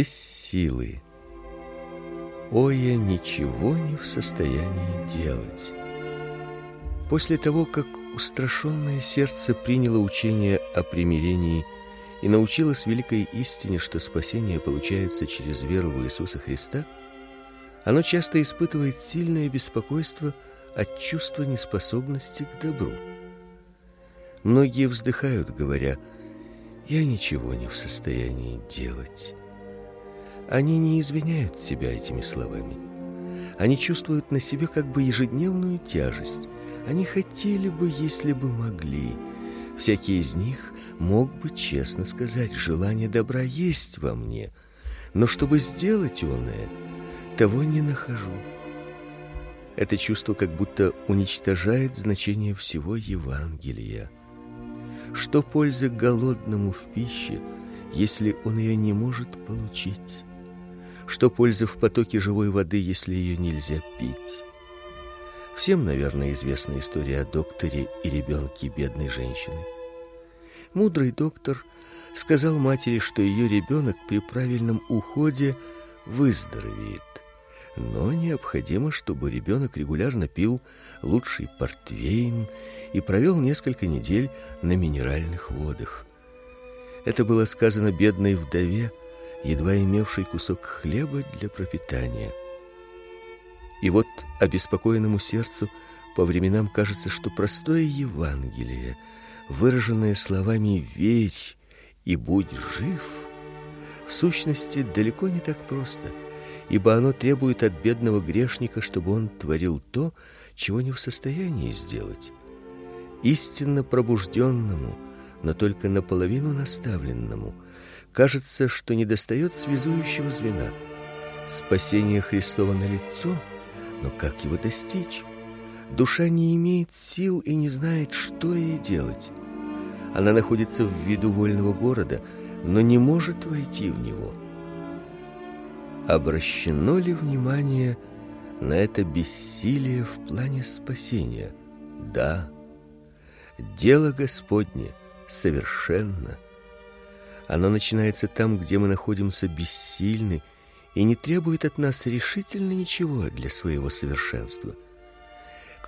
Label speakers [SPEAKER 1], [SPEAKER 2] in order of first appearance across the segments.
[SPEAKER 1] без силы. О, я ничего не в состоянии делать. После того, как устрашённое сердце приняло учение о примирении и научилось великой истине, что спасение получается через веру в Иисуса Христа, оно часто испытывает сильное беспокойство от чувства неспособности к добру. Многие вздыхают, говоря: "Я ничего не в состоянии делать". Они не извиняют себя этими словами. Они чувствуют на себе как бы ежедневную тяжесть. Они хотели бы, если бы могли. Всякий из них мог бы честно сказать: желание добра есть во мне, но чтобы сделать оное, того не нахожу. Это чувство как будто уничтожает значение всего Евангелия. Что пользы голодному в пище, если он ее не может получить? Что пользы в потоке живой воды, если ее нельзя пить? Всем, наверное, известна история о докторе и ребенке бедной женщины. Мудрый доктор сказал матери, что ее ребенок при правильном уходе выздоровеет но необходимо, чтобы ребенок регулярно пил лучший портвейн и провел несколько недель на минеральных водах. Это было сказано бедной вдове, едва имевшей кусок хлеба для пропитания. И вот обеспокоенному сердцу по временам кажется, что простое Евангелие, выраженное словами "верь и будь жив", в сущности далеко не так просто ибо оно требует от бедного грешника, чтобы он творил то, чего не в состоянии сделать. Истинно пробужденному, но только наполовину наставленному, кажется, что недостает связующего звена. Спасение Христово на лицо, но как его достичь? Душа не имеет сил и не знает, что ей делать. Она находится в виду вольного города, но не может войти в него. Обращено ли внимание на это бессилие в плане спасения? Да. Дело Господне совершенно. Оно начинается там, где мы находимся бессильны и не требует от нас решительно ничего для своего совершенства.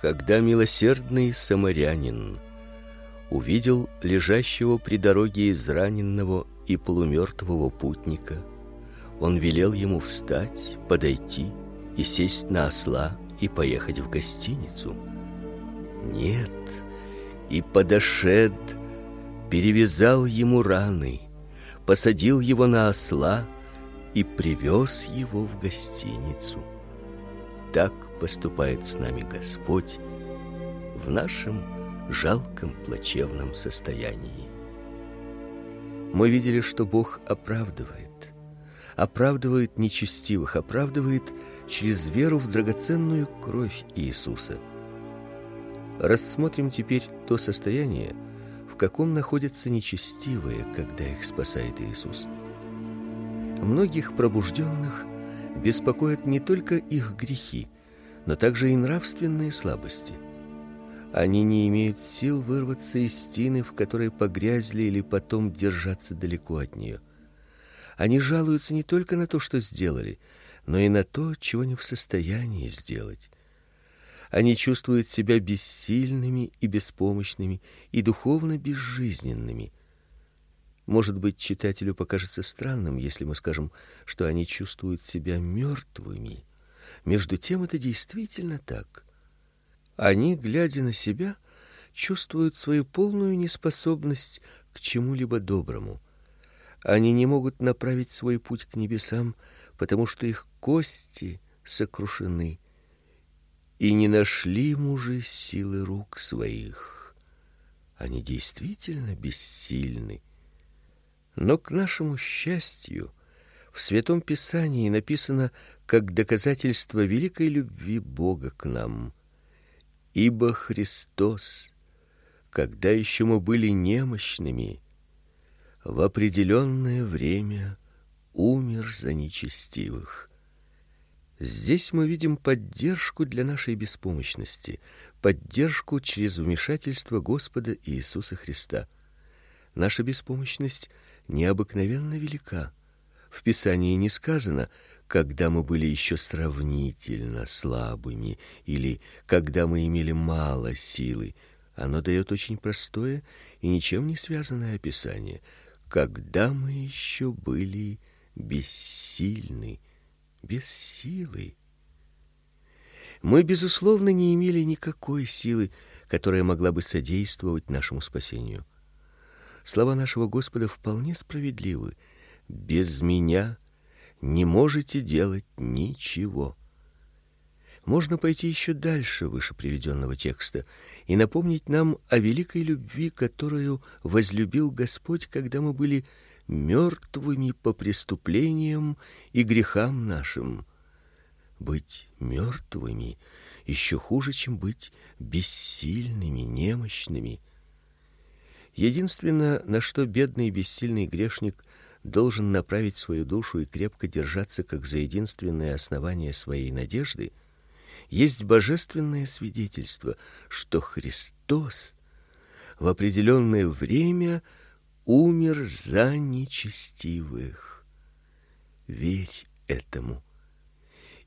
[SPEAKER 1] Когда милосердный самарянин увидел лежащего при дороге израненного и полумертвого путника, он велел ему встать, подойти и сесть на осла и поехать в гостиницу. Нет, и подошед, перевязал ему раны, посадил его на осла и привез его в гостиницу. Так поступает с нами Господь в нашем жалком плачевном состоянии. Мы видели, что Бог оправдывает оправдывает нечестивых, оправдывает через веру в драгоценную кровь Иисуса. Рассмотрим теперь то состояние, каком находятся нечестивые, когда их спасает Иисус. Многих пробужденных беспокоят не только их грехи, но также и нравственные слабости. Они не имеют сил вырваться из стены, в которой погрязли или потом держаться далеко от нее. Они жалуются не только на то, что сделали, но и на то, чего не в состоянии сделать. Они чувствуют себя бессильными и беспомощными, и духовно безжизненными. Может быть, читателю покажется странным, если мы скажем, что они чувствуют себя мертвыми. Между тем это действительно так. Они, глядя на себя, чувствуют свою полную неспособность к чему-либо доброму. Они не могут направить свой путь к небесам, потому что их кости сокрушены, и не нашли мужи силы рук своих. Они действительно бессильны. Но к нашему счастью, в Святом Писании написано как доказательство великой любви Бога к нам. Ибо Христос, когда еще мы были немощными, в определенное время умер за нечестивых. Здесь мы видим поддержку для нашей беспомощности, поддержку через вмешательство Господа Иисуса Христа. Наша беспомощность необыкновенно велика. В Писании не сказано: когда мы были еще сравнительно слабыми или когда мы имели мало силы. Оно дает очень простое и ничем не связанное описание. Когда мы еще были бессильны, без силы. Мы безусловно не имели никакой силы, которая могла бы содействовать нашему спасению. Слова нашего Господа вполне справедливы. Без меня не можете делать ничего. Можно пойти еще дальше выше приведенного текста и напомнить нам о великой любви, которую возлюбил Господь, когда мы были мертвыми по преступлениям и грехам нашим. Быть мертвыми еще хуже, чем быть бессильными, немощными. Единственное, на что бедный и бессильный грешник должен направить свою душу и крепко держаться как за единственное основание своей надежды, есть божественное свидетельство, что Христос в определенное время умер за нечестивых. Верь этому,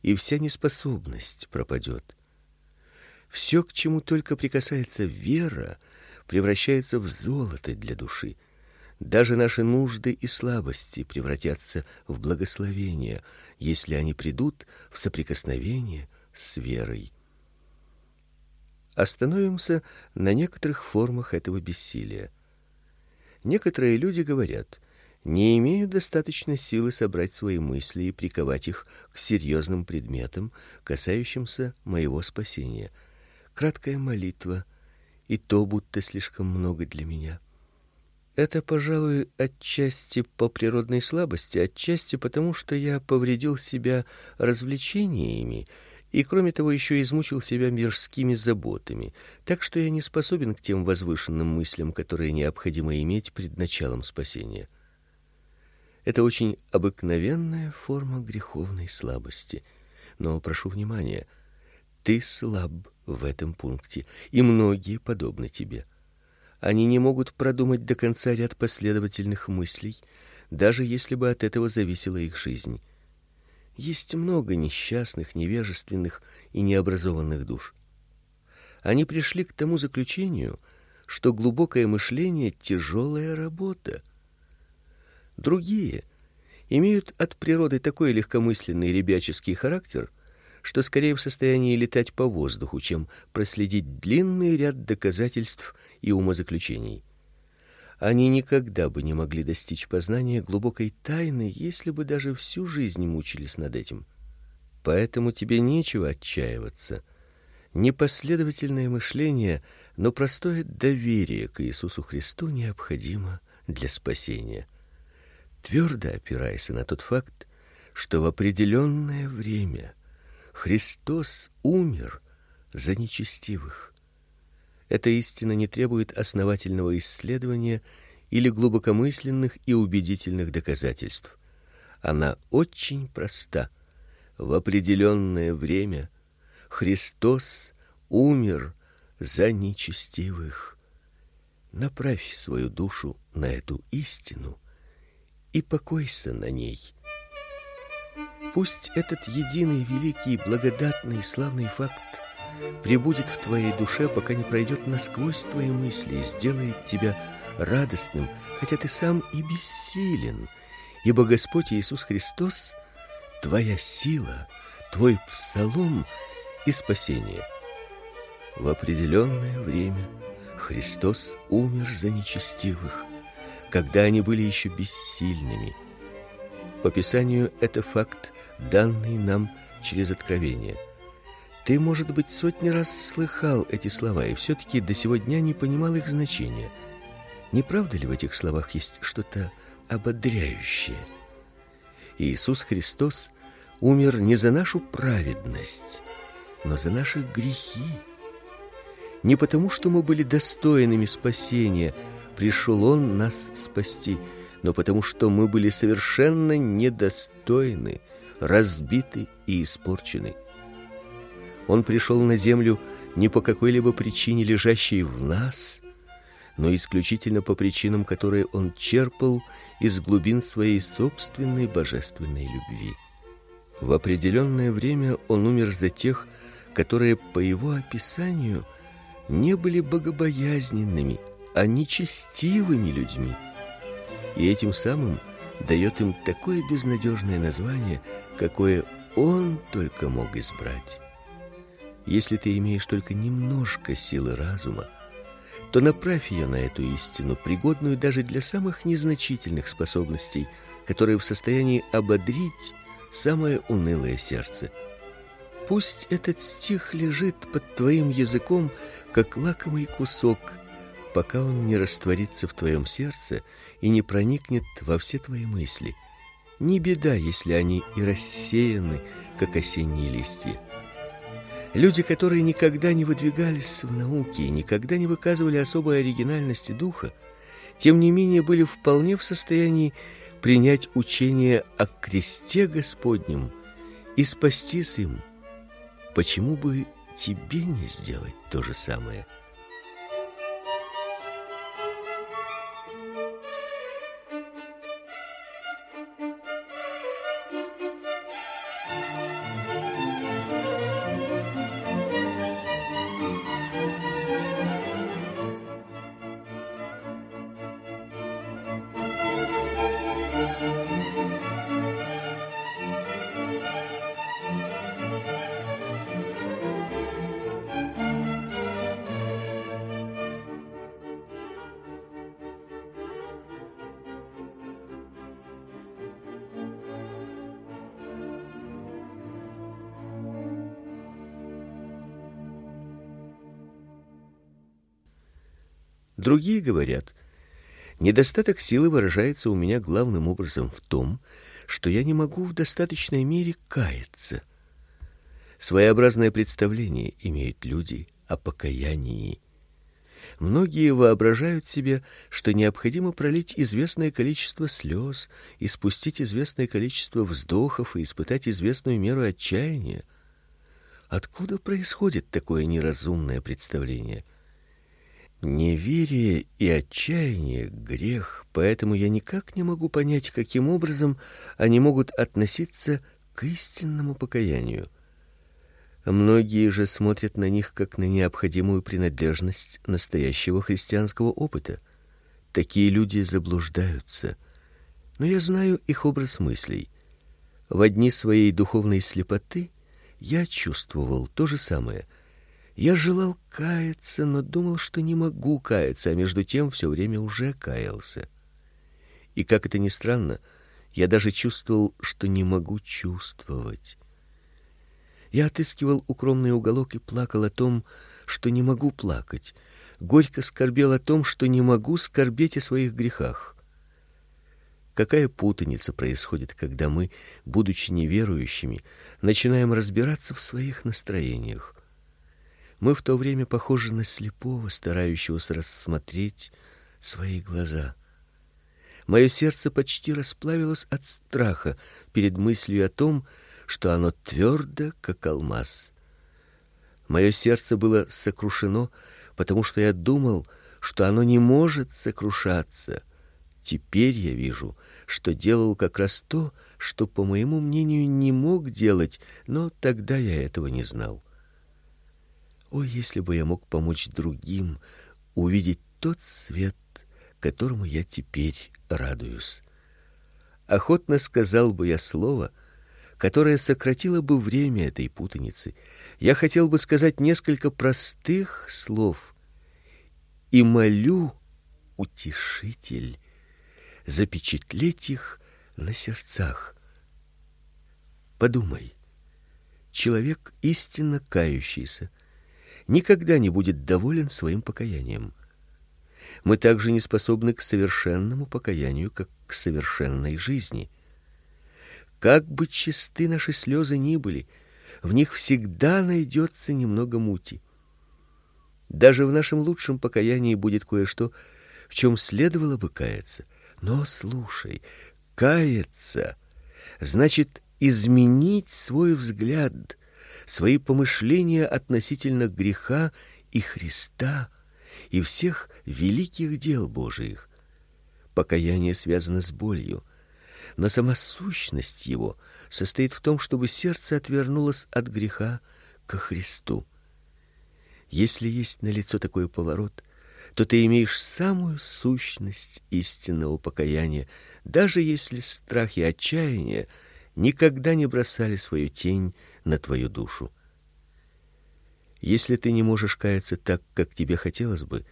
[SPEAKER 1] и вся неспособность пропадет. Все, к чему только прикасается вера, превращается в золото для души. Даже наши нужды и слабости превратятся в благословение, если они придут в соприкосновение с верой. Остановимся на некоторых формах этого бессилия. Некоторые люди говорят: "Не имею достаточно силы собрать свои мысли и приковать их к серьезным предметам, касающимся моего спасения. Краткая молитва и то будто слишком много для меня". Это, пожалуй, отчасти по природной слабости, отчасти потому, что я повредил себя развлечениями и кроме того еще измучил себя мирскими заботами, так что я не способен к тем возвышенным мыслям, которые необходимо иметь пред началом спасения. Это очень обыкновенная форма греховной слабости. Но прошу внимания, ты слаб в этом пункте, и многие подобны тебе. Они не могут продумать до конца ряд последовательных мыслей, даже если бы от этого зависела их жизнь. Есть много несчастных, невежественных и необразованных душ. Они пришли к тому заключению, что глубокое мышление тяжелая работа. Другие имеют от природы такой легкомысленный ребяческий характер, что скорее в состоянии летать по воздуху, чем проследить длинный ряд доказательств и умозаключений. Они никогда бы не могли достичь познания глубокой тайны, если бы даже всю жизнь мучились над этим. Поэтому тебе нечего отчаиваться. Непоследовательное мышление, но простое доверие к Иисусу Христу необходимо для спасения. Твердо опирайся на тот факт, что в определенное время Христос умер за нечестивых. Эта истина не требует основательного исследования или глубокомысленных и убедительных доказательств. Она очень проста. В определенное время Христос умер за нечестивых. Направь свою душу на эту истину и покойся на ней. Пусть этот единый, великий, благодатный славный факт пребудет в твоей душе, пока не пройдет насквозь твои мысли и сделает тебя радостным, хотя ты сам и бессилен, ибо Господь Иисус Христос твоя сила, твой псалом и спасение. В определенное время Христос умер за нечестивых, когда они были еще бессильными. По Писанию это факт данный нам через откровение. Ты, может быть, сотни раз слыхал эти слова и все таки до сего дня не понимал их значения. Не правда ли в этих словах есть что-то ободряющее? Иисус Христос умер не за нашу праведность, но за наши грехи. Не потому, что мы были достойными спасения, пришел он нас спасти, но потому что мы были совершенно недостойны разбиты и испорчены. Он пришел на землю не по какой-либо причине, лежащей в нас, но исключительно по причинам, которые он черпал из глубин своей собственной божественной любви. В определенное время он умер за тех, которые по его описанию не были богобоязненными, а нечестивыми людьми. И этим самым дает им такое безнадежное название, какое он только мог избрать. Если ты имеешь только немножко силы разума, то направь ее на эту истину, пригодную даже для самых незначительных способностей, которые в состоянии ободрить самое унылое сердце. Пусть этот стих лежит под твоим языком, как лакомый кусок, пока он не растворится в твоем сердце и не проникнет во все твои мысли. Не беда, если они и рассеяны, как осенние листья. Люди, которые никогда не выдвигались в науке и никогда не выказывали особой оригинальности духа, тем не менее были вполне в состоянии принять учение о кресте Господнем и спастись им. Почему бы тебе не сделать то же самое? Другие говорят: недостаток силы выражается у меня главным образом в том, что я не могу в достаточной мере каяться. Своеобразное представление имеют люди о покаянии. Многие воображают себе, что необходимо пролить известное количество слез, и спустить известное количество вздохов и испытать известную меру отчаяния. Откуда происходит такое неразумное представление? Неверие и отчаяние грех, поэтому я никак не могу понять, каким образом они могут относиться к истинному покаянию. Многие же смотрят на них как на необходимую принадлежность настоящего христианского опыта. Такие люди заблуждаются. Но я знаю их образ мыслей. В дни своей духовной слепоты я чувствовал то же самое. Я желал каяться, но думал, что не могу каяться, а между тем все время уже каялся. И как это ни странно, я даже чувствовал, что не могу чувствовать. Я отыскивал укромный уголок и плакал о том, что не могу плакать. Горько скорбел о том, что не могу скорбеть о своих грехах. Какая путаница происходит, когда мы, будучи неверующими, начинаем разбираться в своих настроениях. Мы в то время похожи на слепого, старающегося рассмотреть свои глаза. Мое сердце почти расплавилось от страха перед мыслью о том, что оно твердо, как алмаз. Мое сердце было сокрушено, потому что я думал, что оно не может сокрушаться. Теперь я вижу, что делал как раз то, что, по моему мнению, не мог делать, но тогда я этого не знал. О, если бы я мог помочь другим увидеть тот свет, которому я теперь радуюсь. Охотно сказал бы я слово, которое сократило бы время этой путаницы. Я хотел бы сказать несколько простых слов и молю, утешитель, запечатлеть их на сердцах. Подумай, человек истинно кающийся никогда не будет доволен своим покаянием. Мы также не способны к совершенному покаянию, как к совершенной жизни. Как бы чисты наши слезы ни были, в них всегда найдется немного мути. Даже в нашем лучшем покаянии будет кое-что, в чем следовало бы каяться. Но слушай, каяться значит изменить свой взгляд свои помышления относительно греха и Христа и всех великих дел Божиих. Покаяние связано с болью, но сама сущность его состоит в том, чтобы сердце отвернулось от греха к Христу. Если есть на лицо такой поворот, то ты имеешь самую сущность истинного покаяния, даже если страх и отчаяние никогда не бросали свою тень на твою душу. Если ты не можешь каяться так, как тебе хотелось бы,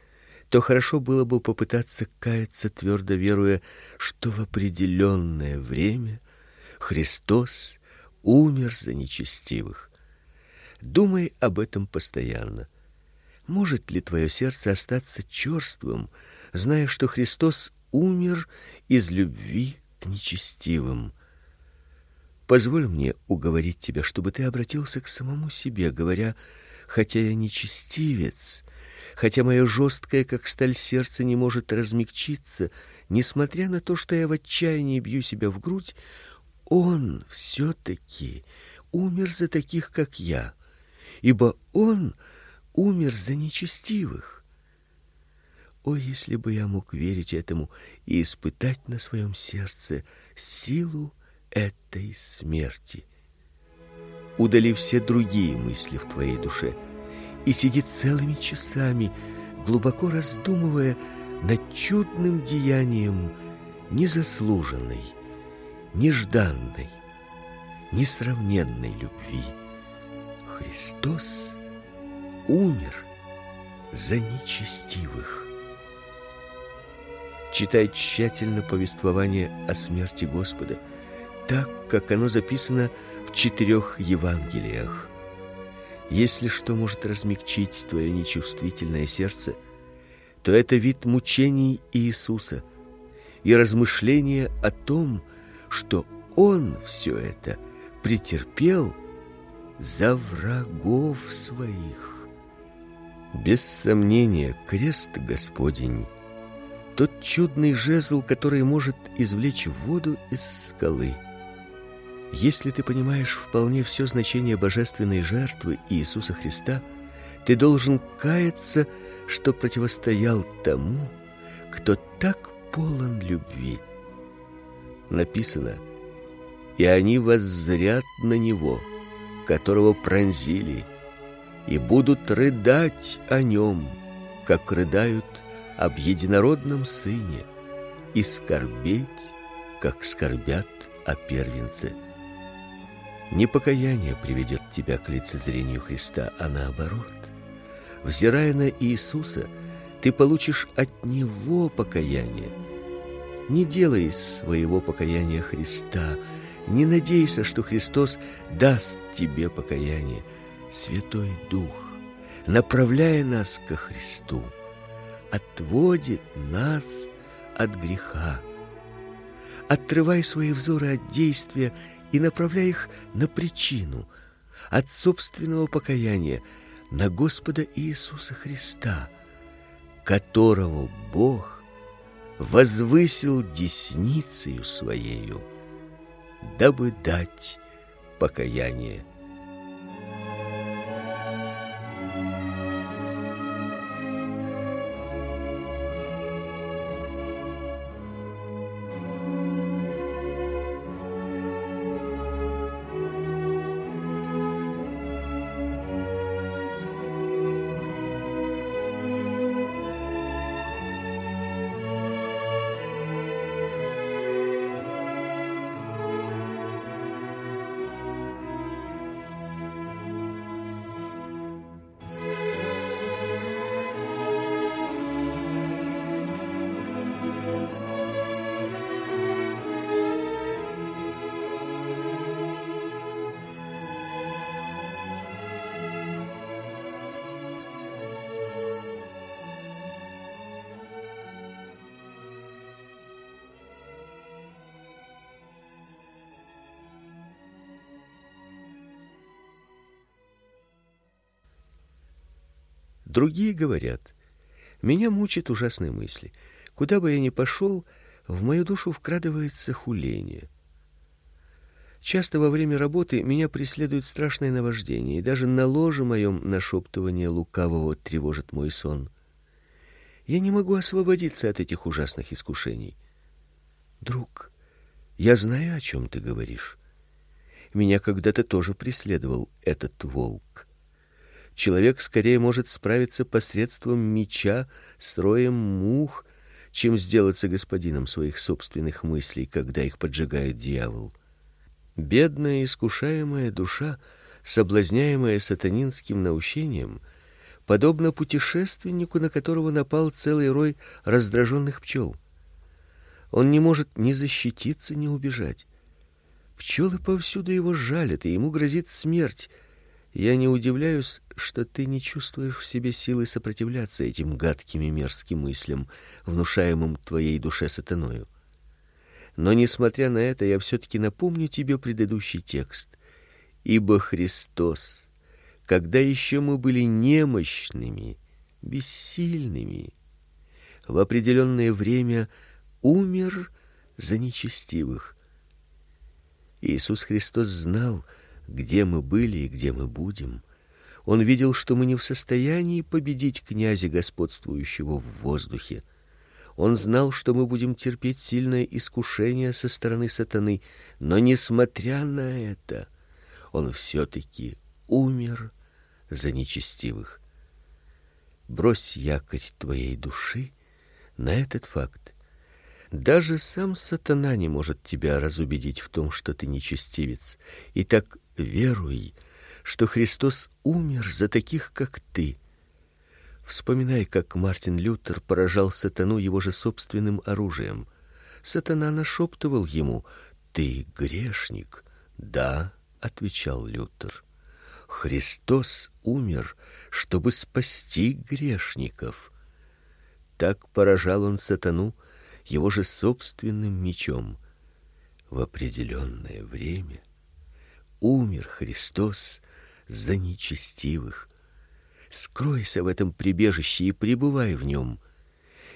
[SPEAKER 1] то хорошо было бы попытаться каяться твердо веруя, что в определенное время Христос умер за нечестивых. Думай об этом постоянно. Может ли твое сердце остаться черствым, зная, что Христос умер из любви к нечестивым? Позволь мне уговорить тебя, чтобы ты обратился к самому себе, говоря: хотя я нечестивец, хотя мое жесткое, как сталь, сердце не может размягчиться, несмотря на то, что я в отчаянии бью себя в грудь, он все таки умер за таких, как я, ибо он умер за нечестивых. О, если бы я мог верить этому и испытать на своем сердце силу этой смерти удали все другие мысли в твоей душе и сиди целыми часами, глубоко раздумывая над чудным деянием незаслуженной, нежданной, несравненной любви. Христос умер за нечестивых. Читай тщательно повествование о смерти Господа, так, как оно записано четырех Евангелиях. Если что может размягчить твое нечувствительное сердце, то это вид мучений Иисуса и размышление о том, что он все это претерпел за врагов своих. Без сомнения, крест Господень тот чудный жезл, который может извлечь воду из скалы. Если ты понимаешь вполне все значение божественной жертвы Иисуса Христа, ты должен каяться, что противостоял тому, кто так полон любви. Написано: "И они воззрят на него, которого пронзили, и будут рыдать о нем, как рыдают об единородном сыне, и скорбеть, как скорбят о первенце". Не покаяние приведет тебя к лицезрению Христа, а наоборот. Взирая на Иисуса, ты получишь от него покаяние. Не делай из своего покаяния Христа, не надейся, что Христос даст тебе покаяние. Святой Дух, направляя нас ко Христу, отводит нас от греха. Отрывай свои взоры от действия и направляй их на причину, от собственного покаяния на Господа Иисуса Христа, которого Бог возвысил десницею своею, дабы дать покаяние Другие говорят: меня мучат ужасные мысли. Куда бы я ни пошел, в мою душу вкрадывается хуление. Часто во время работы меня преследует страшное наваждение, и даже на ложе моем нашептывание лукавого тревожит мой сон. Я не могу освободиться от этих ужасных искушений. Друг, я знаю, о чем ты говоришь. Меня когда-то тоже преследовал этот волк. Человек скорее может справиться посредством меча с роем мух, чем сделаться господином своих собственных мыслей, когда их поджигает дьявол. Бедная искушаемая душа, соблазняемая сатанинским наущением, подобно путешественнику, на которого напал целый рой раздраженных пчел. Он не может ни защититься, ни убежать. Пчелы повсюду его жалят, и ему грозит смерть. Я не удивляюсь, что ты не чувствуешь в себе силы сопротивляться этим гадким и мерзким мыслям, внушаемым твоей душе сатаною. Но несмотря на это, я все таки напомню тебе предыдущий текст. Ибо Христос, когда еще мы были немощными, бессильными, в определенное время умер за нечестивых. Иисус Христос знал, где мы были и где мы будем. Он видел, что мы не в состоянии победить князя господствующего в воздухе. Он знал, что мы будем терпеть сильное искушение со стороны сатаны, но несмотря на это, он все таки умер за нечестивых. Брось якорь твоей души на этот факт. Даже сам сатана не может тебя разубедить в том, что ты нечестивец. И так веруй, что Христос умер за таких, как ты. Вспоминай, как Мартин Лютер поражал сатану его же собственным оружием. Сатана нашептывал ему: "Ты грешник". "Да", отвечал Лютер. "Христос умер, чтобы спасти грешников". Так поражал он сатану его же собственным мечом. В определенное время умер Христос за нечестивых. Скройся в этом прибежище и пребывай в нем.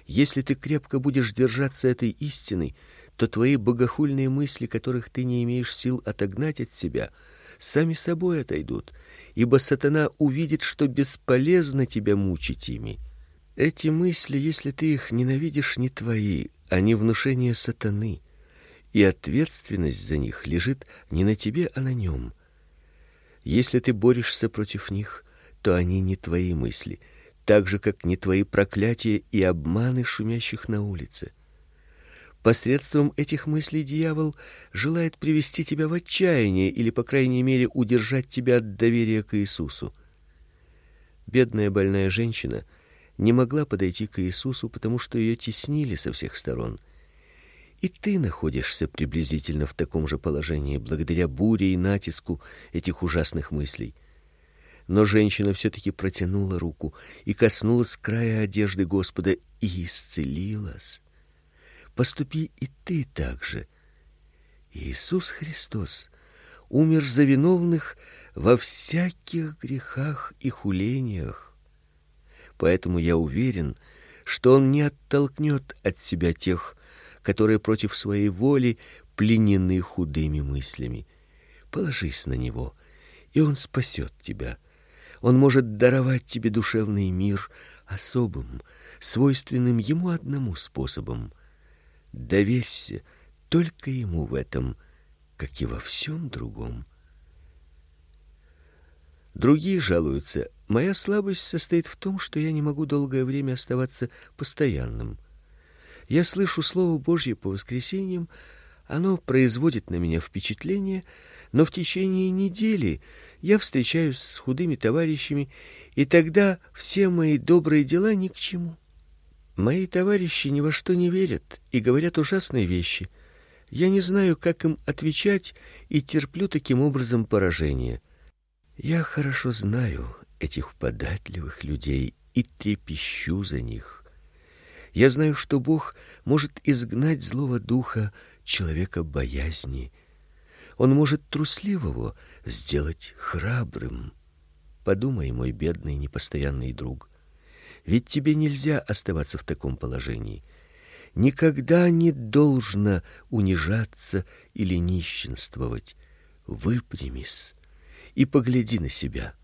[SPEAKER 1] Если ты крепко будешь держаться этой истины, то твои богохульные мысли, которых ты не имеешь сил отогнать от себя, сами собой отойдут, ибо сатана увидит, что бесполезно тебя мучить ими. Эти мысли, если ты их ненавидишь, не твои, а не внушение сатаны, и ответственность за них лежит не на тебе, а на нем. Если ты борешься против них, то они не твои мысли, так же как не твои проклятия и обманы шумящих на улице. Посредством этих мыслей дьявол желает привести тебя в отчаяние или, по крайней мере, удержать тебя от доверия к Иисусу. Бедная больная женщина — не могла подойти к Иисусу, потому что ее теснили со всех сторон. И ты находишься приблизительно в таком же положении благодаря буре и натиску этих ужасных мыслей. Но женщина все таки протянула руку и коснулась края одежды Господа и исцелилась. Поступи и ты так же. Иисус Христос умер за виновных во всяких грехах и хулениях Поэтому я уверен, что он не оттолкнет от себя тех, которые против своей воли пленены худыми мыслями. Положись на него, и он спасет тебя. Он может даровать тебе душевный мир особым, свойственным ему одному способом. Доверься только ему в этом, как и во всем другом. Другие жалуются: "Моя слабость состоит в том, что я не могу долгое время оставаться постоянным. Я слышу слово Божье по воскресеньям, оно производит на меня впечатление, но в течение недели я встречаюсь с худыми товарищами, и тогда все мои добрые дела ни к чему. Мои товарищи ни во что не верят и говорят ужасные вещи. Я не знаю, как им отвечать, и терплю таким образом поражение. Я хорошо знаю этих податливых людей и трепещу за них. Я знаю, что Бог может изгнать злого духа человека боязни. Он может трусливого сделать храбрым. Подумай, мой бедный непостоянный друг, ведь тебе нельзя оставаться в таком положении. Никогда не должно унижаться или нищенствовать. Выпрямись и погляди на себя.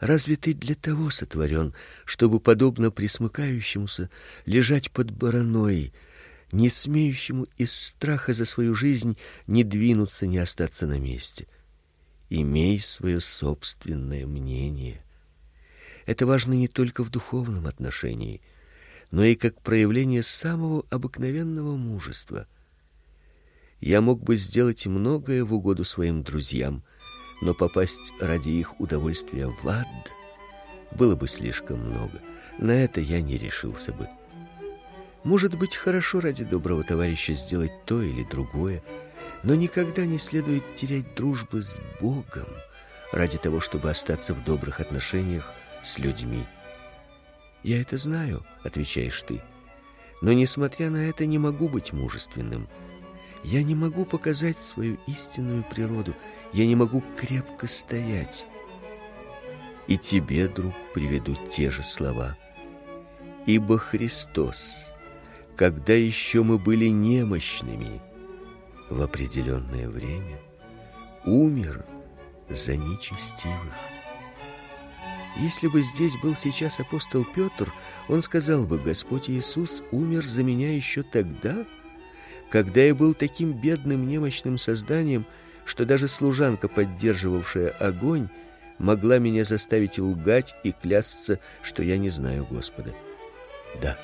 [SPEAKER 1] Разве ты для того сотворен, чтобы подобно присмыкающемуся лежать под бараной, не смеющему из страха за свою жизнь не двинуться, не остаться на месте? Имей свое собственное мнение. Это важно не только в духовном отношении, но и как проявление самого обыкновенного мужества. Я мог бы сделать многое в угоду своим друзьям, но попасть ради их удовольствия в ад было бы слишком много. На это я не решился бы. Может быть, хорошо ради доброго товарища сделать то или другое, но никогда не следует терять дружбы с Богом ради того, чтобы остаться в добрых отношениях с людьми. Я это знаю, отвечаешь ты. Но несмотря на это не могу быть мужественным. Я не могу показать свою истинную природу. Я не могу крепко стоять. И тебе, друг, приведу те же слова. Ибо Христос, когда еще мы были немощными, в определенное время умер за нечестивых. Если бы здесь был сейчас апостол Петр, он сказал бы: "Господь Иисус умер за меня еще тогда, когда я был таким бедным, немощным созданием, что даже служанка, поддерживавшая огонь, могла меня заставить лгать и клясться, что я не знаю Господа". Да.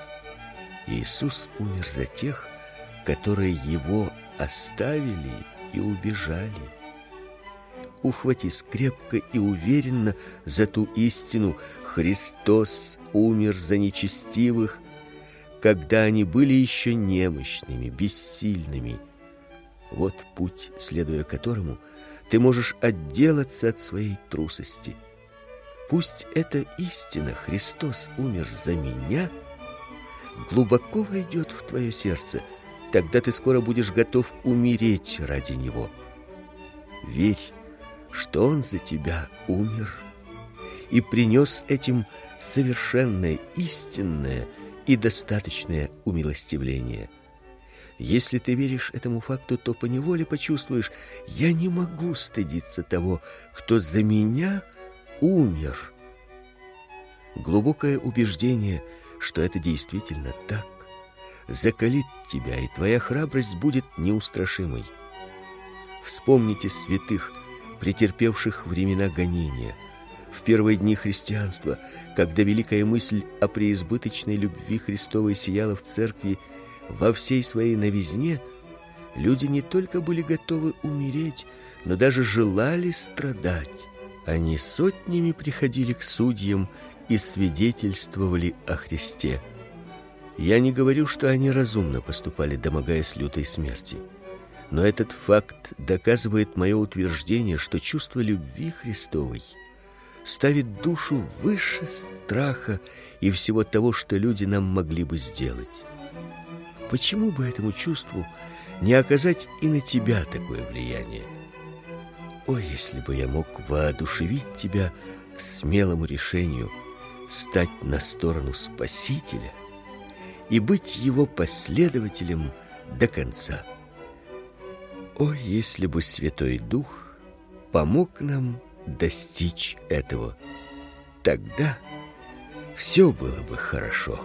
[SPEAKER 1] Иисус умер за тех, которые его оставили и убежали ухватись крепко и уверенно за ту истину: Христос умер за нечестивых, когда они были еще немощными, бессильными. Вот путь, следуя которому ты можешь отделаться от своей трусости. Пусть эта истина Христос умер за меня глубоко войдет в твое сердце, тогда ты скоро будешь готов умереть ради него. Верь что он за тебя умер и принес этим совершенное, истинное и достаточное умилостивление. Если ты веришь этому факту, то поневоле почувствуешь: я не могу стыдиться того, кто за меня умер. Глубокое убеждение, что это действительно так, закалит тебя, и твоя храбрость будет неустрашимой. Вспомните святых, претерпевших времена гонения. В первые дни христианства, когда великая мысль о преизбыточной любви Христовой сияла в церкви во всей своей новизне, люди не только были готовы умереть, но даже желали страдать. Они сотнями приходили к судьям и свидетельствовали о Христе. Я не говорю, что они разумно поступали, домогаясь лютой смерти. Но этот факт доказывает мое утверждение, что чувство любви Христовой ставит душу выше страха и всего того, что люди нам могли бы сделать. Почему бы этому чувству не оказать и на тебя такое влияние? О, если бы я мог воодушевить тебя к смелому решению стать на сторону Спасителя и быть его последователем до конца. О, если бы Святой Дух помог нам достичь этого, тогда все было бы хорошо.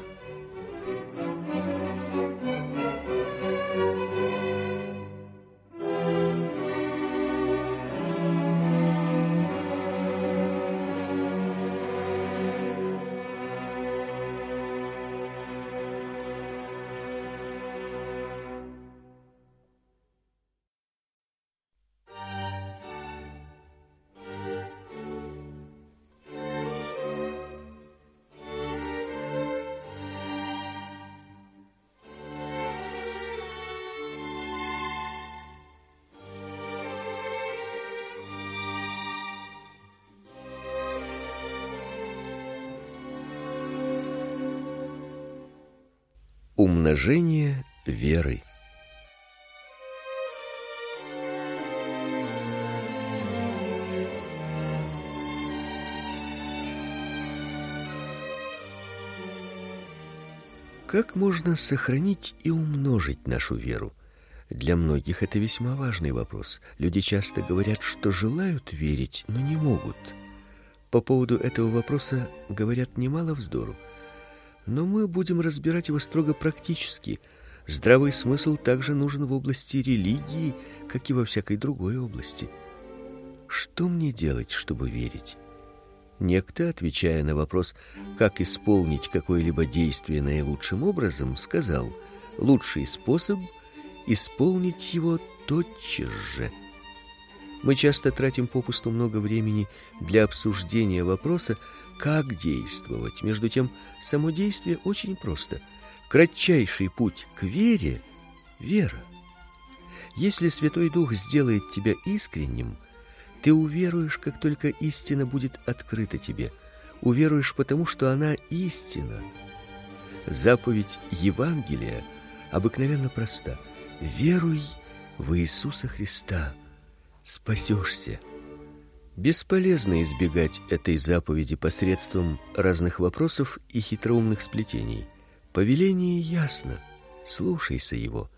[SPEAKER 1] Умножение веры. Как можно сохранить и умножить нашу веру? Для многих это весьма важный вопрос. Люди часто говорят, что желают верить, но не могут. По поводу этого вопроса говорят немало вздору, но мы будем разбирать его строго практически. Здравый смысл также нужен в области религии, как и во всякой другой области. Что мне делать, чтобы верить? Некто, отвечая на вопрос, как исполнить какое-либо действие наилучшим образом, сказал: "Лучший способ исполнить его тотчас же". Мы часто тратим попусту много времени для обсуждения вопроса, как действовать. Между тем, само действие очень просто. Кратчайший путь к вере вера. Если Святой Дух сделает тебя искренним, ты уверуешь, как только истина будет открыта тебе. Уверуешь потому, что она истина. Заповедь Евангелия обыкновенно проста: веруй в Иисуса Христа, спасешься. Бесполезно избегать этой заповеди посредством разных вопросов и хитроумных сплетений. Повеление ясно: слушайся его.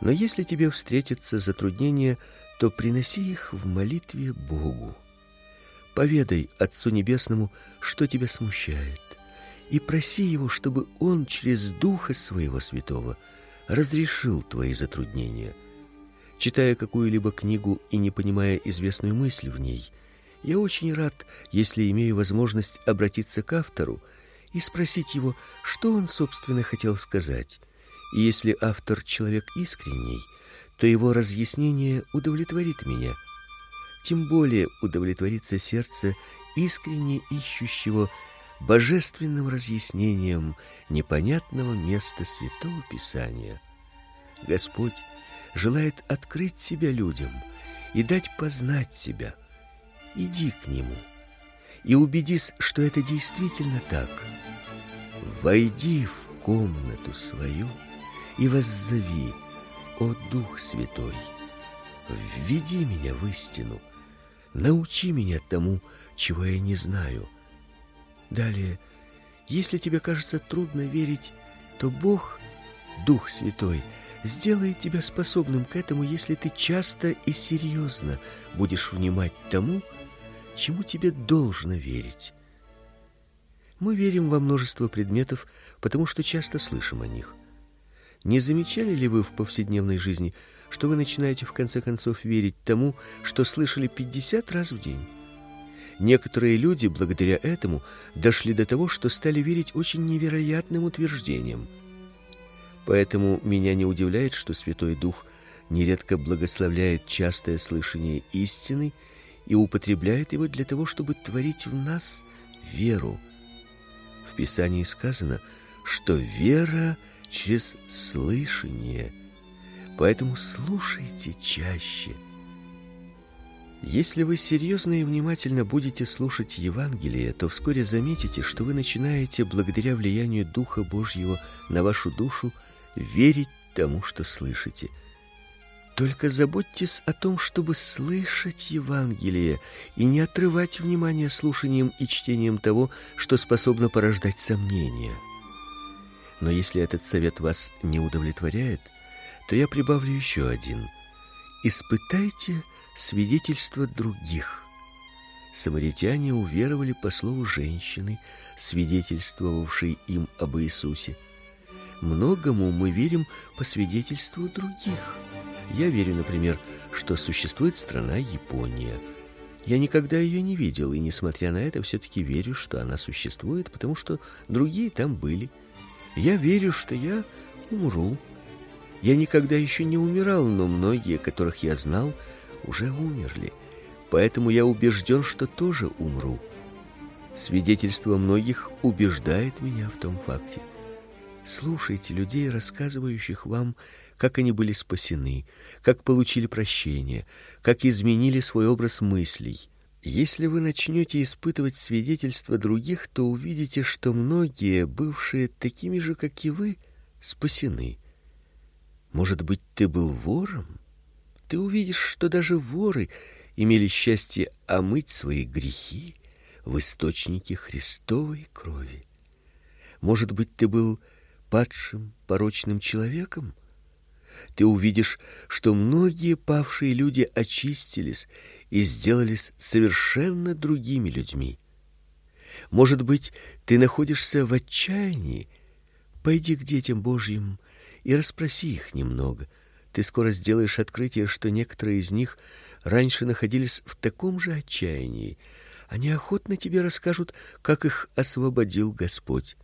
[SPEAKER 1] Но если тебе встретятся затруднения, то приноси их в молитве Богу. Поведай Отцу Небесному, что тебя смущает, и проси его, чтобы он через духа своего святого разрешил твои затруднения. Читая какую-либо книгу и не понимая известную мысль в ней, я очень рад, если имею возможность обратиться к автору и спросить его, что он собственно хотел сказать. И если автор человек искренний, то его разъяснение удовлетворит меня. Тем более удовлетворится сердце искренне ищущего божественным разъяснением непонятного места Святого Писания. Господь желает открыть себя людям и дать познать себя. Иди к нему и убедись, что это действительно так. Войди в комнату свою и воззови о Дух Святой, введи меня в истину, научи меня тому, чего я не знаю. Далее, если тебе кажется трудно верить, то Бог, Дух Святой, сделает тебя способным к этому, если ты часто и серьезно будешь внимать тому, чему тебе должно верить. Мы верим во множество предметов, потому что часто слышим о них. Не замечали ли вы в повседневной жизни, что вы начинаете в конце концов верить тому, что слышали 50 раз в день? Некоторые люди благодаря этому дошли до того, что стали верить очень невероятным утверждениям. Поэтому меня не удивляет, что Святой Дух нередко благословляет частое слышание истины и употребляет его для того, чтобы творить в нас веру. В Писании сказано, что вера — через слышание. Поэтому слушайте чаще. Если вы серьезно и внимательно будете слушать Евангелие, то вскоре заметите, что вы начинаете благодаря влиянию Духа Божьего на вашу душу верить тому, что слышите. Только заботьтесь о том, чтобы слышать Евангелие и не отрывать внимание слушанием и чтением того, что способно порождать сомнения. Но если этот совет вас не удовлетворяет, то я прибавлю еще один. Испытайте свидетельства других. Самаритяне уверовали по слову женщины, свидетельствовавшей им об Иисусе. Многому мы верим по свидетельству других. Я верю, например, что существует страна Япония. Я никогда ее не видел, и несмотря на это, все таки верю, что она существует, потому что другие там были. Я верю, что я умру. Я никогда еще не умирал, но многие, которых я знал, уже умерли. Поэтому я убежден, что тоже умру. Свидетельство многих убеждает меня в том факте. Слушайте людей, рассказывающих вам, как они были спасены, как получили прощение, как изменили свой образ мыслей. Если вы начнете испытывать свидетельства других, то увидите, что многие, бывшие такими же, как и вы, спасены. Может быть, ты был вором? Ты увидишь, что даже воры имели счастье омыть свои грехи в источнике Христовой крови. Может быть, ты был падшим, порочным человеком? Ты увидишь, что многие павшие люди очистились и сделались совершенно другими людьми. Может быть, ты находишься в отчаянии? Пойди к детям Божьим и расспроси их немного. Ты скоро сделаешь открытие, что некоторые из них раньше находились в таком же отчаянии. Они охотно тебе расскажут, как их освободил Господь.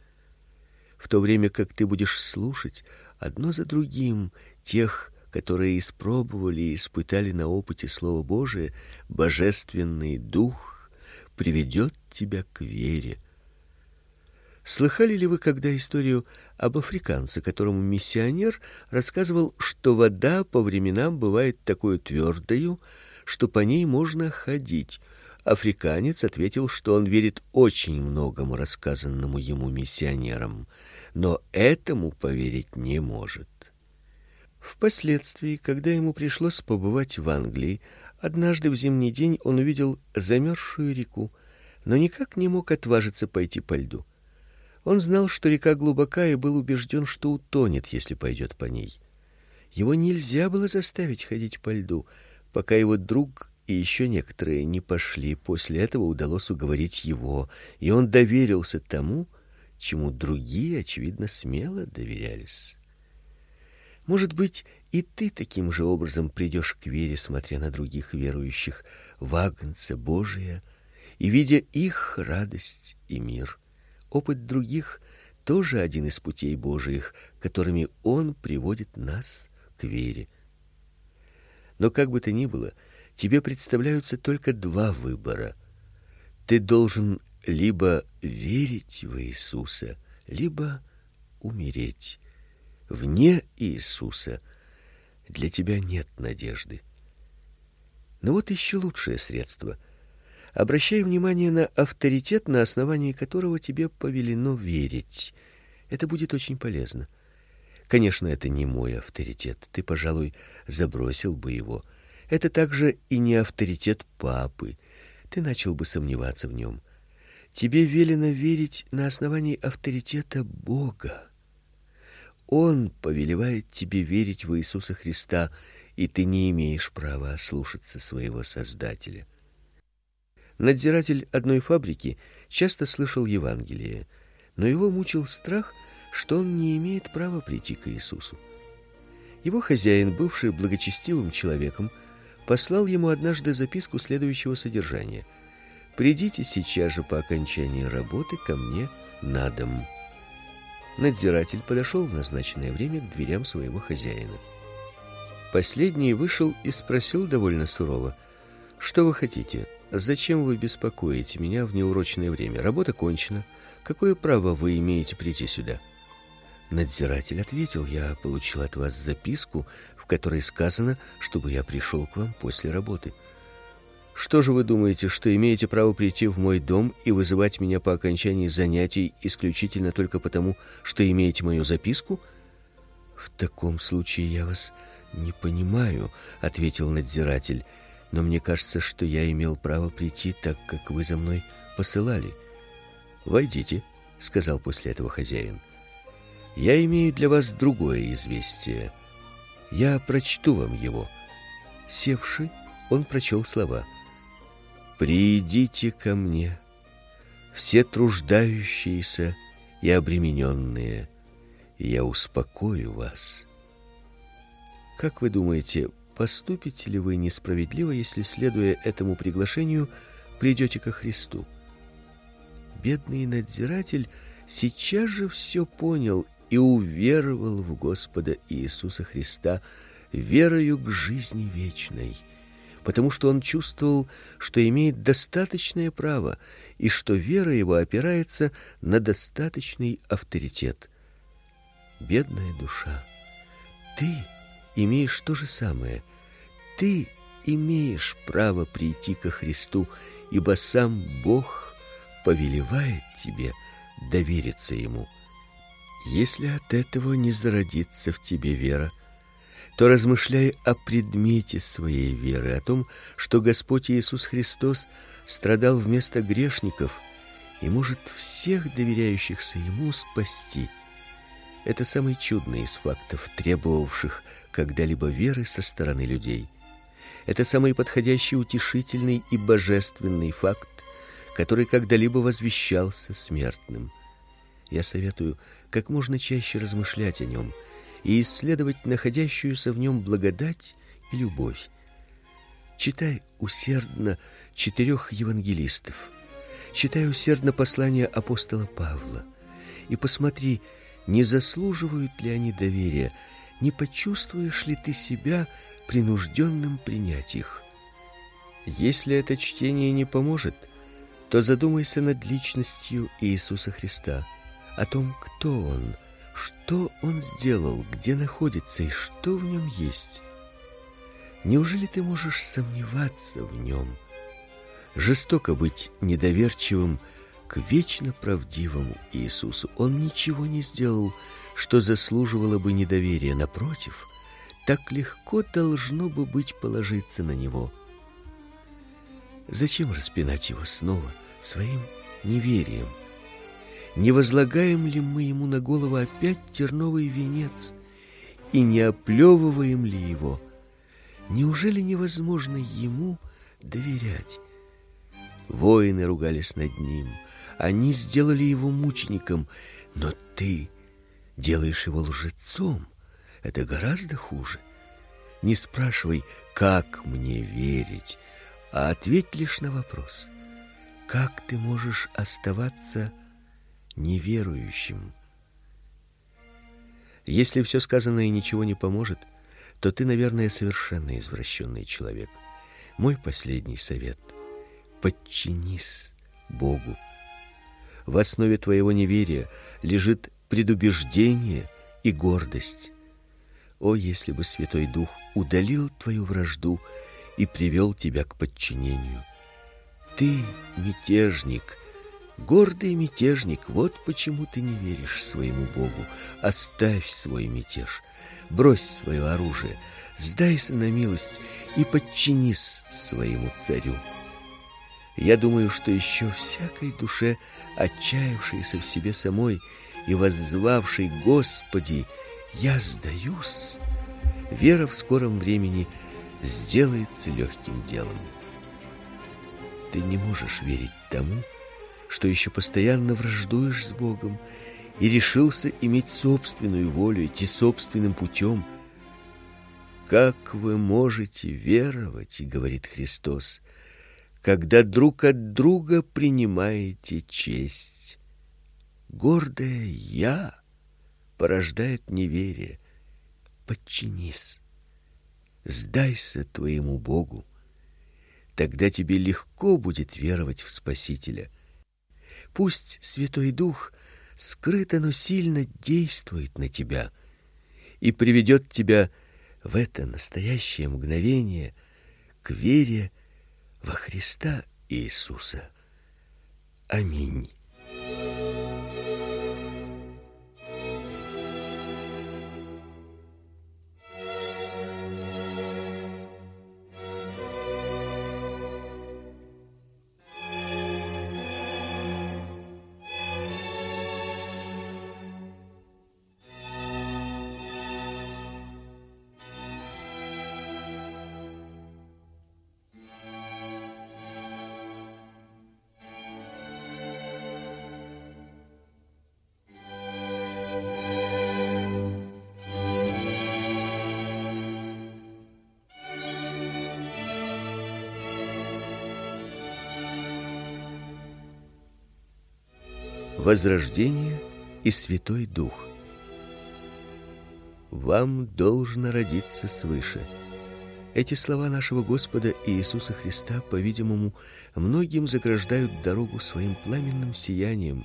[SPEAKER 1] В то время как ты будешь слушать одно за другим тех, которые испробовали и испытали на опыте слово Божие, божественный дух приведет тебя к вере. Слыхали ли вы когда историю об африканце, которому миссионер рассказывал, что вода по временам бывает такой твердою, что по ней можно ходить? Африканец ответил, что он верит очень многому рассказанному ему миссионером, но этому поверить не может. Впоследствии, когда ему пришлось побывать в Англии, однажды в зимний день он увидел замерзшую реку, но никак не мог отважиться пойти по льду. Он знал, что река глубока и был убежден, что утонет, если пойдет по ней. Его нельзя было заставить ходить по льду, пока его друг и еще некоторые не пошли. После этого удалось уговорить его, и он доверился тому, чему другие, очевидно, смело доверялись. Может быть, и ты таким же образом придешь к вере, смотря на других верующих в Агнца Божия и видя их радость и мир. Опыт других тоже один из путей Божиих, которыми он приводит нас к вере. Но как бы то ни было, тебе представляются только два выбора. Ты должен либо верить в Иисуса, либо умереть. Вне Иисуса для тебя нет надежды. Но вот еще лучшее средство. Обращай внимание на авторитет, на основании которого тебе повелено верить. Это будет очень полезно. Конечно, это не мой авторитет. Ты, пожалуй, забросил бы его. Это также и не авторитет папы. Ты начал бы сомневаться в нем. Тебе велено верить на основании авторитета Бога. Он повелевает тебе верить в Иисуса Христа, и ты не имеешь права ослушаться своего Создателя. Надзиратель одной фабрики часто слышал Евангелие, но его мучил страх, что он не имеет права прийти к Иисусу. Его хозяин, бывший благочестивым человеком, послал ему однажды записку следующего содержания: "Придите сейчас же по окончании работы ко мне на дом". Надзиратель подошел в назначенное время к дверям своего хозяина. Последний вышел и спросил довольно сурово: "Что вы хотите? Зачем вы беспокоите меня в неурочное время? Работа кончена. Какое право вы имеете прийти сюда?" Надзиратель ответил: "Я получил от вас записку, которой сказано, чтобы я пришел к вам после работы. Что же вы думаете, что имеете право прийти в мой дом и вызывать меня по окончании занятий исключительно только потому, что имеете мою записку? В таком случае я вас не понимаю, ответил надзиратель. Но мне кажется, что я имел право прийти, так как вы за мной посылали. Войдите, сказал после этого хозяин. Я имею для вас другое известие. Я прочту вам его. Севший, он прочел слова: Придите ко мне, все труждающиеся и обремененные, и я успокою вас. Как вы думаете, поступите ли вы несправедливо, если следуя этому приглашению придете ко Христу? Бедный надзиратель сейчас же все понял и уверовал в Господа Иисуса Христа верою к жизни вечной потому что он чувствовал, что имеет достаточное право и что вера его опирается на достаточный авторитет. Бедная душа, ты имеешь то же самое. Ты имеешь право прийти ко Христу, ибо сам Бог повелевает тебе довериться ему. Если от этого не зародится в тебе вера, то размышляй о предмете своей веры, о том, что Господь Иисус Христос страдал вместо грешников и может всех доверяющихся ему спасти. Это самый чудный из фактов, требовавших когда-либо веры со стороны людей. Это самый подходящий, утешительный и божественный факт, который когда-либо возвещался смертным. Я советую как можно чаще размышлять о нем и исследовать находящуюся в нем благодать и любовь. Читай усердно четырех евангелистов. Читай усердно послание апостола Павла и посмотри, не заслуживают ли они доверия, не почувствуешь ли ты себя принужденным принять их. Если это чтение не поможет, то задумайся над личностью Иисуса Христа, о том, кто он, что он сделал, где находится и что в нем есть. Неужели ты можешь сомневаться в нем? Жестоко быть недоверчивым к вечно правдивому Иисусу. Он ничего не сделал, что заслуживало бы недоверия, напротив, так легко должно бы быть положиться на него. Зачем распинать его снова своим неверием? Не возлагаем ли мы ему на голову опять терновый венец и не оплевываем ли его? Неужели невозможно ему доверять? Воины ругались над ним, они сделали его мучеником, но ты делаешь его лжецом. Это гораздо хуже. Не спрашивай, как мне верить, а ответь лишь на вопрос: как ты можешь оставаться неверующим? Если все сказанное ничего не поможет, то ты, наверное, совершенно извращенный человек. Мой последний совет: подчинись Богу. В основе твоего неверия лежит предубеждение и гордость. О, если бы Святой Дух удалил твою вражду и привел тебя к подчинению. Ты мятежник, гордый мятежник. Вот почему ты не веришь своему Богу. Оставь свой мятеж, брось свое оружие, сдайся на милость и подчинись своему царю. Я думаю, что еще всякой душе, отчаявшейся в себе самой и воззвавшей Господи, я сдаюсь, вера в скором времени сделается легким делом. Ты не можешь верить тому, что еще постоянно враждуешь с Богом и решился иметь собственную волю, идти собственным путем. Как вы можете веровать, говорит Христос, когда друг от друга принимаете честь? Гордое я порождает неверие. Подчинись. Сдайся твоему Богу. Тогда тебе легко будет веровать в Спасителя. Пусть Святой Дух скрыто, но сильно действует на тебя и приведет тебя в это настоящее мгновение к вере во Христа Иисуса. Аминь. Возрождение и Святой Дух. Вам должно родиться свыше. Эти слова нашего Господа Иисуса Христа, по-видимому, многим заграждают дорогу своим пламенным сиянием,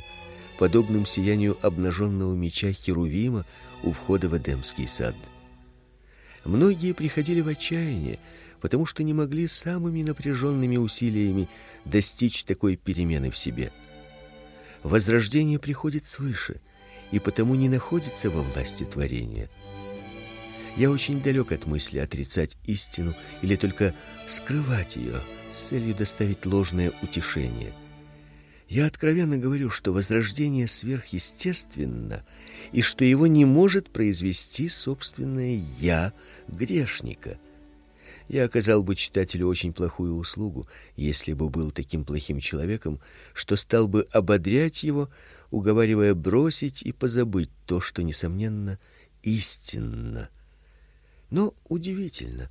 [SPEAKER 1] подобным сиянию обнаженного меча Херувима у входа в Эдемский сад. Многие приходили в отчаяние, потому что не могли самыми напряженными усилиями достичь такой перемены в себе – Возрождение приходит свыше и потому не находится во власти творения. Я очень далек от мысли отрицать истину или только скрывать ее с целью доставить ложное утешение. Я откровенно говорю, что возрождение сверхъестественно и что его не может произвести собственное я грешника. Я оказал бы читателю очень плохую услугу, если бы был таким плохим человеком, что стал бы ободрять его, уговаривая бросить и позабыть то, что несомненно истинно. Но удивительно,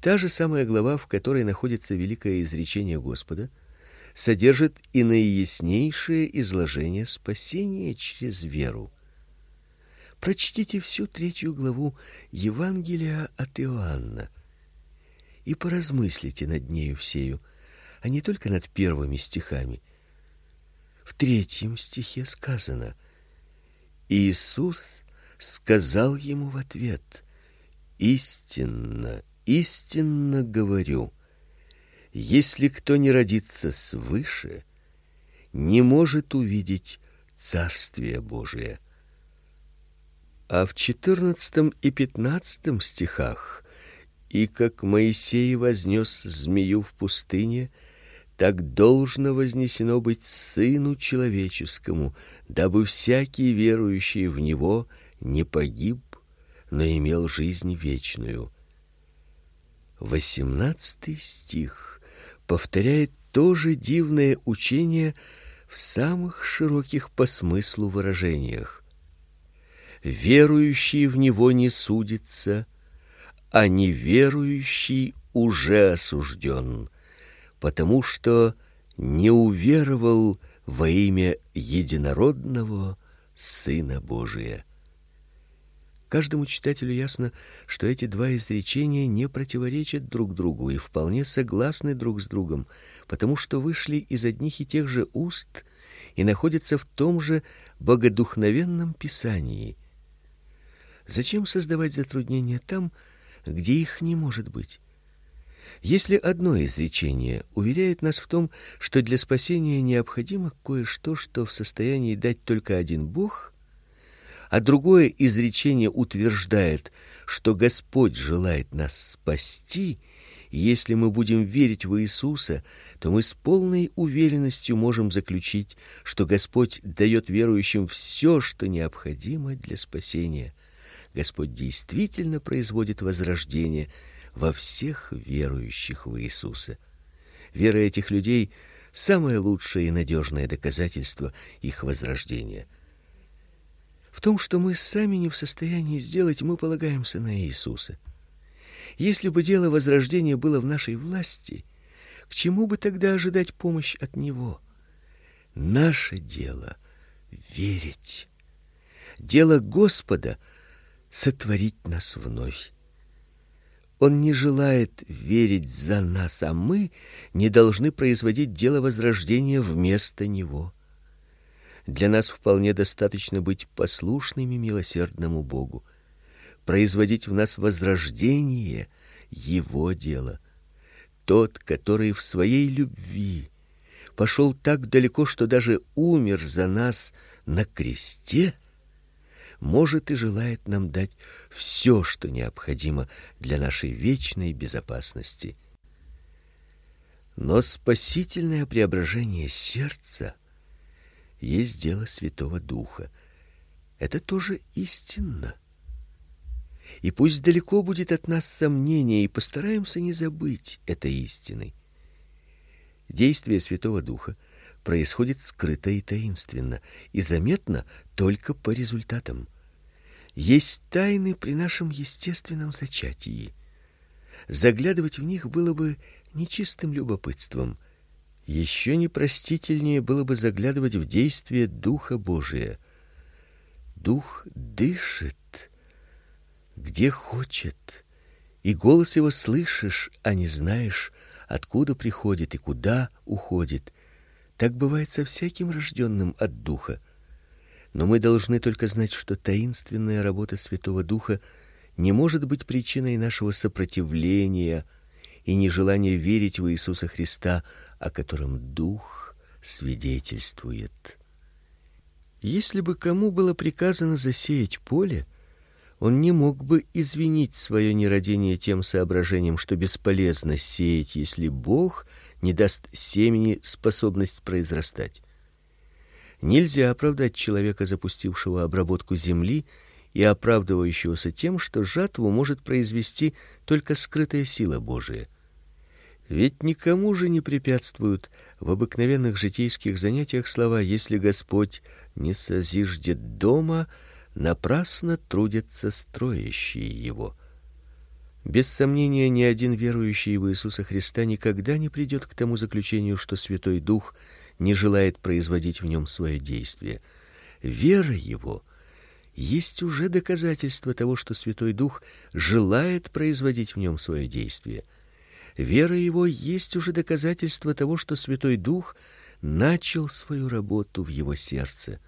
[SPEAKER 1] та же самая глава, в которой находится великое изречение Господа, содержит и наияснейшее изложение спасения через веру. Прочтите всю третью главу Евангелия от Иоанна и поразмыслите над нею всею, а не только над первыми стихами. В третьем стихе сказано: Иисус сказал ему в ответ: Истинно, истинно говорю, если кто не родится свыше, не может увидеть Царствие Божие. А в четырнадцатом и пятнадцатом стихах и как Моисей вознес змею в пустыне, так должно вознесено быть сыну человеческому, дабы всякий верующий в него не погиб, но имел жизнь вечную. Восемнадцатый стих повторяет то же дивное учение в самых широких по смыслу выражениях. Верующий в него не судится, а неверующий уже осужден, потому что не уверовал во имя единородного Сына Божия. Каждому читателю ясно, что эти два изречения не противоречат друг другу и вполне согласны друг с другом, потому что вышли из одних и тех же уст и находятся в том же богодухновенном писании. Зачем создавать затруднения там, где их не может быть. Если одно изречение уверяет нас в том, что для спасения необходимо кое-что, что в состоянии дать только один Бог, а другое изречение утверждает, что Господь желает нас спасти, если мы будем верить в Иисуса, то мы с полной уверенностью можем заключить, что Господь дает верующим все, что необходимо для спасения. Господь действительно производит возрождение во всех верующих в Иисуса. Вера этих людей самое лучшее и надежное доказательство их возрождения. В том, что мы сами не в состоянии сделать, мы полагаемся на Иисуса. Если бы дело возрождения было в нашей власти, к чему бы тогда ожидать помощь от него? Наше дело верить. Дело Господа сотворить нас вновь. Он не желает верить за нас, а мы не должны производить дело возрождения вместо него. Для нас вполне достаточно быть послушными милосердному Богу, производить в нас возрождение его дело. Тот, который в своей любви пошел так далеко, что даже умер за нас на кресте, может и желает нам дать все, что необходимо для нашей вечной безопасности. Но спасительное преображение сердца есть дело Святого Духа. Это тоже истинно. И пусть далеко будет от нас сомнение, и постараемся не забыть этой истины. Действие Святого Духа происходит скрыто и таинственно, и заметно только по результатам есть тайны при нашем естественном зачатии. Заглядывать в них было бы нечистым любопытством. Еще непростительнее было бы заглядывать в действие Духа Божия. Дух дышит, где хочет, и голос его слышишь, а не знаешь, откуда приходит и куда уходит. Так бывает со всяким рожденным от Духа. Но мы должны только знать, что таинственная работа Святого Духа не может быть причиной нашего сопротивления и нежелания верить в Иисуса Христа, о котором Дух свидетельствует. Если бы кому было приказано засеять поле, он не мог бы извинить свое нерадение тем соображением, что бесполезно сеять, если Бог не даст семени способность произрастать. Нельзя оправдать человека, запустившего обработку земли и оправдывающегося тем, что жатву может произвести только скрытая сила Божия. Ведь никому же не препятствуют в обыкновенных житейских занятиях слова: если Господь не созиждет дома, напрасно трудятся строящие его. Без сомнения, ни один верующий в Иисуса Христа никогда не придет к тому заключению, что Святой Дух не желает производить в нем свое действие. Вера его есть уже доказательство того, что Святой Дух желает производить в нем свое действие. Вера его есть уже доказательство того, что Святой Дух начал свою работу в его сердце.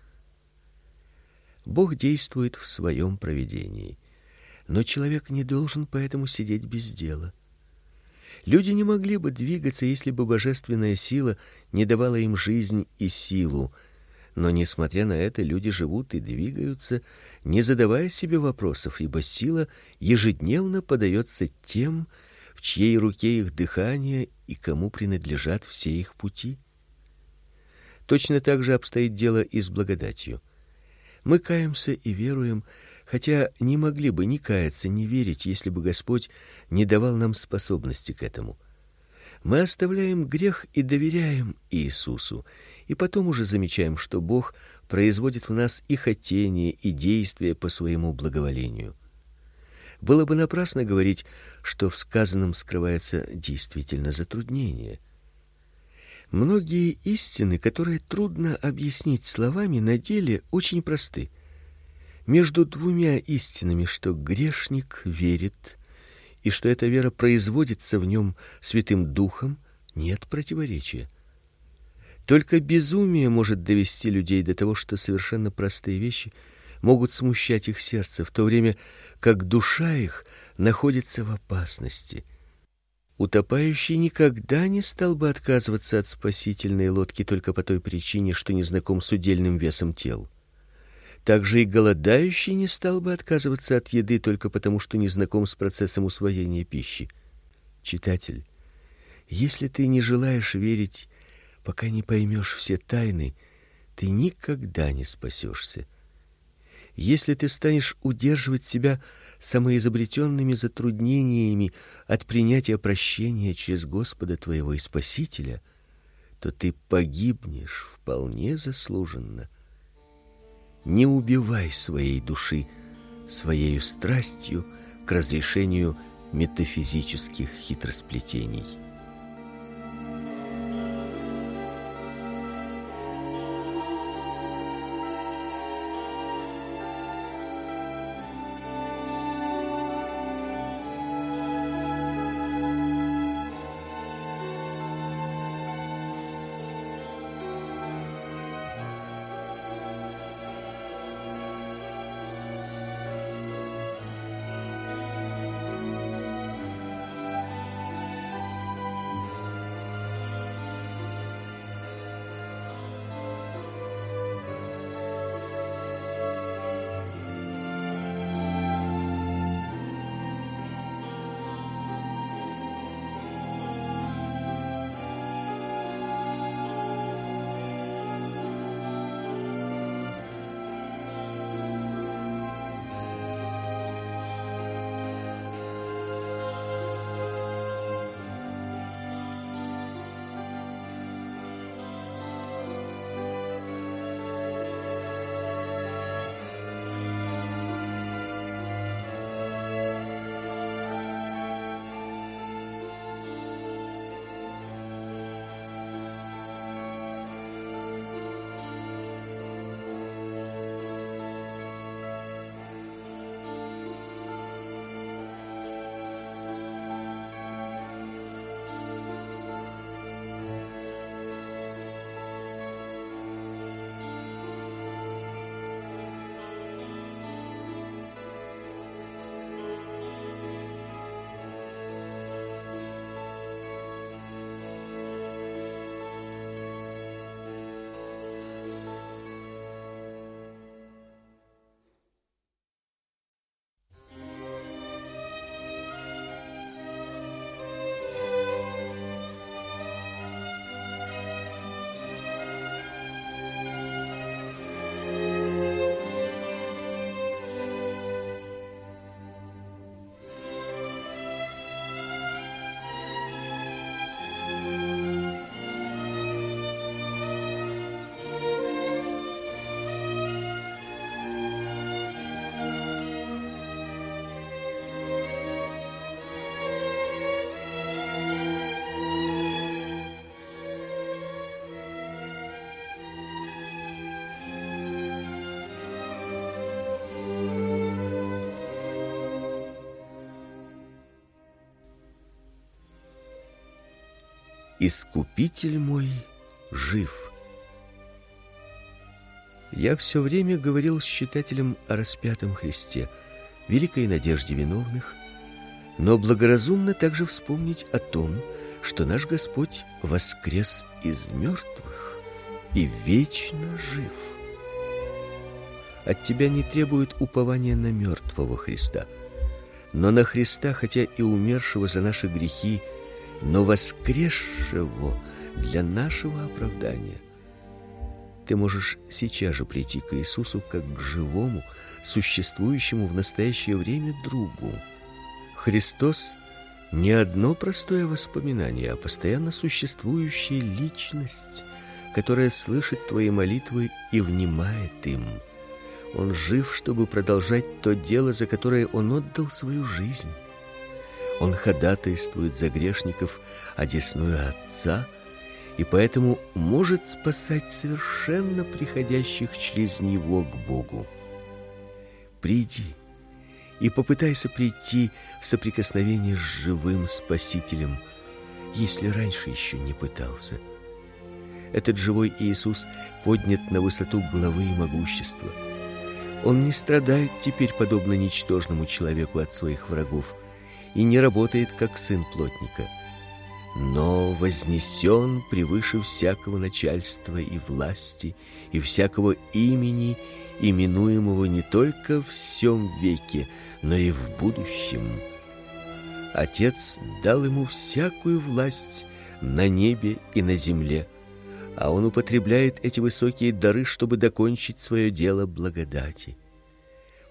[SPEAKER 1] Бог действует в своем провидении, но человек не должен поэтому сидеть без дела. Люди не могли бы двигаться, если бы божественная сила не давала им жизнь и силу. Но несмотря на это, люди живут и двигаются, не задавая себе вопросов, ибо сила ежедневно подается тем, в чьей руке их дыхание и кому принадлежат все их пути. Точно так же обстоит дело и с благодатью. Мы каемся и веруем, хотя не могли бы ни каяться, ни верить, если бы Господь не давал нам способности к этому. Мы оставляем грех и доверяем Иисусу, и потом уже замечаем, что Бог производит в нас и хотение, и действия по своему благоволению. Было бы напрасно говорить, что в сказанном скрывается действительно затруднение. Многие истины, которые трудно объяснить словами, на деле очень просты. Между двумя истинами, что грешник верит и что эта вера производится в нем Святым Духом, нет противоречия. Только безумие может довести людей до того, что совершенно простые вещи могут смущать их сердце, в то время как душа их находится в опасности. Утопающий никогда не стал бы отказываться от спасительной лодки только по той причине, что не знаком с удельным весом тел. Также и голодающий не стал бы отказываться от еды только потому, что не знаком с процессом усвоения пищи. Читатель, если ты не желаешь верить, пока не поймешь все тайны, ты никогда не спасешься. Если ты станешь удерживать себя самоизобретенными затруднениями от принятия прощения через Господа твоего и Спасителя, то ты погибнешь вполне заслуженно. Не убивай своей души своей страстью к разрешению метафизических хитросплетений. Искупитель мой жив. Я все время говорил с читателем о распятом Христе, великой надежде виновных, но благоразумно также вспомнить о том, что наш Господь воскрес из мертвых и вечно жив. От тебя не требует упования на мертвого Христа, но на Христа, хотя и умершего за наши грехи, но воскресшего для нашего оправдания. Ты можешь сейчас же прийти к Иисусу как к живому, существующему в настоящее время другу. Христос не одно простое воспоминание, а постоянно существующая личность, которая слышит твои молитвы и внимает им. Он жив, чтобы продолжать то дело, за которое он отдал свою жизнь. Он ходатайствует за грешников одесную Отца и поэтому может спасать совершенно приходящих через него к Богу. Приди и попытайся прийти в соприкосновение с живым Спасителем, если раньше еще не пытался. Этот живой Иисус поднят на высоту главы и могущества. Он не страдает теперь подобно ничтожному человеку от своих врагов и не работает как сын плотника – но вознесен превыше всякого начальства и власти и всякого имени, именуемого не только в всем веке, но и в будущем. Отец дал ему всякую власть на небе и на земле, а он употребляет эти высокие дары, чтобы докончить свое дело благодати.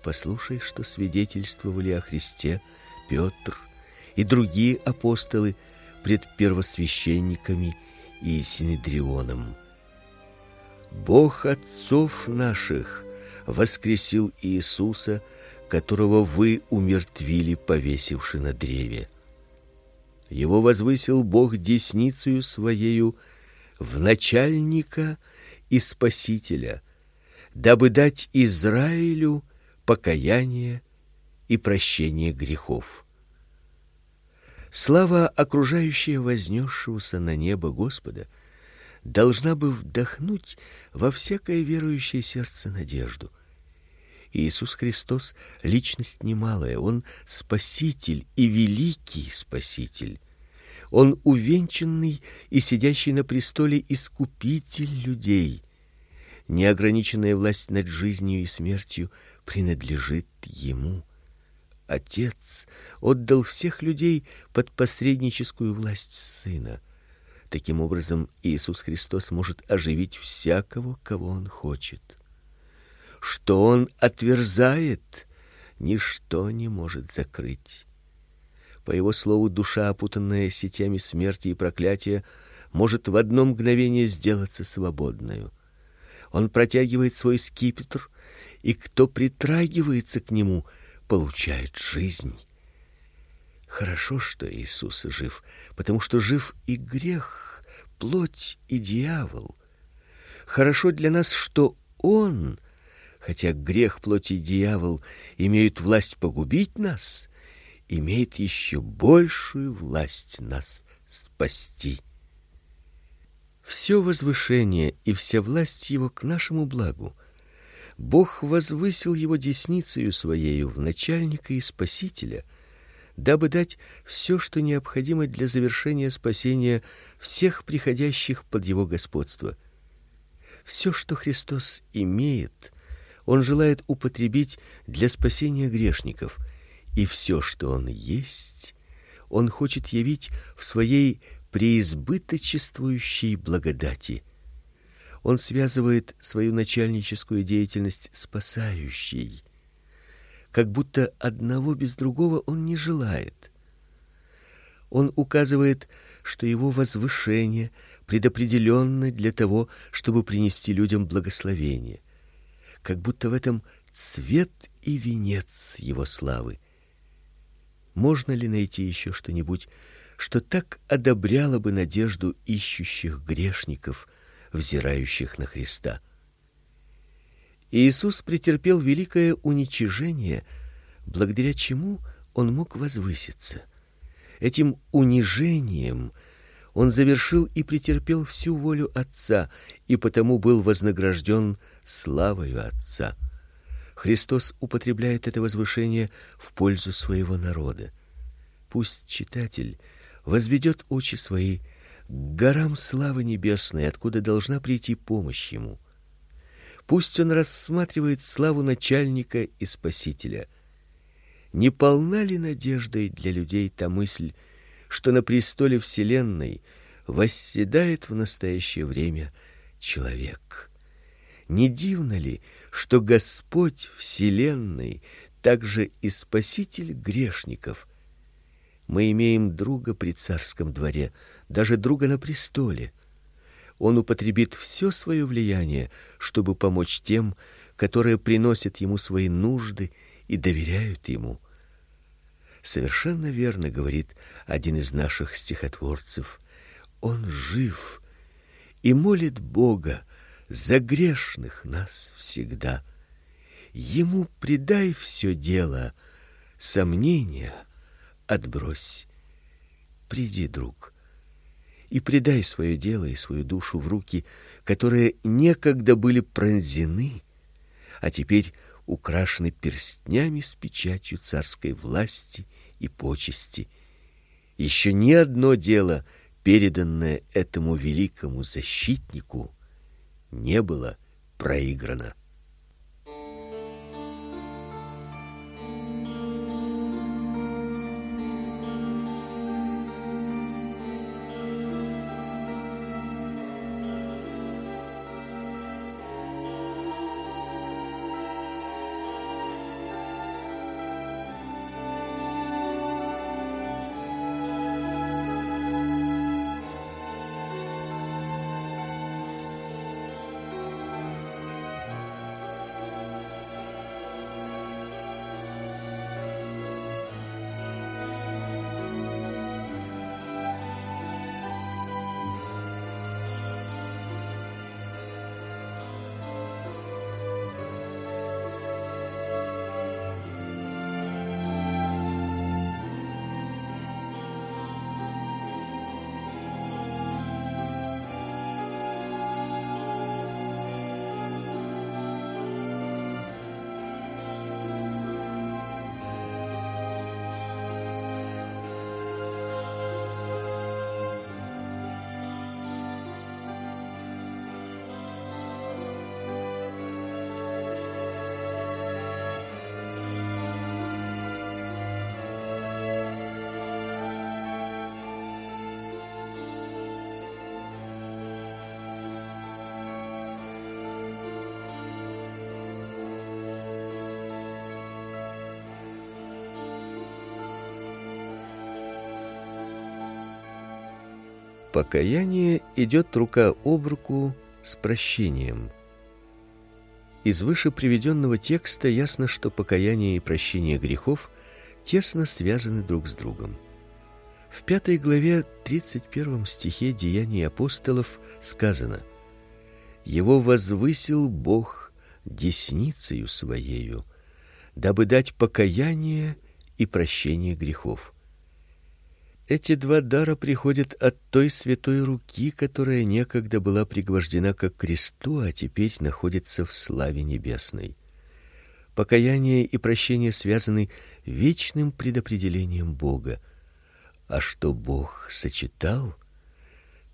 [SPEAKER 1] Послушай, что свидетельствовали о Христе Петр и другие апостолы, пред первосвященниками и синедрионом. Бог отцов наших воскресил Иисуса, которого вы умертвили, повесивши на древе. Его возвысил Бог десницею своею в начальника и спасителя, дабы дать Израилю покаяние и прощение грехов. Слава, окружающая вознесшегося на небо Господа, должна бы вдохнуть во всякое верующее сердце надежду. Иисус Христос личность немалая, он спаситель и великий спаситель. Он увенчанный и сидящий на престоле искупитель людей. Неограниченная власть над жизнью и смертью принадлежит ему. Отец отдал всех людей под посредническую власть Сына. Таким образом, Иисус Христос может оживить всякого, кого он хочет. Что он отверзает, ничто не может закрыть. По его слову, душа, опутанная сетями смерти и проклятия, может в одно мгновение сделаться свободной. Он протягивает свой скипетр, и кто притрагивается к нему, получает жизнь. Хорошо, что Иисус жив, потому что жив и грех, плоть и дьявол. Хорошо для нас, что он, хотя грех, плоть и дьявол имеют власть погубить нас, имеет еще большую власть нас спасти. Все возвышение и вся власть его к нашему благу. Бог возвысил его десницею своею в начальника и спасителя, дабы дать все, что необходимо для завершения спасения всех приходящих под его господство. Все, что Христос имеет, он желает употребить для спасения грешников, и все, что он есть, он хочет явить в своей преизбыточествующей благодати он связывает свою начальническую деятельность спасающей, как будто одного без другого он не желает. Он указывает, что его возвышение предопределенно для того, чтобы принести людям благословение, как будто в этом цвет и венец его славы. Можно ли найти еще что-нибудь, что так одобряло бы надежду ищущих грешников? Взирающих на Христа. Иисус претерпел великое уничижение, благодаря чему он мог возвыситься. Этим унижением Он завершил и претерпел всю волю Отца, и потому был вознагражден славою Отца. Христос употребляет это возвышение в пользу своего народа. Пусть читатель возведет очи свои к горам славы небесной, откуда должна прийти помощь ему. Пусть он рассматривает славу начальника и спасителя. Не полна ли надеждой для людей та мысль, что на престоле вселенной восседает в настоящее время человек? Не дивно ли, что Господь вселенной также и спаситель грешников? Мы имеем друга при царском дворе, даже друга на престоле он употребит все свое влияние, чтобы помочь тем, которые приносят ему свои нужды и доверяют ему. Совершенно верно говорит один из наших стихотворцев. Он жив и молит Бога за грешных нас всегда. Ему предай все дело, сомнения отбрось. Приди, друг, и предай свое дело и свою душу в руки, которые некогда были пронзены, а теперь украшены перстнями с печатью царской власти и почести. Еще ни одно дело, переданное этому великому защитнику, не было проиграно. Покаяние идет рука об руку с прощением. Из выше приведенного текста ясно, что покаяние и прощение грехов тесно связаны друг с другом. В пятой главе 31 стихе Деяний апостолов сказано: Его возвысил Бог десницею своею, дабы дать покаяние и прощение грехов. Эти два дара приходят от той святой руки, которая некогда была пригвождена к кресту, а теперь находится в славе небесной. Покаяние и прощение связаны вечным предопределением Бога. А что Бог сочетал,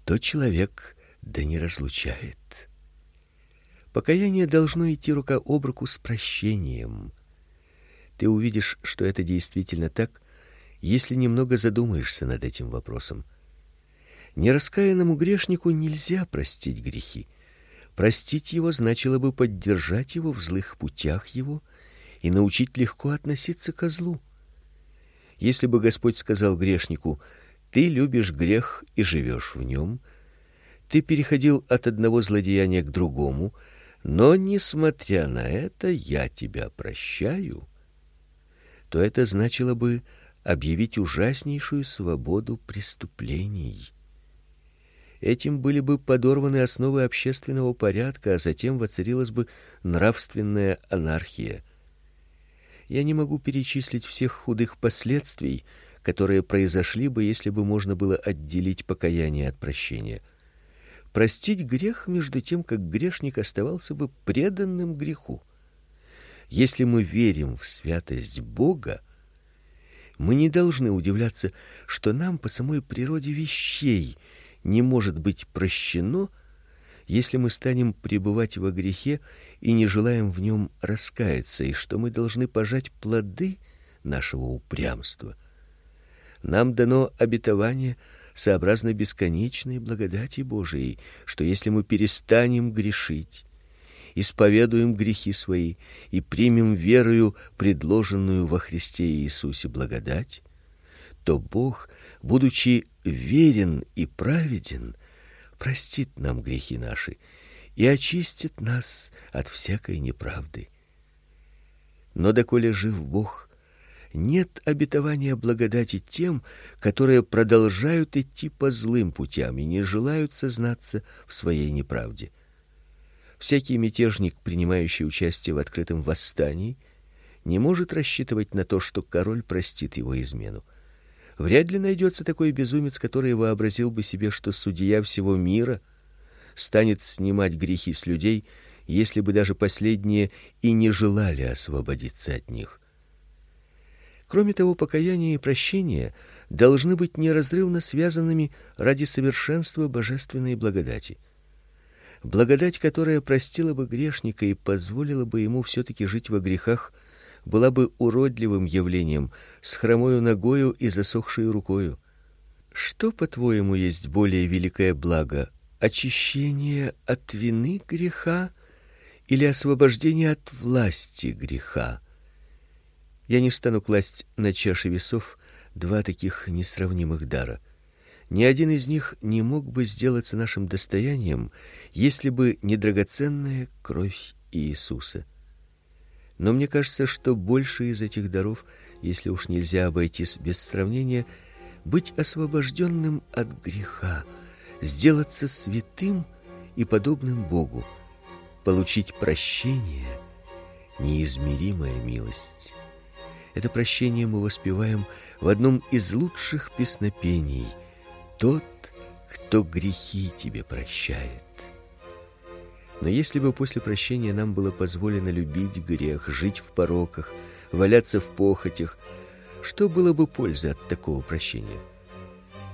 [SPEAKER 1] то человек да не разлучает. Покаяние должно идти рука об руку с прощением. Ты увидишь, что это действительно так, если немного задумаешься над этим вопросом. Нераскаянному грешнику нельзя простить грехи. Простить его значило бы поддержать его в злых путях его и научить легко относиться к злу. Если бы Господь сказал грешнику: "Ты любишь грех и живешь в нем, ты переходил от одного злодеяния к другому, но несмотря на это я тебя прощаю", то это значило бы объявить ужаснейшую свободу преступлений. Этим были бы подорваны основы общественного порядка, а затем воцарилась бы нравственная анархия. Я не могу перечислить всех худых последствий, которые произошли бы, если бы можно было отделить покаяние от прощения. Простить грех между тем, как грешник оставался бы преданным греху. Если мы верим в святость Бога, мы не должны удивляться, что нам по самой природе вещей не может быть прощено, если мы станем пребывать во грехе и не желаем в нем раскаяться, и что мы должны пожать плоды нашего упрямства. Нам дано обетование сообразно бесконечной благодати Божией, что если мы перестанем грешить, исповедуем грехи свои и примем верою предложенную во Христе Иисусе благодать, то Бог, будучи верен и праведен, простит нам грехи наши и очистит нас от всякой неправды. Но доколе жив Бог, нет обетования благодати тем, которые продолжают идти по злым путям и не желают сознаться в своей неправде. Всякий мятежник, принимающий участие в открытом восстании, не может рассчитывать на то, что король простит его измену. Вряд ли найдется такой безумец, который вообразил бы себе, что судья всего мира станет снимать грехи с людей, если бы даже последние и не желали освободиться от них. Кроме того, покаяние и прощение должны быть неразрывно связанными ради совершенства божественной благодати. Благодать, которая простила бы грешника и позволила бы ему все таки жить во грехах, была бы уродливым явлением, с хромою ногою и засохшей рукою. Что, по-твоему, есть более великое благо: очищение от вины греха или освобождение от власти греха? Я не стану класть на чаши весов два таких несравнимых дара. Ни один из них не мог бы сделаться нашим достоянием, если бы не драгоценная кровь Иисуса. Но мне кажется, что больше из этих даров, если уж нельзя обойтись без сравнения, быть освобожденным от греха, сделаться святым и подобным Богу, получить прощение, неизмеримая милость. Это прощение мы воспеваем в одном из лучших песнопений – тот, кто грехи тебе прощает. Но если бы после прощения нам было позволено любить грех, жить в пороках, валяться в похотях, что было бы пользы от такого прощения?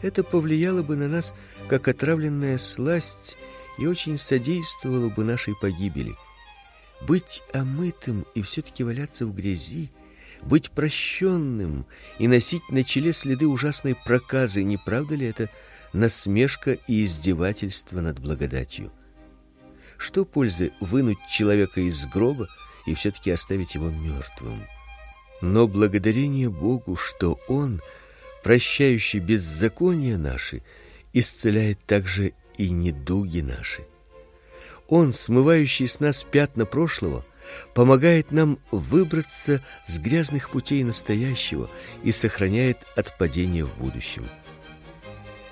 [SPEAKER 1] Это повлияло бы на нас как отравленная сласть и очень содействовало бы нашей погибели. Быть омытым и все таки валяться в грязи быть прощенным и носить на челе следы ужасной проказы, не правда ли это насмешка и издевательство над благодатью? Что пользы вынуть человека из гроба и все таки оставить его мертвым? Но благодарение Богу, что он, прощающий беззакония наши, исцеляет также и недуги наши. Он, смывающий с нас пятна прошлого, помогает нам выбраться с грязных путей настоящего и сохраняет от падения в будущем.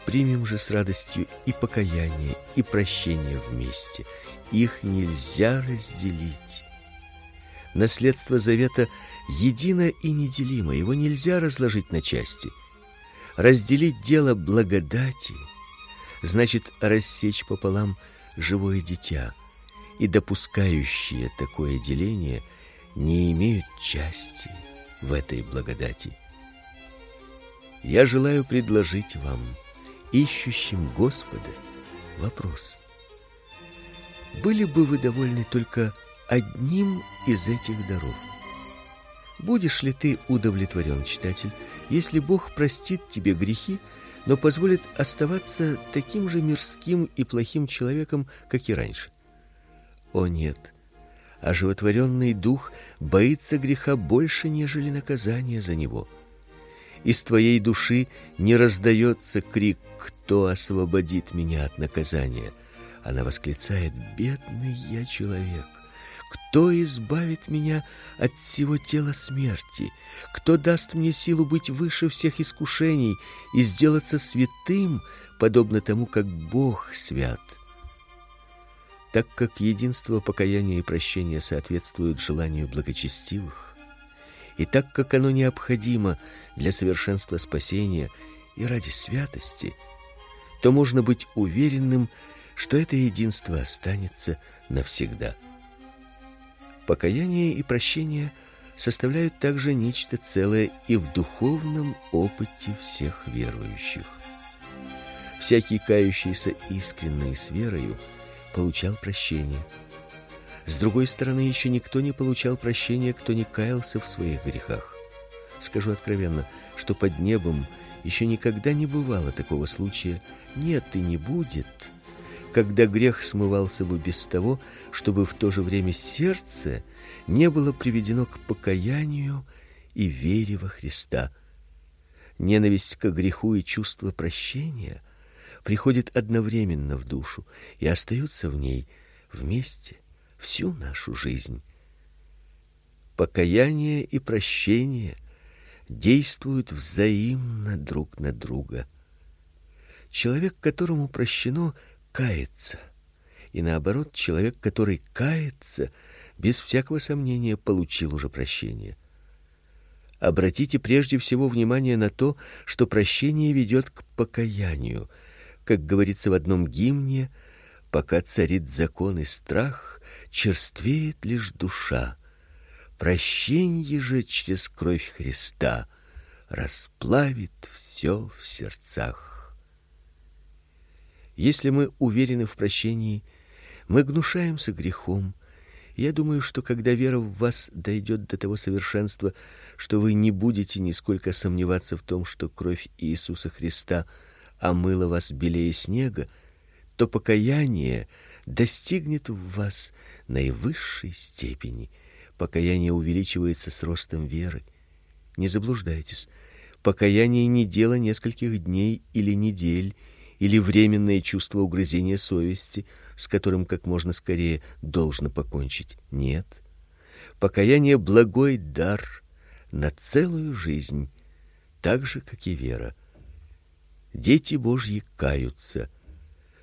[SPEAKER 1] Примем же с радостью и покаяние, и прощение вместе. Их нельзя разделить. Наследство завета едино и неделимо, его нельзя разложить на части. Разделить дело благодати значит рассечь пополам живое дитя – и допускающие такое деление не имеют части в этой благодати. Я желаю предложить вам, ищущим Господа, вопрос. Были бы вы довольны только одним из этих даров? Будешь ли ты удовлетворен, читатель, если Бог простит тебе грехи, но позволит оставаться таким же мирским и плохим человеком, как и раньше? О нет! Оживотворенный дух боится греха больше, нежели наказания за него. Из твоей души не раздается крик «Кто освободит меня от наказания?» Она восклицает «Бедный я человек! Кто избавит меня от всего тела смерти? Кто даст мне силу быть выше всех искушений и сделаться святым, подобно тому, как Бог свят?» Так как единство покаяния и прощения соответствует желанию благочестивых, И так как оно необходимо для совершенства спасения и ради святости, то можно быть уверенным, что это единство останется навсегда. Покаяние и прощение составляют также нечто целое и в духовном опыте всех верующих. Всякий кающийся искренне и с верою получал прощение. С другой стороны, еще никто не получал прощения, кто не каялся в своих грехах. Скажу откровенно, что под небом еще никогда не бывало такого случая, нет и не будет, когда грех смывался бы без того, чтобы в то же время сердце не было приведено к покаянию и вере во Христа. Ненависть к греху и чувство прощения приходят одновременно в душу и остаются в ней вместе всю нашу жизнь. Покаяние и прощение действуют взаимно друг на друга. Человек, которому прощено, кается. И наоборот, человек, который кается, без всякого сомнения получил уже прощение. Обратите прежде всего внимание на то, что прощение ведет к покаянию. Как говорится в одном гимне, пока царит закон и страх, черствеет лишь душа. Прощение же через кровь Христа расплавит все в сердцах. Если мы уверены в прощении, мы гнушаемся грехом. Я думаю, что когда вера в вас дойдет до того совершенства, что вы не будете нисколько сомневаться в том, что кровь Иисуса Христа омыла вас белее снега, то покаяние достигнет в вас наивысшей степени. Покаяние увеличивается с ростом веры. Не заблуждайтесь. Покаяние не дело нескольких дней или недель или временное чувство угрызения совести, с которым как можно скорее должно покончить. Нет. Покаяние благой дар на целую жизнь, так же как и вера. Дети Божьи каются,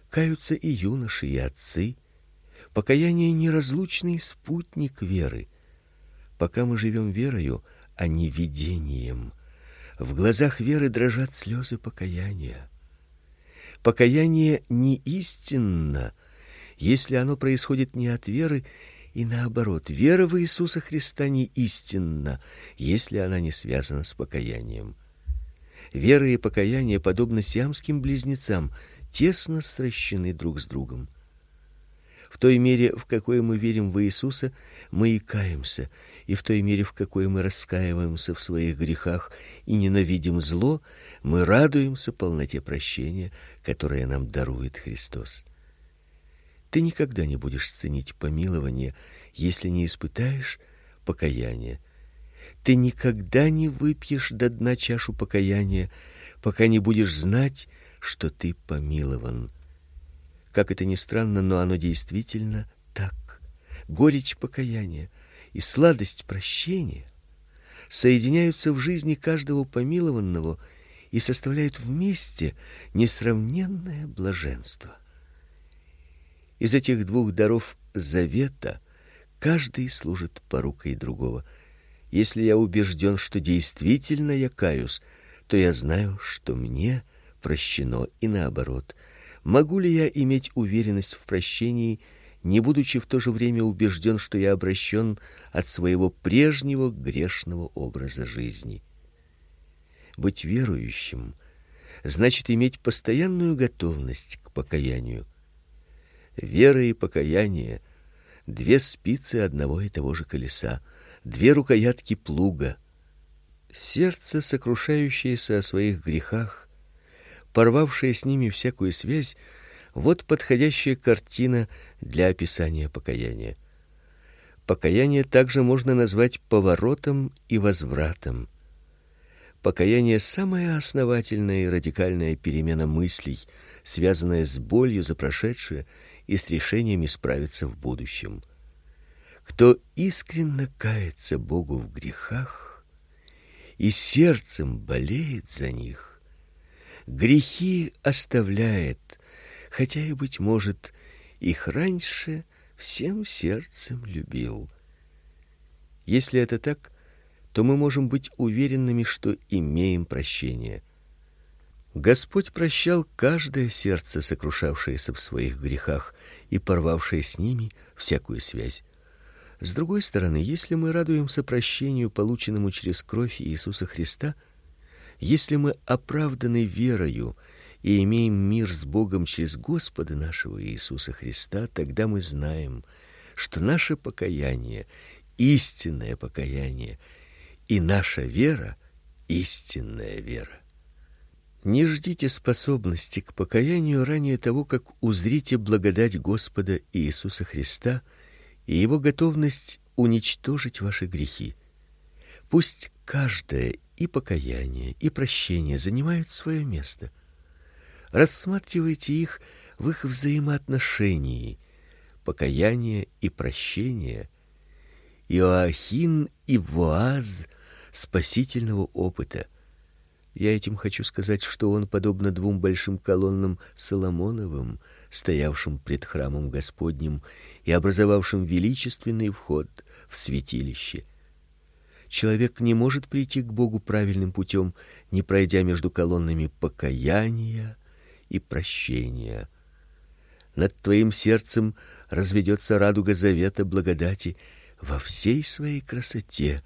[SPEAKER 1] каются и юноши, и отцы. Покаяние неразлучный спутник веры. Пока мы живем верою, а не видением, в глазах веры дрожат слезы покаяния. Покаяние не истинно, если оно происходит не от веры, и наоборот, вера в Иисуса Христа не истинна, если она не связана с покаянием. Вера и покаяние подобно сиамским близнецам, тесно сращены друг с другом. В той мере, в какой мы верим в Иисуса, мы и каемся, и в той мере, в какой мы раскаиваемся в своих грехах и ненавидим зло, мы радуемся полноте прощения, которое нам дарует Христос. Ты никогда не будешь ценить помилование, если не испытаешь покаяния. Ты никогда не выпьешь до дна чашу покаяния, пока не будешь знать, что ты помилован. Как это ни странно, но оно действительно так. Горечь покаяния и сладость прощения соединяются в жизни каждого помилованного и составляют вместе несравненное блаженство. Из этих двух даров завета каждый служит порукой другого. Если я убежден, что действительно я каюсь, то я знаю, что мне прощено и наоборот – Могу ли я иметь уверенность в прощении, не будучи в то же время убежден, что я обращен от своего прежнего грешного образа жизни? Быть верующим значит иметь постоянную готовность к покаянию. Вера и покаяние две спицы одного и того же колеса, две рукоятки плуга. Сердце, сокрушающееся о своих грехах, порвавшая с ними всякую связь, вот подходящая картина для описания покаяния. Покаяние также можно назвать поворотом и возвратом. Покаяние самая основательная и радикальная перемена мыслей, связанная с болью за прошедшее и с решением исправиться в будущем. Кто искренне кается Богу в грехах и сердцем болеет за них, грехи оставляет, хотя и быть может, их раньше всем сердцем любил. Если это так, то мы можем быть уверенными, что имеем прощение. Господь прощал каждое сердце, сокрушавшееся в своих грехах и порвавшее с ними всякую связь. С другой стороны, если мы радуемся прощению, полученному через кровь Иисуса Христа, если мы оправданы верою и имеем мир с Богом через Господа нашего Иисуса Христа, тогда мы знаем, что наше покаяние истинное покаяние, и наша вера истинная вера. Не ждите способности к покаянию ранее того, как узрите благодать Господа Иисуса Христа и его готовность уничтожить ваши грехи. Пусть каждое и покаяние, и прощение занимают свое место. Рассматривайте их в их взаимоотношении. Покаяние и прощение Иоахин и Воаз спасительного опыта. Я этим хочу сказать, что он подобно двум большим колоннам Соломоновым, стоявшим пред храмом Господним и образовавшим величественный вход в святилище. Человек не может прийти к Богу правильным путем, не пройдя между колоннами покаяния и прощения. Над твоим сердцем разведется радуга завета благодати во всей своей красоте,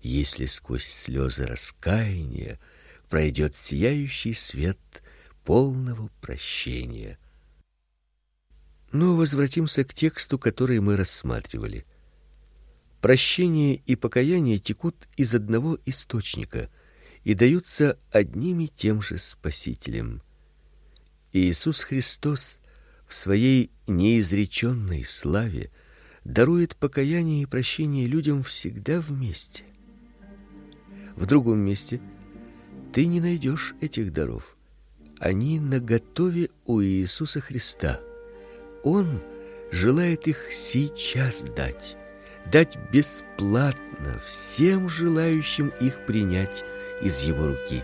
[SPEAKER 1] если сквозь слезы раскаяния пройдет сияющий свет полного прощения. Но возвратимся к тексту, который мы рассматривали. Прощение и покаяние текут из одного источника и даются одним и тем же Спасителем. Иисус Христос в своей неизреченной славе дарует покаяние и прощение людям всегда вместе. В другом месте ты не найдешь этих даров. Они наготове у Иисуса Христа. Он желает их сейчас дать, дать бесплатно всем желающим их принять из его руки.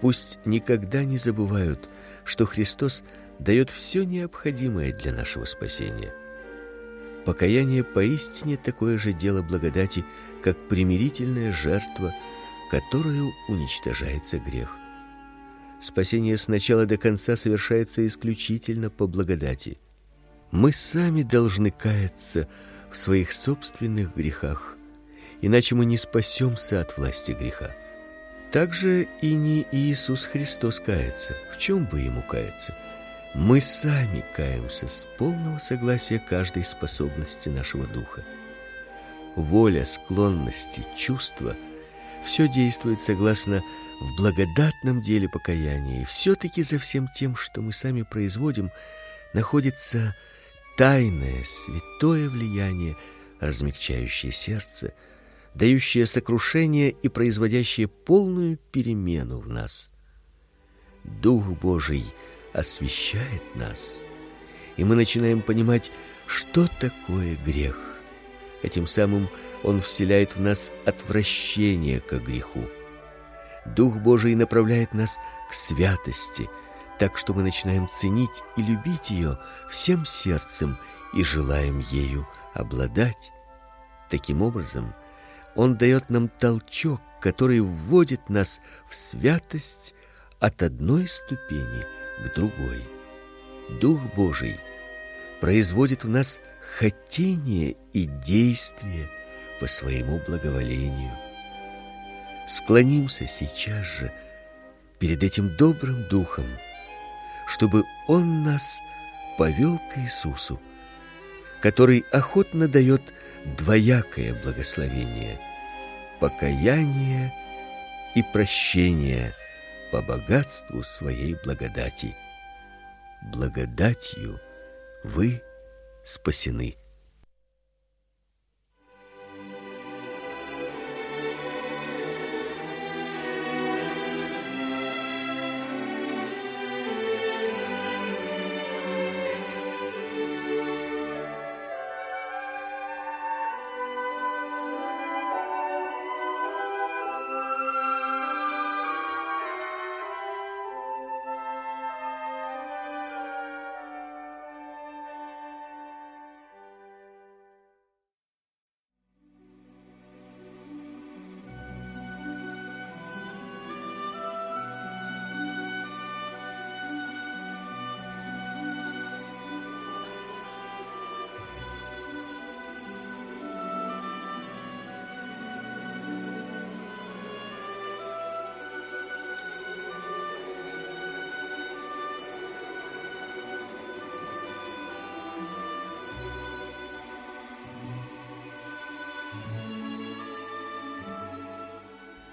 [SPEAKER 1] Пусть никогда не забывают, что Христос дает все необходимое для нашего спасения. Покаяние поистине такое же дело благодати, как примирительная жертва, которую уничтожается грех. Спасение с начала до конца совершается исключительно по благодати. Мы сами должны каяться в своих собственных грехах, иначе мы не спасемся от власти греха. Также и не Иисус Христос кается. В чем бы ему каяться? Мы сами каемся с полного согласия каждой способности нашего духа. Воля, склонности, чувства все действует согласно в благодатном деле покаяния, и все таки за всем тем, что мы сами производим, находится тайное, святое влияние, размягчающее сердце, дающее сокрушение и производящее полную перемену в нас. Дух Божий освещает нас, и мы начинаем понимать, что такое грех. Этим самым он вселяет в нас отвращение к греху. Дух Божий направляет нас к святости, так что мы начинаем ценить и любить ее всем сердцем и желаем ею обладать. Таким образом, он дает нам толчок, который вводит нас в святость от одной ступени к другой. Дух Божий производит в нас хотение и действие по своему благоволению. Склонимся сейчас же перед этим добрым духом, чтобы он нас повел к Иисусу, который охотно дает двоякое благословение: покаяние и прощение по богатству своей благодати. Благодатью вы спасены.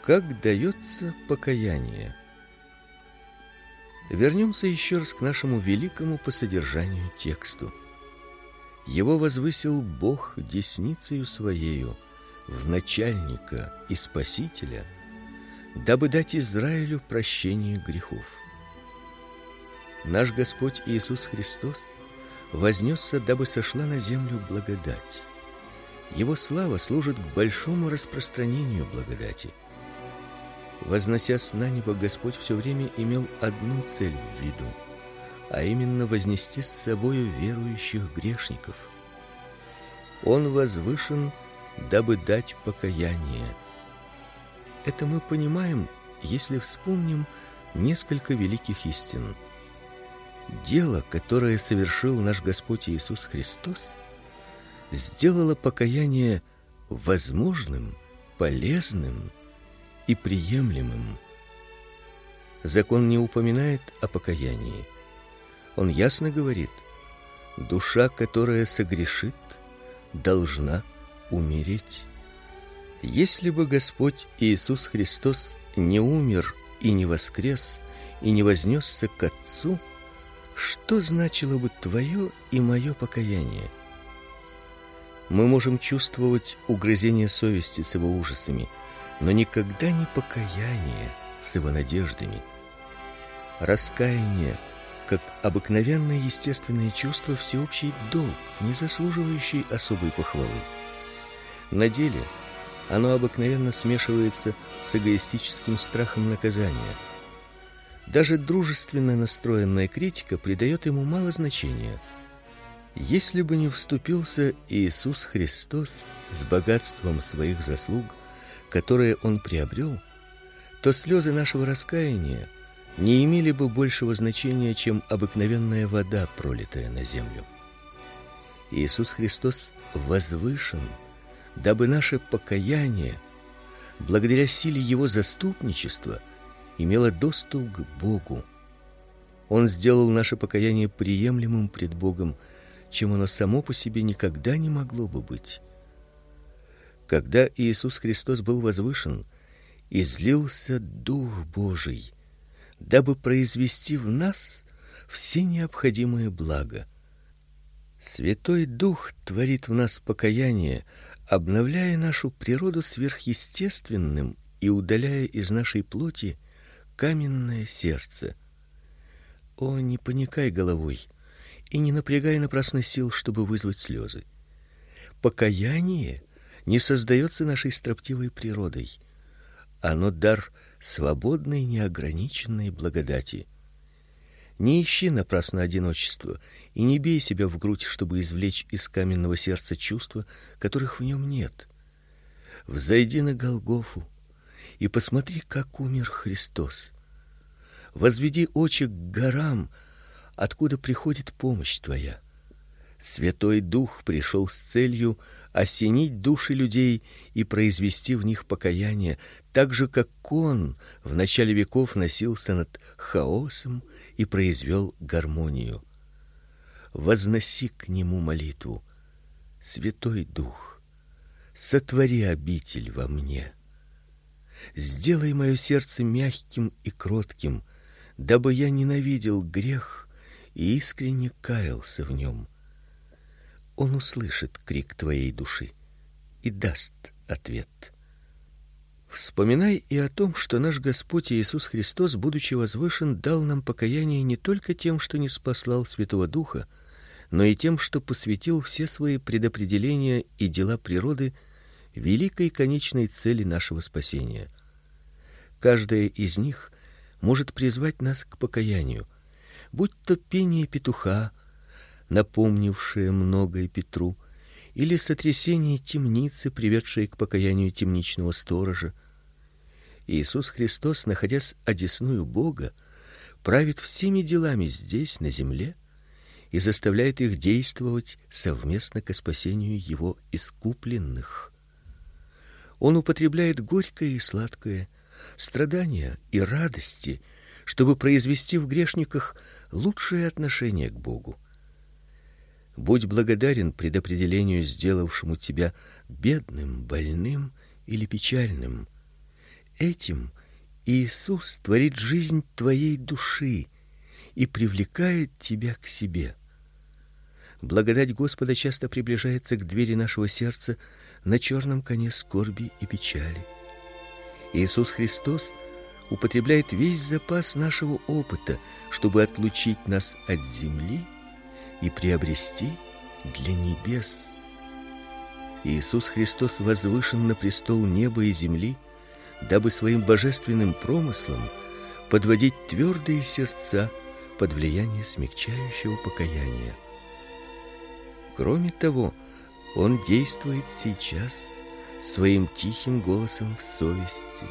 [SPEAKER 1] Как дается покаяние? Вернемся еще раз к нашему великому по содержанию тексту. Его возвысил Бог десницею своею в начальника и спасителя, дабы дать Израилю прощение грехов. Наш Господь Иисус Христос вознесся, дабы сошла на землю благодать. Его слава служит к большому распространению благодати. Возносясь на небо, Господь все время имел одну цель в виду, а именно вознести с собою верующих грешников. Он возвышен, дабы дать покаяние. Это мы понимаем, если вспомним несколько великих истин. Дело, которое совершил наш Господь Иисус Христос, сделало покаяние возможным, полезным и приемлемым. Закон не упоминает о покаянии. Он ясно говорит: душа, которая согрешит, должна умереть. Если бы Господь Иисус Христос не умер и не воскрес и не вознесся к Отцу, что значило бы твое и мое покаяние? Мы можем чувствовать угрызение совести с его ужасами, но никогда не покаяние с его надеждами. Раскаяние, как обыкновенное естественное чувство, всеобщий долг, не заслуживающий особой похвалы. На деле оно обыкновенно смешивается с эгоистическим страхом наказания. Даже дружественно настроенная критика придает ему мало значения. Если бы не вступился Иисус Христос с богатством своих заслуг, которые он приобрел, то слезы нашего раскаяния не имели бы большего значения, чем обыкновенная вода, пролитая на землю. Иисус Христос возвышен дабы наше покаяние, благодаря силе его заступничества, имело доступ к Богу. Он сделал наше покаяние приемлемым пред Богом, чем оно само по себе никогда не могло бы быть. Когда Иисус Христос был возвышен, излился Дух Божий, дабы произвести в нас все необходимые блага. Святой Дух творит в нас покаяние, обновляя нашу природу сверхъестественным и удаляя из нашей плоти каменное сердце. О, не поникай головой и не напрягай напрасно сил, чтобы вызвать слезы. Покаяние не создается нашей строптивой природой. Оно дар свободной неограниченной благодати. Не ищи напрасно одиночества и не бей себя в грудь, чтобы извлечь из каменного сердца чувства, которых в нем нет. Взойди на Голгофу и посмотри, как умер Христос. Возведи очи к горам, откуда приходит помощь твоя. Святой Дух пришел с целью осенить души людей и произвести в них покаяние, так же как он в начале веков носился над хаосом и произвел гармонию. Возноси к нему молитву. Святой Дух, сотвори обитель во мне. Сделай мое сердце мягким и кротким, дабы я ненавидел грех и искренне каялся в нем. Он услышит крик твоей души и даст ответ. Вспоминай и о том, что наш Господь Иисус Христос, будучи возвышен, дал нам покаяние не только тем, что не спаслал Святого Духа, но и тем, что посвятил все свои предопределения и дела природы великой конечной цели нашего спасения. Каждая из них может призвать нас к покаянию, будь то пение петуха, напомнившее многое Петру, или сотрясение темницы, приведшее к покаянию темничного сторожа, Иисус Христос, находясь одесную Бога, правит всеми делами здесь, на земле, и заставляет их действовать совместно к спасению его искупленных. Он употребляет горькое и сладкое, страдания и радости, чтобы произвести в грешниках лучшее отношение к Богу. Будь благодарен предопределению, сделавшему тебя бедным, больным или печальным этим Иисус творит жизнь твоей души и привлекает тебя к себе. Благодать Господа часто приближается к двери нашего сердца на черном коне скорби и печали. Иисус Христос употребляет весь запас нашего опыта, чтобы отлучить нас от земли и приобрести для небес. Иисус Христос возвышен на престол неба и земли, дабы своим божественным промыслом подводить твердые сердца под влияние смягчающего покаяния. Кроме того, он действует сейчас своим тихим голосом в совести.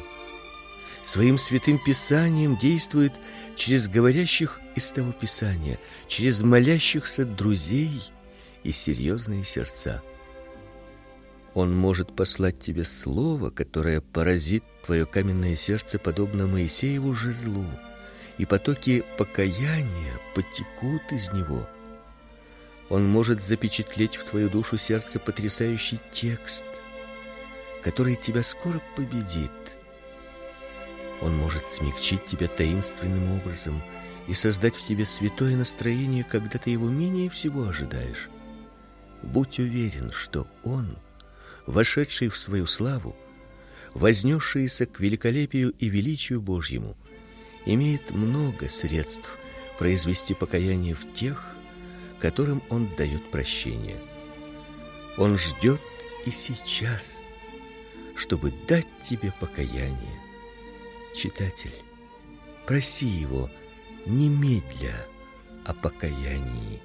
[SPEAKER 1] Своим святым писанием действует через говорящих из того писания, через молящихся друзей и серьезные сердца. Он может послать тебе слово, которое поразит твое каменное сердце подобно Моисееву жезлу, и потоки покаяния потекут из него. Он может запечатлеть в твою душу сердце потрясающий текст, который тебя скоро победит. Он может смягчить тебя таинственным образом и создать в тебе святое настроение, когда ты его менее всего ожидаешь. Будь уверен, что он, вошедший в свою славу, вознесшийся к великолепию и величию Божьему, имеет много средств произвести покаяние в тех, которым он дает прощение. Он ждет и сейчас, чтобы дать тебе покаяние. Читатель, проси его немедля о покаянии.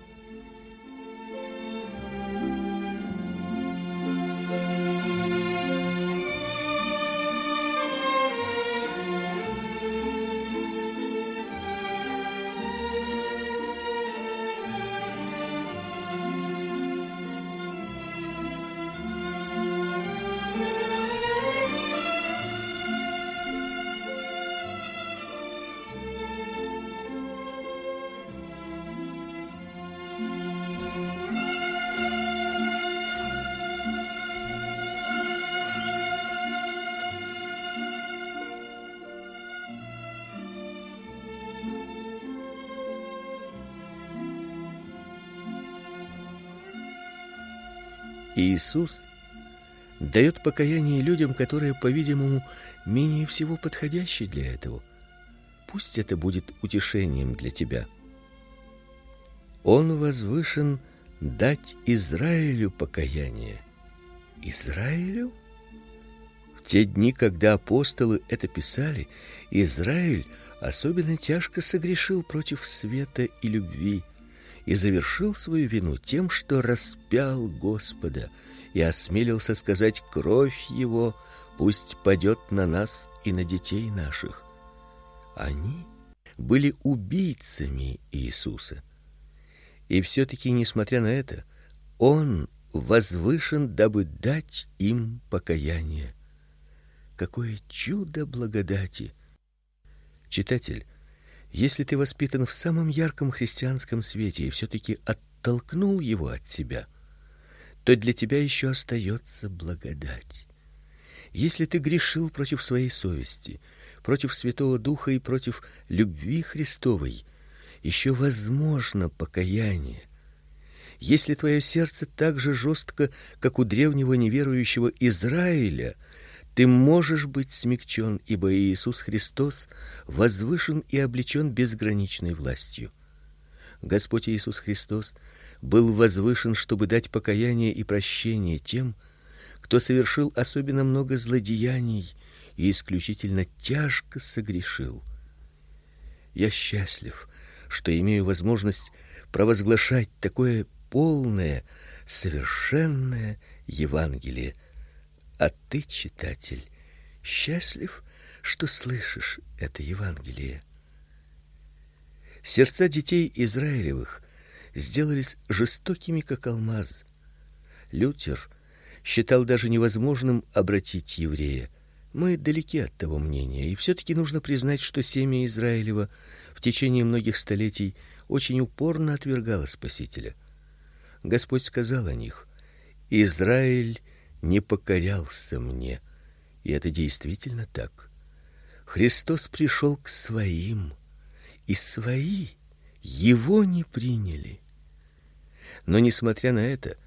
[SPEAKER 1] Иисус дает покаяние людям, которые, по-видимому, менее всего подходящи для этого. Пусть это будет утешением для тебя. Он возвышен дать Израилю покаяние. Израилю? В те дни, когда апостолы это писали, Израиль особенно тяжко согрешил против света и любви и завершил свою вину тем, что распял Господа и осмелился сказать: кровь его пусть падет на нас и на детей наших. Они были убийцами Иисуса. И все таки несмотря на это, он возвышен, дабы дать им покаяние. Какое чудо благодати! Читатель, если ты воспитан в самом ярком христианском свете и все таки оттолкнул его от себя, то для тебя еще остается благодать. Если ты грешил против своей совести, против Святого Духа и против любви Христовой, еще возможно покаяние. Если твое сердце так же жестко, как у древнего неверующего Израиля, ты можешь быть смягчен, ибо Иисус Христос возвышен и облечен безграничной властью. Господь Иисус Христос был возвышен, чтобы дать покаяние и прощение тем, кто совершил особенно много злодеяний и исключительно тяжко согрешил. Я счастлив, что имею возможность провозглашать такое полное, совершенное Евангелие а ты, читатель, счастлив, что слышишь это Евангелие. Сердца детей Израилевых сделались жестокими, как алмаз. Лютер считал даже невозможным обратить еврея. Мы далеки от того мнения, и все таки нужно признать, что семя Израилева в течение многих столетий очень упорно отвергало Спасителя. Господь сказал о них: Израиль не покорялся мне. И это действительно так. Христос пришел к своим, и свои его не приняли. Но несмотря на это,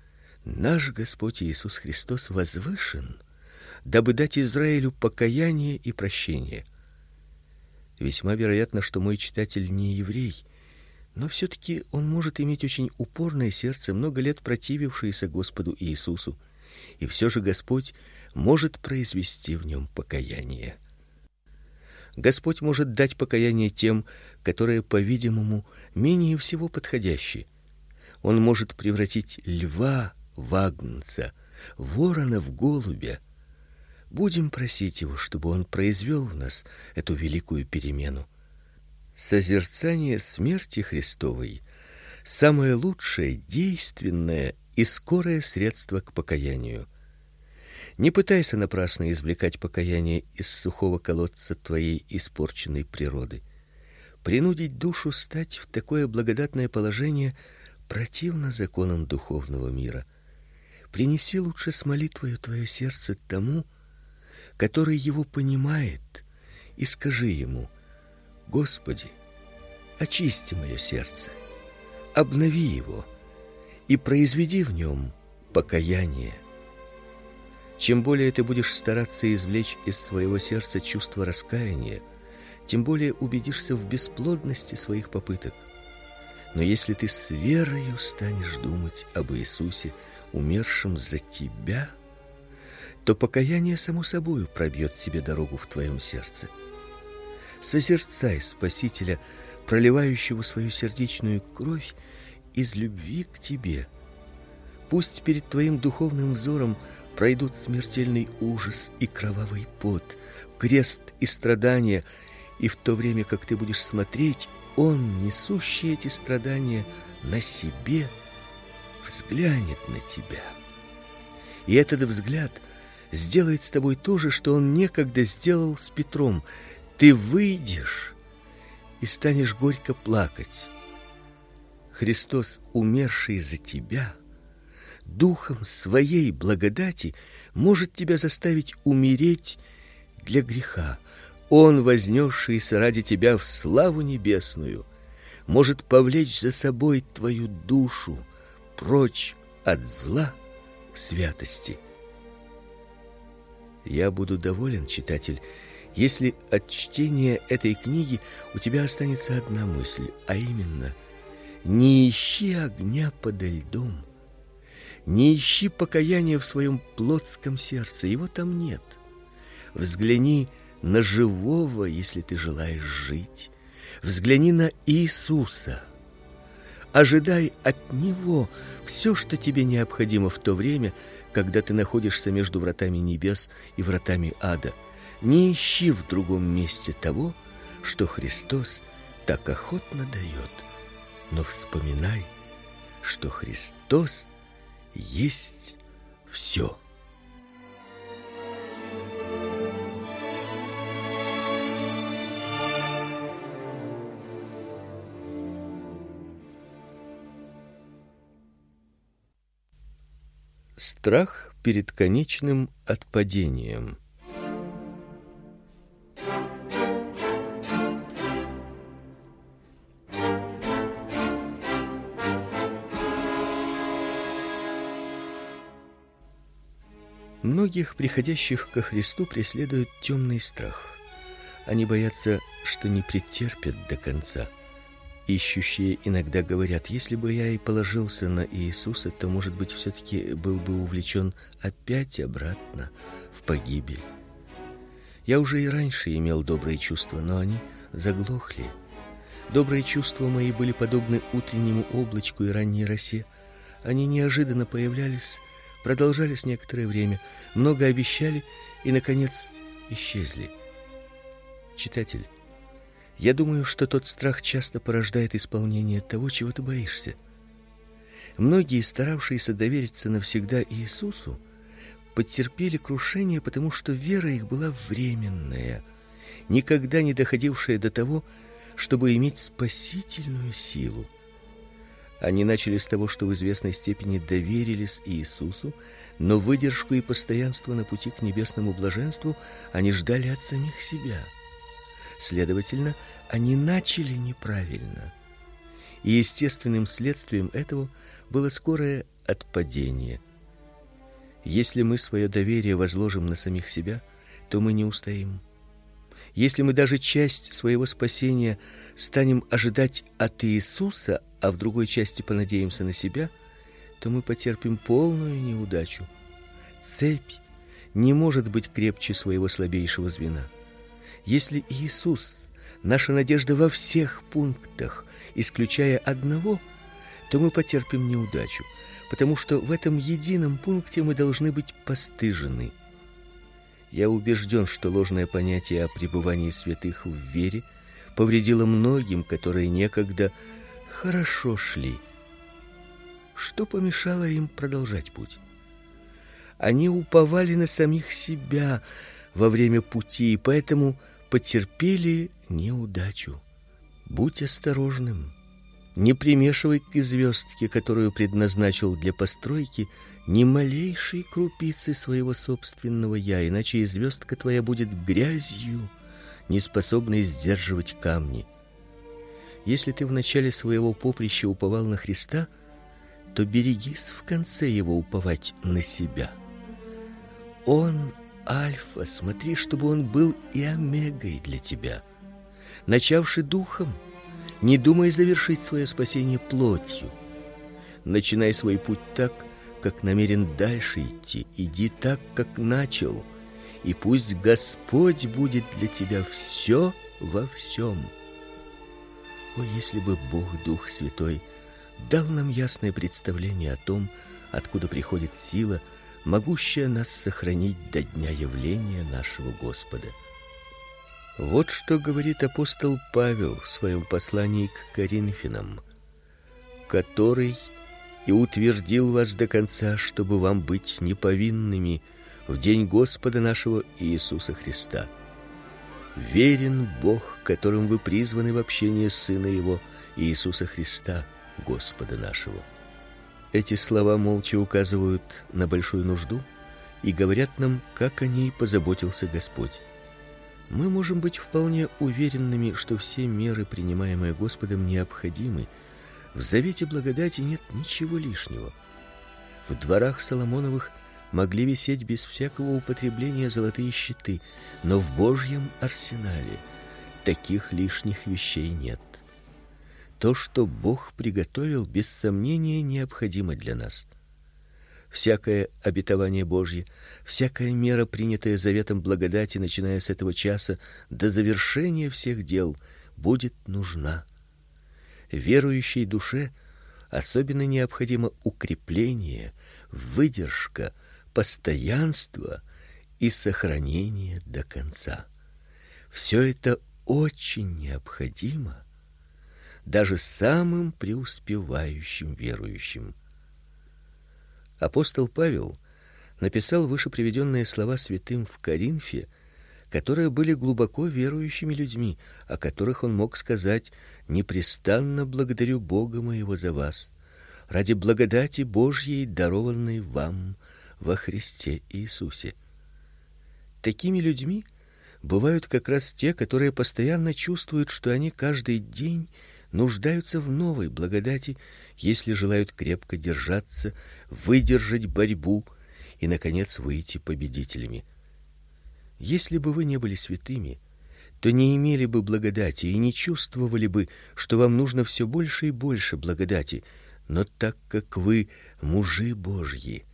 [SPEAKER 1] наш Господь Иисус Христос возвышен, дабы дать Израилю покаяние и прощение. Весьма вероятно, что мой читатель не еврей, но все таки он может иметь очень упорное сердце, много лет противившееся Господу Иисусу, и все же Господь может произвести в нем покаяние. Господь может дать покаяние тем, которые, по-видимому, менее всего подходящи. Он может превратить льва в агнца, ворона в голубя. Будем просить его, чтобы он произвел в нас эту великую перемену. Созерцание смерти Христовой самое лучшее, действенное и скорое средство к покаянию. Не пытайся напрасно извлекать покаяние из сухого колодца твоей испорченной природы. Принудить душу стать в такое благодатное положение противно законам духовного мира. Принеси лучше с молитвою твое сердце тому, который его понимает, и скажи ему: Господи, очисти мое сердце, обнови его и произведи в нем покаяние. Чем более ты будешь стараться извлечь из своего сердца чувство раскаяния, тем более убедишься в бесплодности своих попыток. Но если ты с верою станешь думать об Иисусе, умершем за тебя, то покаяние само собою пробьет себе дорогу в твоем сердце. Созерцай Спасителя, проливающего свою сердечную кровь из любви к тебе. Пусть перед твоим духовным взором пройдут смертельный ужас и кровавый пот, крест и страдания, и в то время, как ты будешь смотреть, он, несущий эти страдания на себе, взглянет на тебя. И этот взгляд сделает с тобой то же, что он некогда сделал с Петром. Ты выйдешь и станешь горько плакать. Христос, умерший за тебя, духом своей благодати может тебя заставить умереть для греха. Он, вознесшийся ради тебя в славу небесную, может повлечь за собой твою душу прочь от зла к святости. Я буду доволен, читатель, если от чтения этой книги у тебя останется одна мысль, а именно: не ищи огня подо льдом не ищи покаяния в своем плотском сердце, его там нет. Взгляни на живого, если ты желаешь жить. Взгляни на Иисуса. Ожидай от него все, что тебе необходимо в то время, когда ты находишься между вратами небес и вратами ада. Не ищи в другом месте того, что Христос так охотно дает, но вспоминай, что Христос есть все. Страх перед конечным отпадением. Многих приходящих ко Христу преследует темный страх. Они боятся, что не претерпят до конца. Ищущие иногда говорят: если бы я и положился на Иисуса, то, может быть, все таки был бы увлечен опять обратно в погибель. Я уже и раньше имел добрые чувства, но они заглохли. Добрые чувства мои были подобны утреннему облачку и ранней росе. Они неожиданно появлялись продолжались некоторое время, много обещали и наконец исчезли. Читатель, я думаю, что тот страх часто порождает исполнение того, чего ты боишься. Многие, старавшиеся довериться навсегда Иисусу, потерпели крушение, потому что вера их была временная, никогда не доходившая до того, чтобы иметь спасительную силу. Они начали с того, что в известной степени доверились Иисусу, но выдержку и постоянство на пути к небесному блаженству они ждали от самих себя. Следовательно, они начали неправильно. И естественным следствием этого было скорое отпадение. Если мы свое доверие возложим на самих себя, то мы не устоим. Если мы даже часть своего спасения станем ожидать от Иисуса, а в другой части понадеемся на себя, то мы потерпим полную неудачу. Цепь не может быть крепче своего слабейшего звена. Если Иисус наша надежда во всех пунктах, исключая одного, то мы потерпим неудачу, потому что в этом едином пункте мы должны быть постыжены. Я убежден, что ложное понятие о пребывании святых в вере повредило многим, которые некогда хорошо шли. Что помешало им продолжать путь? Они уповали на самих себя во время пути, и поэтому потерпели неудачу. Будь осторожным. Не примешивай к звездке, которую предназначил для постройки, ни малейшей крупицы своего собственного я, иначе и твоя будет грязью, не способной сдерживать камни. Если ты в начале своего поприща уповал на Христа, то берегись в конце его уповать на себя. Он альфа, смотри, чтобы он был и омегой для тебя. Начавший духом, не думай завершить свое спасение плотью. Начинай свой путь так, как намерен дальше идти. Иди так, как начал, и пусть Господь будет для тебя все во всем. О, если бы Бог Дух Святой дал нам ясное представление о том, откуда приходит сила, могущая нас сохранить до дня явления нашего Господа. Вот что говорит апостол Павел в своем послании к Коринфянам, который и утвердил вас до конца, чтобы вам быть неповинными в день Господа нашего Иисуса Христа. Верен Бог, которым вы призваны в общение сына его Иисуса Христа, Господа нашего. Эти слова молча указывают на большую нужду и говорят нам, как о ней позаботился Господь. Мы можем быть вполне уверенными, что все меры, принимаемые Господом, необходимы. В завете благодати нет ничего лишнего. В дворах Соломоновых могли висеть без всякого употребления золотые щиты, но в Божьем арсенале таких лишних вещей нет. То, что Бог приготовил, без сомнения необходимо для нас. Всякое обетование Божье, всякая мера, принятая заветом благодати, начиная с этого часа до завершения всех дел, будет нужна. Верующей душе особенно необходимо укрепление, выдержка, постоянство и сохранение до конца. Все это очень необходимо даже самым преуспевающим верующим. Апостол Павел написал выше приведенные слова святым в Коринфе, которые были глубоко верующими людьми, о которых он мог сказать: "Непрестанно благодарю Бога моего за вас, ради благодати Божьей, дарованной вам во Христе Иисусе". Такими людьми бывают как раз те, которые постоянно чувствуют, что они каждый день нуждаются в новой благодати, если желают крепко держаться, выдержать борьбу и наконец выйти победителями. Если бы вы не были святыми, то не имели бы благодати и не чувствовали бы, что вам нужно все больше и больше благодати, но так как вы мужи Божьи,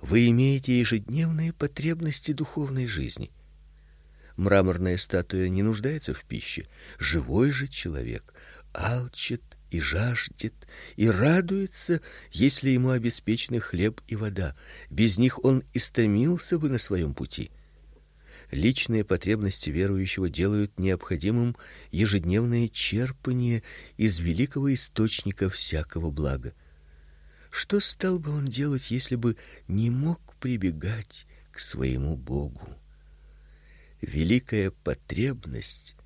[SPEAKER 1] вы имеете ежедневные потребности духовной жизни. Мраморная статуя не нуждается в пище, живой же человек алчит и жаждет и радуется, если ему обеспечены хлеб и вода. Без них он истомился бы на своем пути. Личные потребности верующего делают необходимым ежедневное черпание из великого источника всякого блага. Что стал бы он делать, если бы не мог прибегать к своему Богу? Великая потребность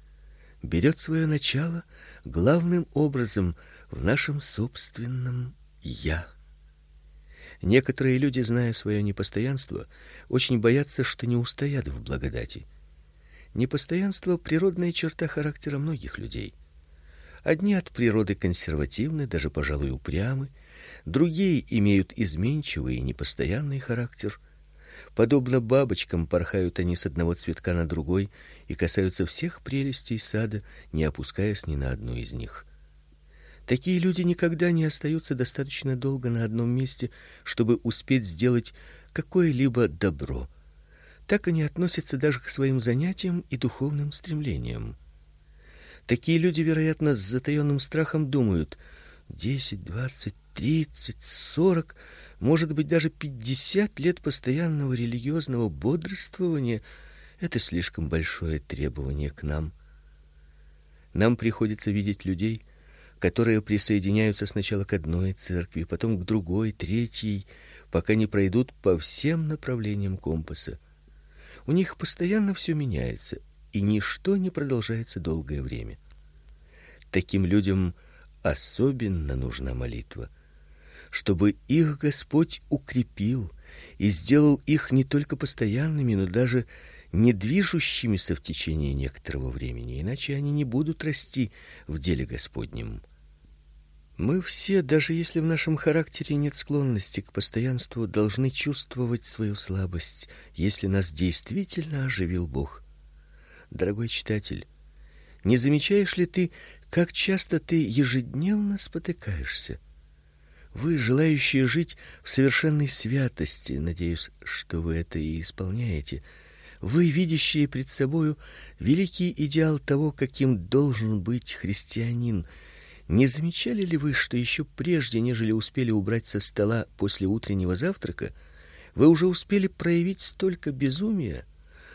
[SPEAKER 1] берет свое начало главным образом в нашем собственном я. Некоторые люди, зная свое непостоянство, очень боятся, что не устоят в благодати. Непостоянство природная черта характера многих людей. Одни от природы консервативны, даже, пожалуй, упрямы, другие имеют изменчивый и непостоянный характер. Подобно бабочкам порхают они с одного цветка на другой и касаются всех прелестей сада, не опускаясь ни на одну из них. Такие люди никогда не остаются достаточно долго на одном месте, чтобы успеть сделать какое-либо добро. Так они относятся даже к своим занятиям и духовным стремлениям. Такие люди, вероятно, с затаённым страхом думают: десять, двадцать, тридцать, сорок, может быть, даже пятьдесят лет постоянного религиозного бодрствования это слишком большое требование к нам. Нам приходится видеть людей, которые присоединяются сначала к одной церкви, потом к другой, третьей, пока не пройдут по всем направлениям компаса. У них постоянно все меняется, и ничто не продолжается долгое время. Таким людям особенно нужна молитва, чтобы их Господь укрепил и сделал их не только постоянными, но даже не движущимися в течение некоторого времени, иначе они не будут расти в деле Господнем. Мы все, даже если в нашем характере нет склонности к постоянству, должны чувствовать свою слабость, если нас действительно оживил Бог. Дорогой читатель, не замечаешь ли ты, как часто ты ежедневно спотыкаешься? Вы, желающие жить в совершенной святости, надеюсь, что вы это и исполняете. Вы, видящие пред собою великий идеал того, каким должен быть христианин, не замечали ли вы, что еще прежде, нежели успели убрать со стола после утреннего завтрака, вы уже успели проявить столько безумия,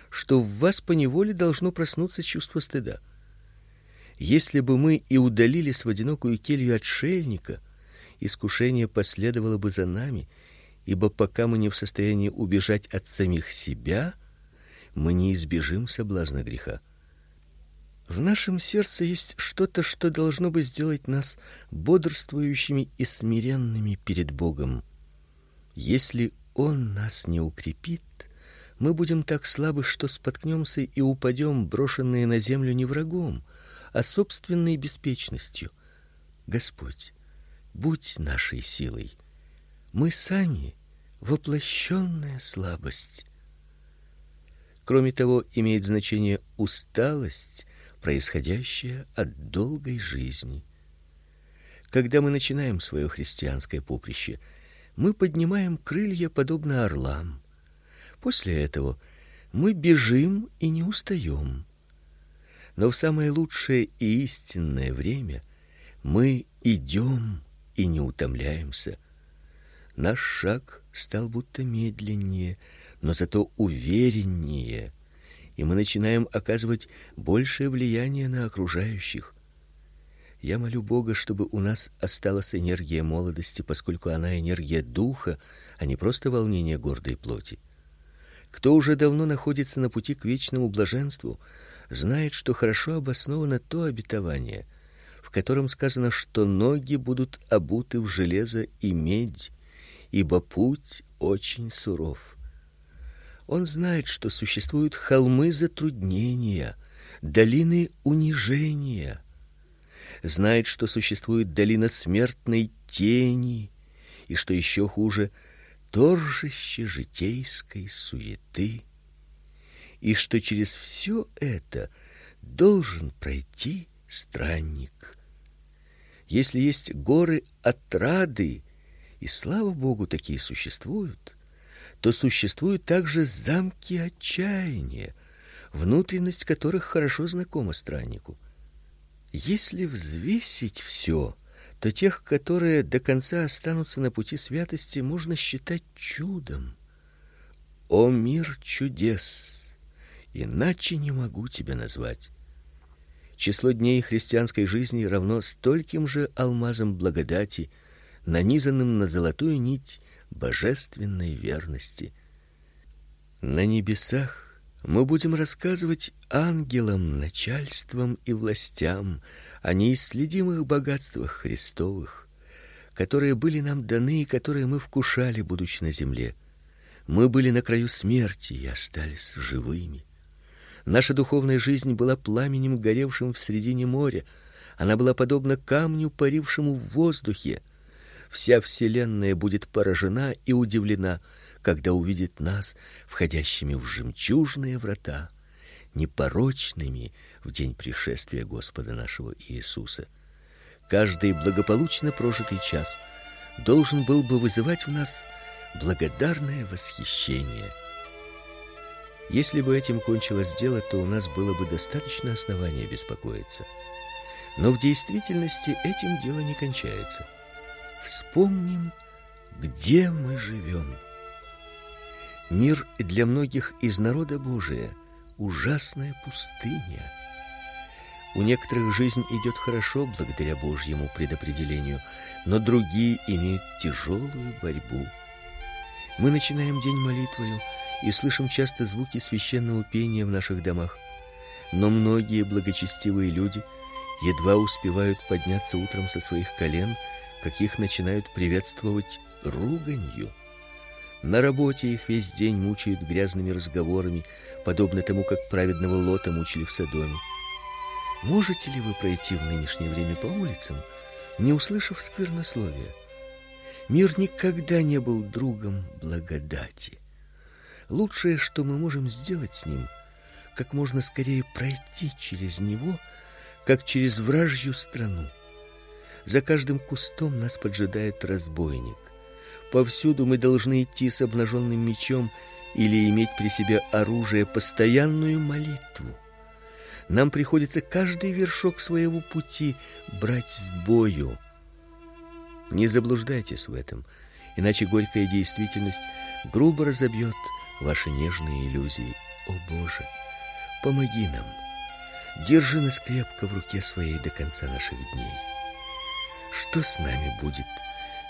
[SPEAKER 1] что в вас поневоле должно проснуться чувство стыда? Если бы мы и удалились в одинокую келью отшельника, искушение последовало бы за нами, ибо пока мы не в состоянии убежать от самих себя, мы не избежим соблазна греха. В нашем сердце есть что-то, что должно бы сделать нас бодрствующими и смиренными перед Богом. Если он нас не укрепит, мы будем так слабы, что споткнемся и упадем, брошенные на землю не врагом, а собственной беспечностью. Господь, будь нашей силой. Мы сами воплощенная слабость. Кроме того, имеет значение усталость происходящее от долгой жизни. Когда мы начинаем свое христианское поприще, мы поднимаем крылья подобно орлам. После этого мы бежим и не устаем. Но в самое лучшее и истинное время мы идем и не утомляемся. Наш шаг стал будто медленнее, но зато увереннее и мы начинаем оказывать большее влияние на окружающих. Я молю Бога, чтобы у нас осталась энергия молодости, поскольку она энергия духа, а не просто волнение гордой плоти. Кто уже давно находится на пути к вечному блаженству, знает, что хорошо обосновано то обетование, в котором сказано, что ноги будут обуты в железо и медь, ибо путь очень суров. Он знает, что существуют холмы затруднения, долины унижения. Знает, что существует долина смертной тени, и что еще хуже торжище житейской суеты, и что через все это должен пройти странник. Если есть горы отрады, и слава богу, такие существуют, то существуют также замки отчаяния, внутренность которых хорошо знакома страннику. Если взвесить все, то тех, которые до конца останутся на пути святости, можно считать чудом. О мир чудес, иначе не могу тебя назвать. Число дней христианской жизни равно стольким же алмазам благодати, нанизанным на золотую нить божественной верности. На небесах мы будем рассказывать ангелам, начальствам и властям о неисследимых богатствах Христовых, которые были нам даны и которые мы вкушали, будучи на земле. Мы были на краю смерти и остались живыми. Наша духовная жизнь была пламенем, горевшим в середине моря. Она была подобна камню, парившему в воздухе. Вся вселенная будет поражена и удивлена, когда увидит нас входящими в жемчужные врата, непорочными в день пришествия Господа нашего Иисуса. Каждый благополучно прожитый час должен был бы вызывать в нас благодарное восхищение. Если бы этим кончилось дело, то у нас было бы достаточно основания беспокоиться. Но в действительности этим дело не кончается. Вспомним, где мы живем. Мир для многих из народа Божия ужасная пустыня. У некоторых жизнь идет хорошо благодаря Божьему предопределению, но другие имеют тяжелую борьбу. Мы начинаем день молитвою и слышим часто звуки священного пения в наших домах. Но многие благочестивые люди едва успевают подняться утром со своих колен, как их начинают приветствовать руганью. На работе их весь день мучают грязными разговорами, подобно тому, как праведного Лота мучили в Содоме. Можете ли вы пройти в нынешнее время по улицам, не услышав сквернословия? Мир никогда не был другом благодати. Лучшее, что мы можем сделать с ним, как можно скорее пройти через него, как через вражью страну. За каждым кустом нас поджидает разбойник. Повсюду мы должны идти с обнаженным мечом или иметь при себе оружие, постоянную молитву. Нам приходится каждый вершок своего пути брать с бою. Не заблуждайтесь в этом, иначе горькая действительность грубо разобьет ваши нежные иллюзии. О, Боже, помоги нам. Держи нас крепко в руке своей до конца наших дней. Что с нами будет,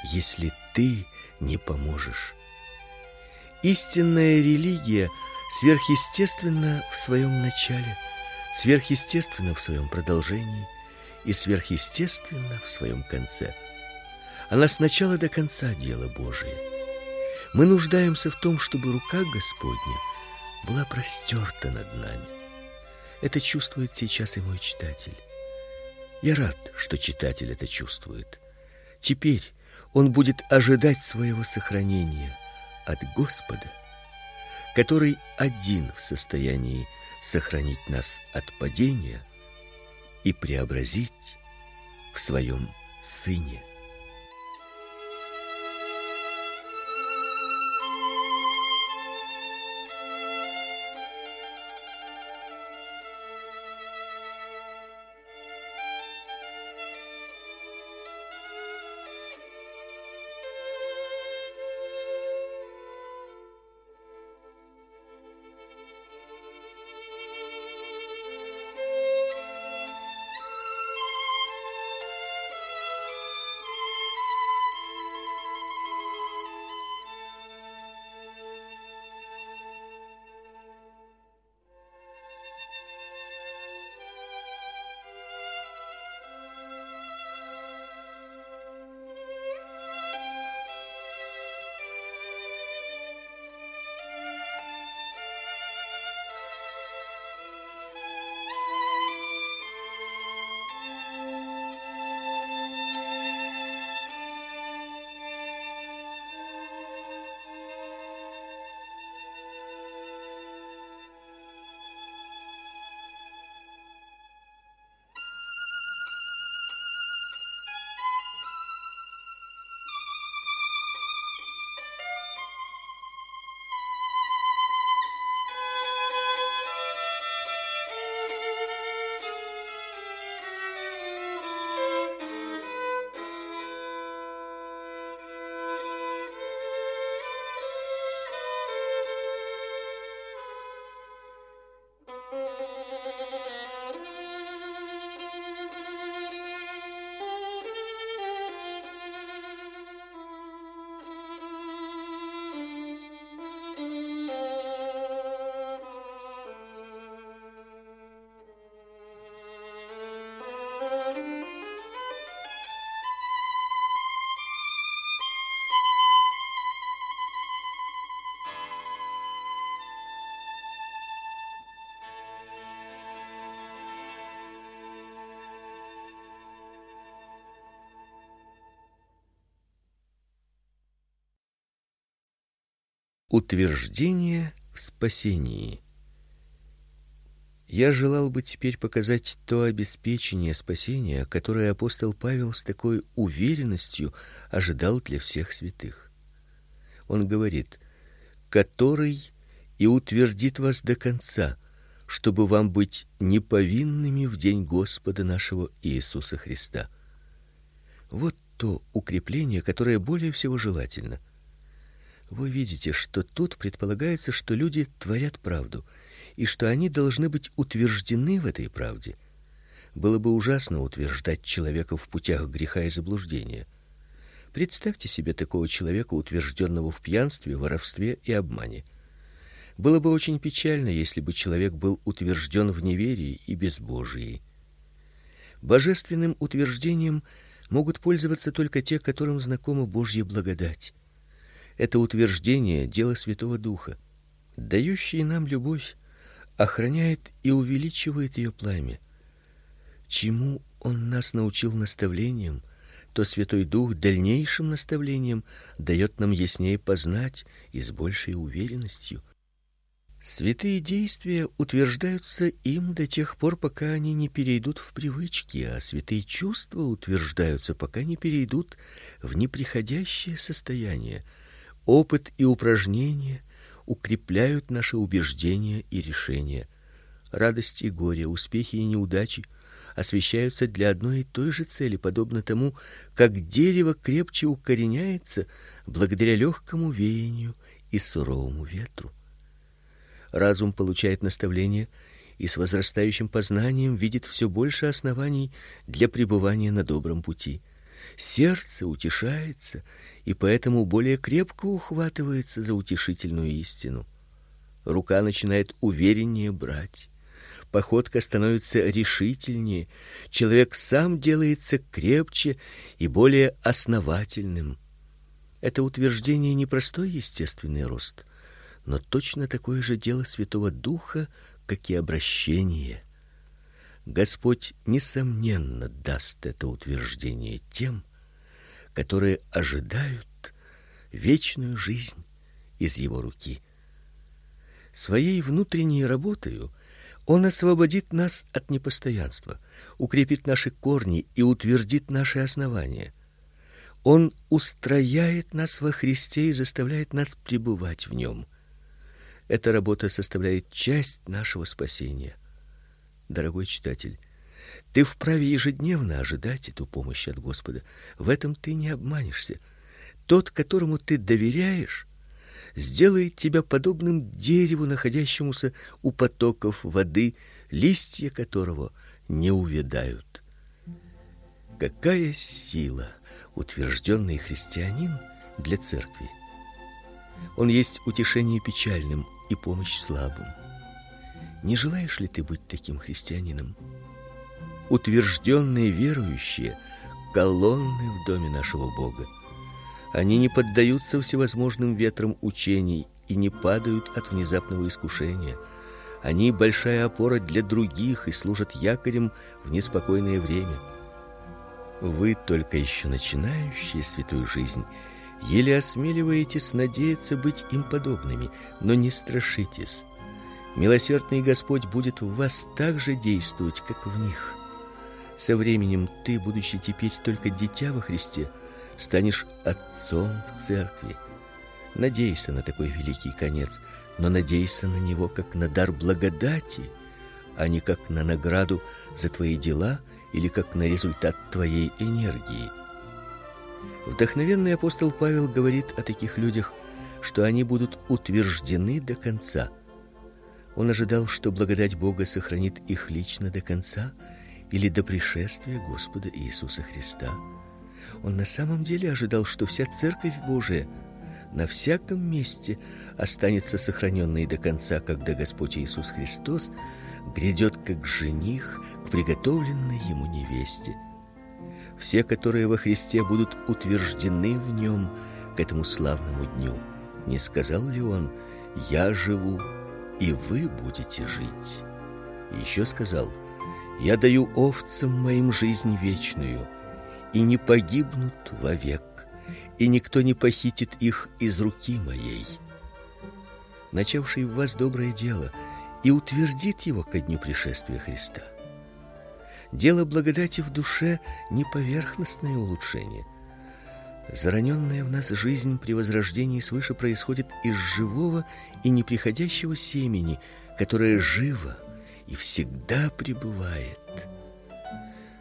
[SPEAKER 1] если ты не поможешь? Истинная религия сверхъестественна в своем начале, сверхъестественна в своем продолжении и сверхъестественна в своем конце. Она с начала до конца дело Божие. Мы нуждаемся в том, чтобы рука Господня была простерта над нами. Это чувствует сейчас и мой читатель. Я рад, что читатель это чувствует. Теперь он будет ожидать своего сохранения от Господа, который один в состоянии сохранить нас от падения и преобразить в своем сыне. Утверждение в спасении. Я желал бы теперь показать то обеспечение спасения, которое апостол Павел с такой уверенностью ожидал для всех святых. Он говорит: "Который и утвердит вас до конца, чтобы вам быть неповинными в день Господа нашего Иисуса Христа". Вот то укрепление, которое более всего желательно. Вы видите, что тут предполагается, что люди творят правду и что они должны быть утверждены в этой правде. Было бы ужасно утверждать человека в путях греха и заблуждения. Представьте себе такого человека, утвержденного в пьянстве, воровстве и обмане. Было бы очень печально, если бы человек был утвержден в неверии и безбожии. Божественным утверждением могут пользоваться только те, которым знакома Божья благодать. Это утверждение дело Святого Духа, дающий нам любовь, охраняет и увеличивает ее пламя. Чему он нас научил наставлением, то Святой Дух дальнейшим наставлением дает нам яснее познать и с большей уверенностью. Святые действия утверждаются им до тех пор, пока они не перейдут в привычки, а святые чувства утверждаются, пока не перейдут в неприходящее состояние. Опыт и упражнения укрепляют наши убеждения и решения. Радость и горе, успехи и неудачи освещаются для одной и той же цели, подобно тому, как дерево крепче укореняется благодаря легкому веянию и суровому ветру. Разум получает наставление и с возрастающим познанием видит все больше оснований для пребывания на добром пути. Сердце утешается и поэтому более крепко ухватывается за утешительную истину. Рука начинает увереннее брать. Походка становится решительнее, человек сам делается крепче и более основательным. Это утверждение не простой естественный рост, но точно такое же дело Святого Духа, как и обращение. Господь несомненно даст это утверждение тем, которые ожидают вечную жизнь из его руки. Своей внутренней работой он освободит нас от непостоянства, укрепит наши корни и утвердит наши основания. Он устрояет нас во Христе и заставляет нас пребывать в нем. Эта работа составляет часть нашего спасения. Дорогой читатель, ты вправе ежедневно ожидать эту помощь от Господа. В этом ты не обманешься. Тот, которому ты доверяешь, сделает тебя подобным дереву, находящемуся у потоков воды, листья которого не увядают. Какая сила утвержденный христианин для церкви. Он есть утешение печальным и помощь слабым. Не желаешь ли ты быть таким христианином? утвержденные верующие колонны в доме нашего Бога. Они не поддаются всевозможным ветрам учений и не падают от внезапного искушения. Они большая опора для других и служат якорем в неспокойное время. Вы только еще начинающие святую жизнь, еле осмеливаетесь надеяться быть им подобными, но не страшитесь. Милосердный Господь будет в вас так же действовать, как в них. Со временем ты, будучи теперь только дитя во Христе, станешь отцом в церкви. Надейся на такой великий конец, но надейся на него как на дар благодати, а не как на награду за твои дела или как на результат твоей энергии. Вдохновенный апостол Павел говорит о таких людях, что они будут утверждены до конца. Он ожидал, что благодать Бога сохранит их лично до конца или до пришествия Господа Иисуса Христа. Он на самом деле ожидал, что вся церковь Божия на всяком месте останется сохраненной до конца, когда Господь Иисус Христос грядет как жених к приготовленной ему невесте. Все, которые во Христе будут утверждены в нем к этому славному дню. Не сказал ли он: "Я живу, и вы будете жить"? Еще сказал: я даю овцам моим жизнь вечную, и не погибнут вовек, и никто не похитит их из руки моей. начавший в вас доброе дело, и утвердит его ко дню пришествия Христа. Дело благодати в душе не поверхностное улучшение. Зараненная в нас жизнь при возрождении свыше происходит из живого и неприходящего семени, которое живо и всегда пребывает.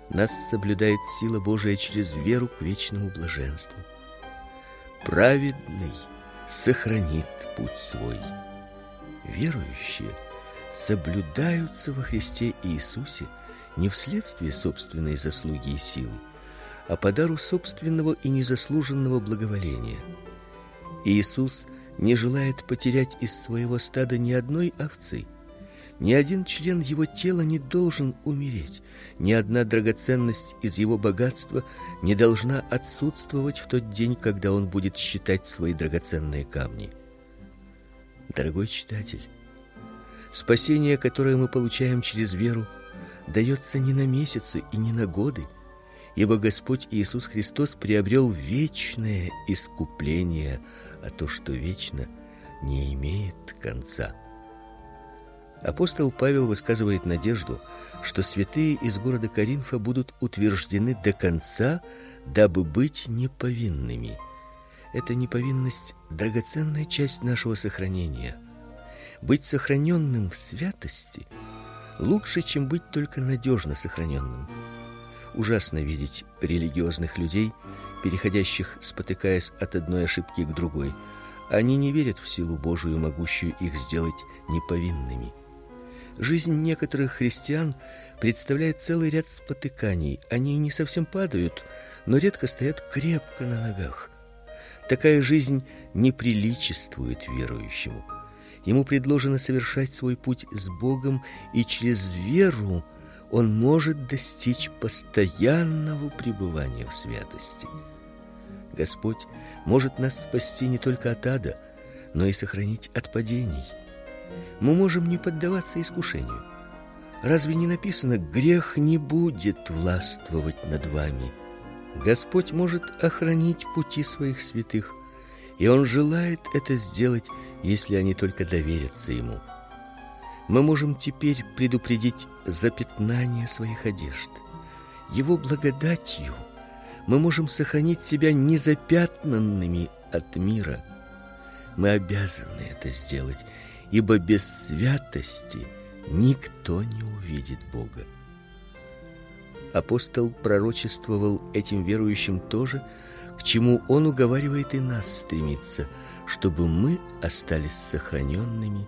[SPEAKER 1] Нас соблюдает сила Божия через веру к вечному блаженству. Праведный сохранит путь свой. Верующие соблюдаются во Христе Иисусе не вследствие собственной заслуги и силы, а по дару собственного и незаслуженного благоволения. Иисус не желает потерять из своего стада ни одной овцы – ни один член его тела не должен умереть, ни одна драгоценность из его богатства не должна отсутствовать в тот день, когда он будет считать свои драгоценные камни. Дорогой читатель, спасение, которое мы получаем через веру, дается не на месяцы и не на годы, ибо Господь Иисус Христос приобрел вечное искупление, а то, что вечно, не имеет конца. Апостол Павел высказывает надежду, что святые из города Коринфа будут утверждены до конца, дабы быть неповинными. Эта неповинность драгоценная часть нашего сохранения. Быть сохраненным в святости лучше, чем быть только надежно сохраненным. Ужасно видеть религиозных людей, переходящих, спотыкаясь от одной ошибки к другой. Они не верят в силу Божию, могущую их сделать неповинными. Жизнь некоторых христиан представляет целый ряд спотыканий. Они не совсем падают, но редко стоят крепко на ногах. Такая жизнь не приличествует верующему. Ему предложено совершать свой путь с Богом, и через веру он может достичь постоянного пребывания в святости. Господь может нас спасти не только от ада, но и сохранить от падений мы можем не поддаваться искушению. Разве не написано: грех не будет властвовать над вами? Господь может охранить пути своих святых, и он желает это сделать, если они только доверятся ему. Мы можем теперь предупредить запятнание своих одежд. Его благодатью мы можем сохранить себя незапятнанными от мира. Мы обязаны это сделать, ибо без святости никто не увидит Бога. Апостол пророчествовал этим верующим тоже, к чему он уговаривает и нас стремиться, чтобы мы остались сохраненными,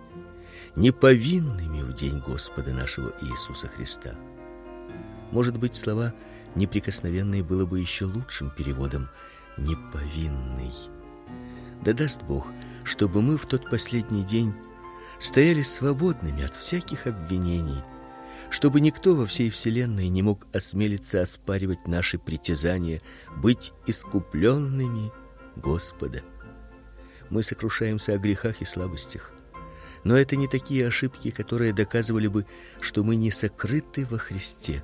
[SPEAKER 1] неповинными в день Господа нашего Иисуса Христа. Может быть, слова неприкосновенные было бы еще лучшим переводом неповинный. Да даст Бог, чтобы мы в тот последний день стояли свободными от всяких обвинений, чтобы никто во всей вселенной не мог осмелиться оспаривать наши притязания быть искупленными Господа. Мы сокрушаемся о грехах и слабостях, но это не такие ошибки, которые доказывали бы, что мы не сокрыты во Христе.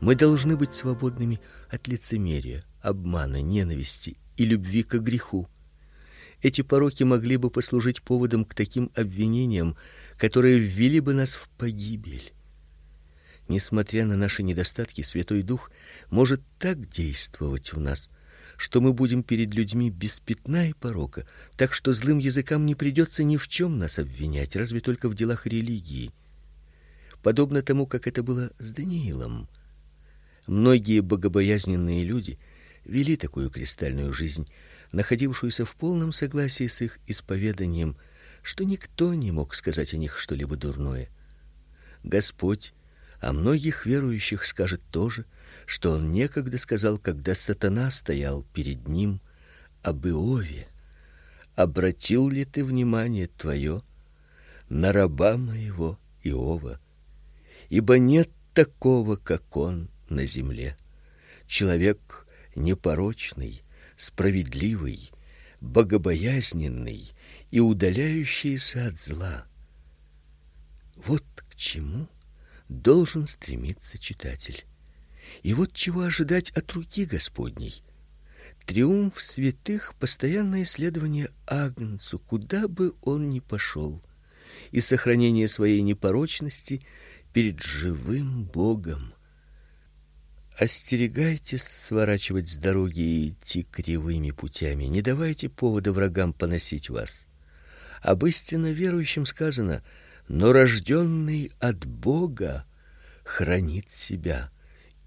[SPEAKER 1] Мы должны быть свободными от лицемерия, обмана, ненависти и любви к греху. Эти пороки могли бы послужить поводом к таким обвинениям, которые ввели бы нас в погибель. Несмотря на наши недостатки, Святой Дух может так действовать в нас, что мы будем перед людьми без пятна и порока, так что злым языкам не придется ни в чем нас обвинять, разве только в делах религии. Подобно тому, как это было с Даниилом. Многие богобоязненные люди вели такую кристальную жизнь, находившуюся в полном согласии с их исповеданием, что никто не мог сказать о них что-либо дурное. Господь о многих верующих скажет то же, что он некогда сказал, когда сатана стоял перед ним об Иове. Обратил ли ты внимание твое на раба моего Иова? Ибо нет такого, как он на земле. Человек непорочный, справедливый, богобоязненный и удаляющийся от зла. Вот к чему должен стремиться читатель. И вот чего ожидать от руки Господней. Триумф святых постоянное исследование Агнцу, куда бы он ни пошел, и сохранение своей непорочности перед живым Богом. Остерегайтесь сворачивать с дороги и идти кривыми путями. Не давайте повода врагам поносить вас. Об истинно верующем сказано: "Но рожденный от Бога хранит себя,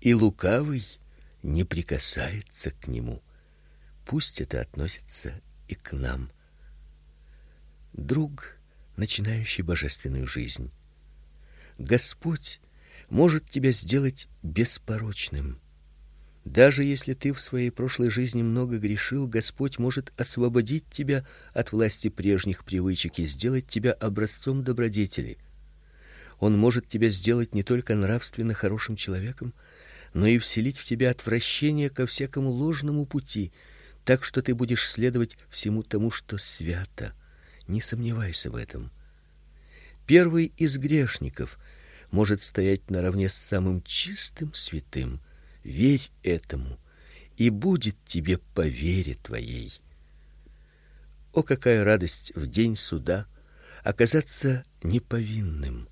[SPEAKER 1] и лукавый не прикасается к нему". Пусть это относится и к нам. Друг, начинающий божественную жизнь, Господь может тебя сделать беспорочным. Даже если ты в своей прошлой жизни много грешил, Господь может освободить тебя от власти прежних привычек и сделать тебя образцом добродетели. Он может тебя сделать не только нравственно хорошим человеком, но и вселить в тебя отвращение ко всякому ложному пути, так что ты будешь следовать всему тому, что свято. Не сомневайся в этом. Первый из грешников может стоять наравне с самым чистым святым. Верь этому, и будет тебе по вере твоей. О какая радость в день суда оказаться неповинным.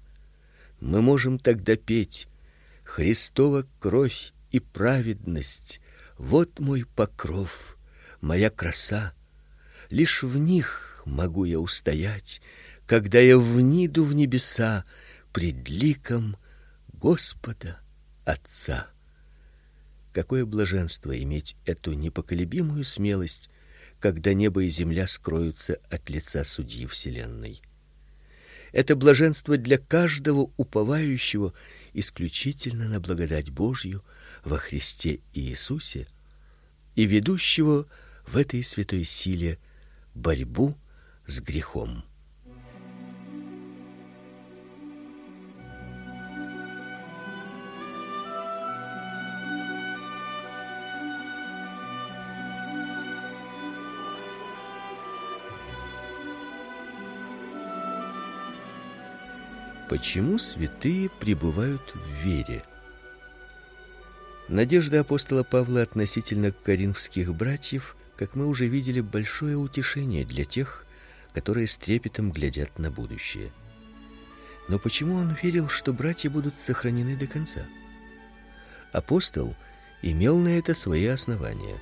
[SPEAKER 1] Мы можем тогда петь: Христова кровь и праведность вот мой покров, моя краса. Лишь в них могу я устоять, когда я вниду в небеса пред ликом Господа Отца. Какое блаженство иметь эту непоколебимую смелость, когда небо и земля скроются от лица судьи вселенной. Это блаженство для каждого уповающего исключительно на благодать Божью во Христе Иисусе и ведущего в этой святой силе борьбу с грехом. Почему святые пребывают в вере? Надежда апостола Павла относительно коринфских братьев, как мы уже видели, большое утешение для тех, которые с трепетом глядят на будущее. Но почему он верил, что братья будут сохранены до конца? Апостол имел на это свои основания.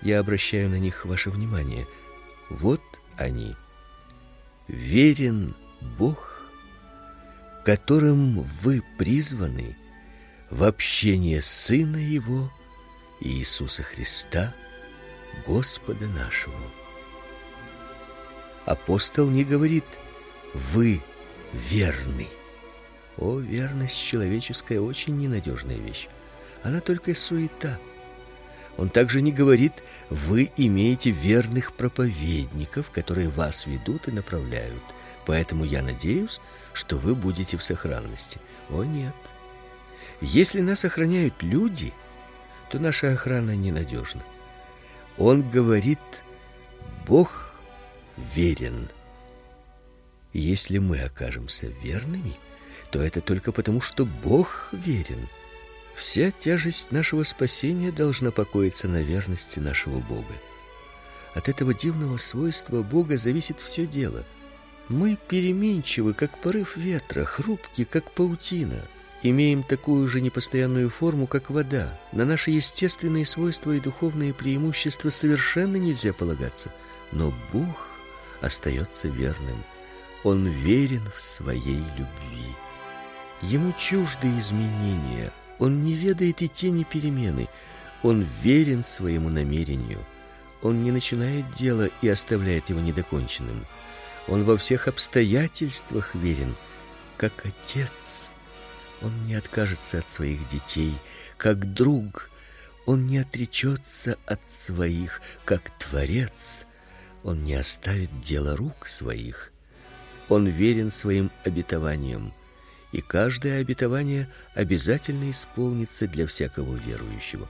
[SPEAKER 1] Я обращаю на них ваше внимание. Вот они. Верен Бог которым вы призваны в общение Сына Его Иисуса Христа, Господа нашего. Апостол не говорит «вы верны». О, верность человеческая очень ненадежная вещь. Она только суета. Он также не говорит «вы имеете верных проповедников, которые вас ведут и направляют». Поэтому я надеюсь, что вы будете в сохранности. О нет. Если нас охраняют люди, то наша охрана ненадежна. Он говорит: Бог верен. Если мы окажемся верными, то это только потому, что Бог верен. Вся тяжесть нашего спасения должна покоиться на верности нашего Бога. От этого дивного свойства Бога зависит все дело — мы переменчивы, как порыв ветра, хрупки, как паутина. Имеем такую же непостоянную форму, как вода. На наши естественные свойства и духовные преимущества совершенно нельзя полагаться. Но Бог остается верным. Он верен в своей любви. Ему чужды изменения. Он не ведает и тени перемены. Он верен своему намерению. Он не начинает дело и оставляет его недоконченным. Он во всех обстоятельствах верен, как отец. Он не откажется от своих детей, как друг. Он не отречется от своих, как творец. Он не оставит дело рук своих. Он верен своим обетованиям, и каждое обетование обязательно исполнится для всякого верующего.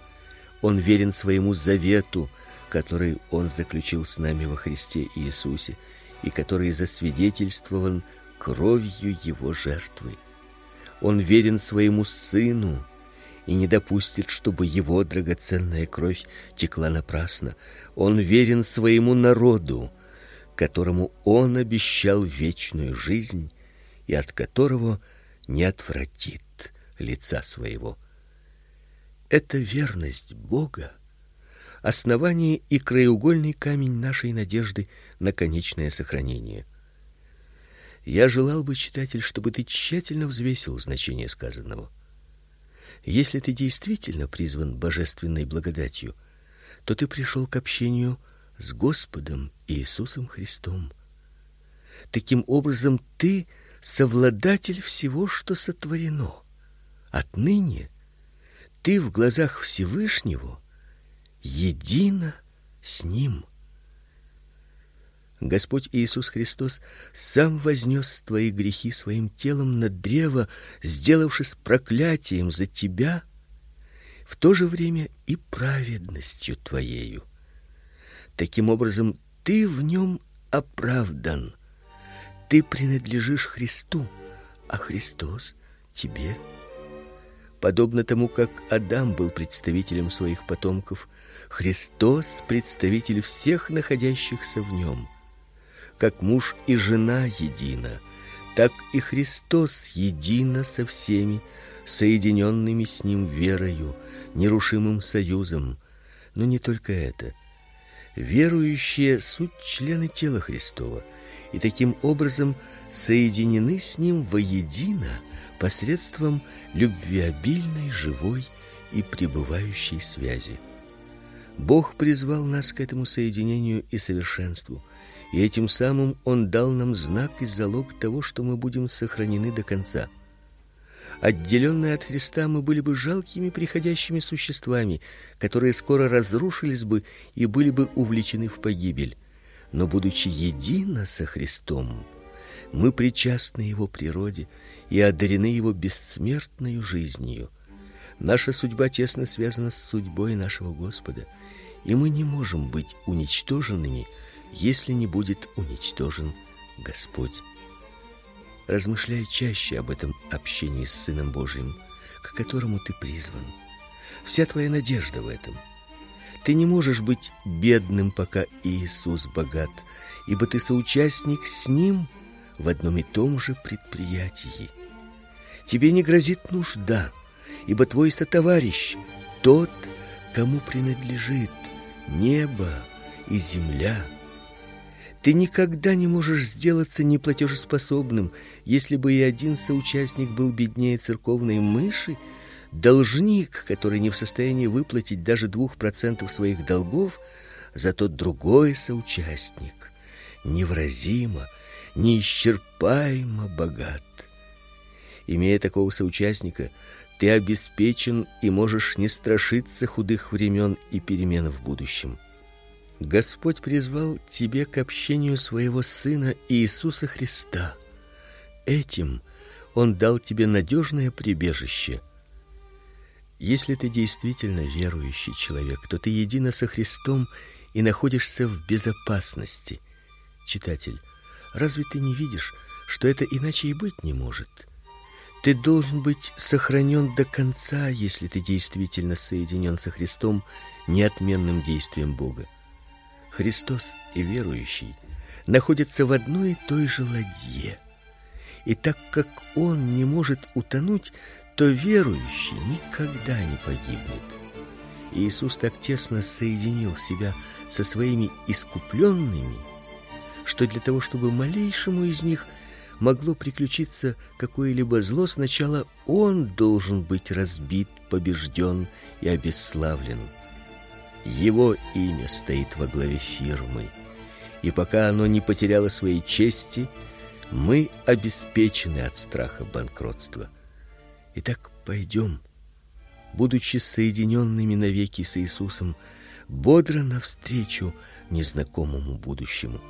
[SPEAKER 1] Он верен своему завету, который он заключил с нами во Христе Иисусе и который засвидетельствован кровью его жертвы. Он верен своему сыну и не допустит, чтобы его драгоценная кровь текла напрасно. Он верен своему народу, которому он обещал вечную жизнь и от которого не отвратит лица своего. Это верность Бога, основание и краеугольный камень нашей надежды на конечное сохранение. Я желал бы, читатель, чтобы ты тщательно взвесил значение сказанного. Если ты действительно призван божественной благодатью, то ты пришел к общению с Господом Иисусом Христом. Таким образом ты совладатель всего, что сотворено. Отныне ты в глазах Всевышнего едино с ним. Господь Иисус Христос сам вознес твои грехи своим телом на древо, сделавшись проклятием за тебя, в то же время и праведностью твоею. Таким образом, ты в нем оправдан. Ты принадлежишь Христу, а Христос тебе. Подобно тому, как Адам был представителем своих потомков, Христос представитель всех находящихся в нем как муж и жена едино, так и Христос едино со всеми, соединенными с ним верою, нерушимым союзом. Но не только это. Верующие суть члены тела Христова, и таким образом соединены с ним воедино посредством любвеобильной, живой и пребывающей связи. Бог призвал нас к этому соединению и совершенству – и этим самым он дал нам знак и залог того, что мы будем сохранены до конца. Отделенные от Христа мы были бы жалкими приходящими существами, которые скоро разрушились бы и были бы увлечены в погибель. Но будучи едино со Христом, мы причастны его природе и одарены его бессмертной жизнью. Наша судьба тесно связана с судьбой нашего Господа, и мы не можем быть уничтоженными если не будет уничтожен Господь. Размышляй чаще об этом общении с Сыном Божьим, к которому ты призван. Вся твоя надежда в этом. Ты не можешь быть бедным, пока Иисус богат, ибо ты соучастник с ним в одном и том же предприятии. Тебе не грозит нужда, ибо твой сотоварищ тот, кому принадлежит небо и земля. Ты никогда не можешь сделаться неплатежеспособным, если бы и один соучастник был беднее церковной мыши, должник, который не в состоянии выплатить даже двух процентов своих долгов, зато другой соучастник невразимо, неисчерпаемо богат. Имея такого соучастника, ты обеспечен и можешь не страшиться худых времен и перемен в будущем. Господь призвал тебе к общению своего сына Иисуса Христа. Этим он дал тебе надежное прибежище. Если ты действительно верующий человек, то ты едино со Христом и находишься в безопасности. Читатель, разве ты не видишь, что это иначе и быть не может? Ты должен быть сохранен до конца, если ты действительно соединен со Христом неотменным действием Бога. Христос и верующий находятся в одной и той же ладье. И так как он не может утонуть, то верующий никогда не погибнет. Иисус так тесно соединил себя со своими искупленными, что для того, чтобы малейшему из них могло приключиться какое-либо зло, сначала он должен быть разбит, побежден и обесславлен. Его имя стоит во главе фирмы, и пока оно не потеряло своей чести, мы обеспечены от страха банкротства. Итак, пойдем, будучи соединенными навеки с Иисусом, бодро навстречу незнакомому будущему.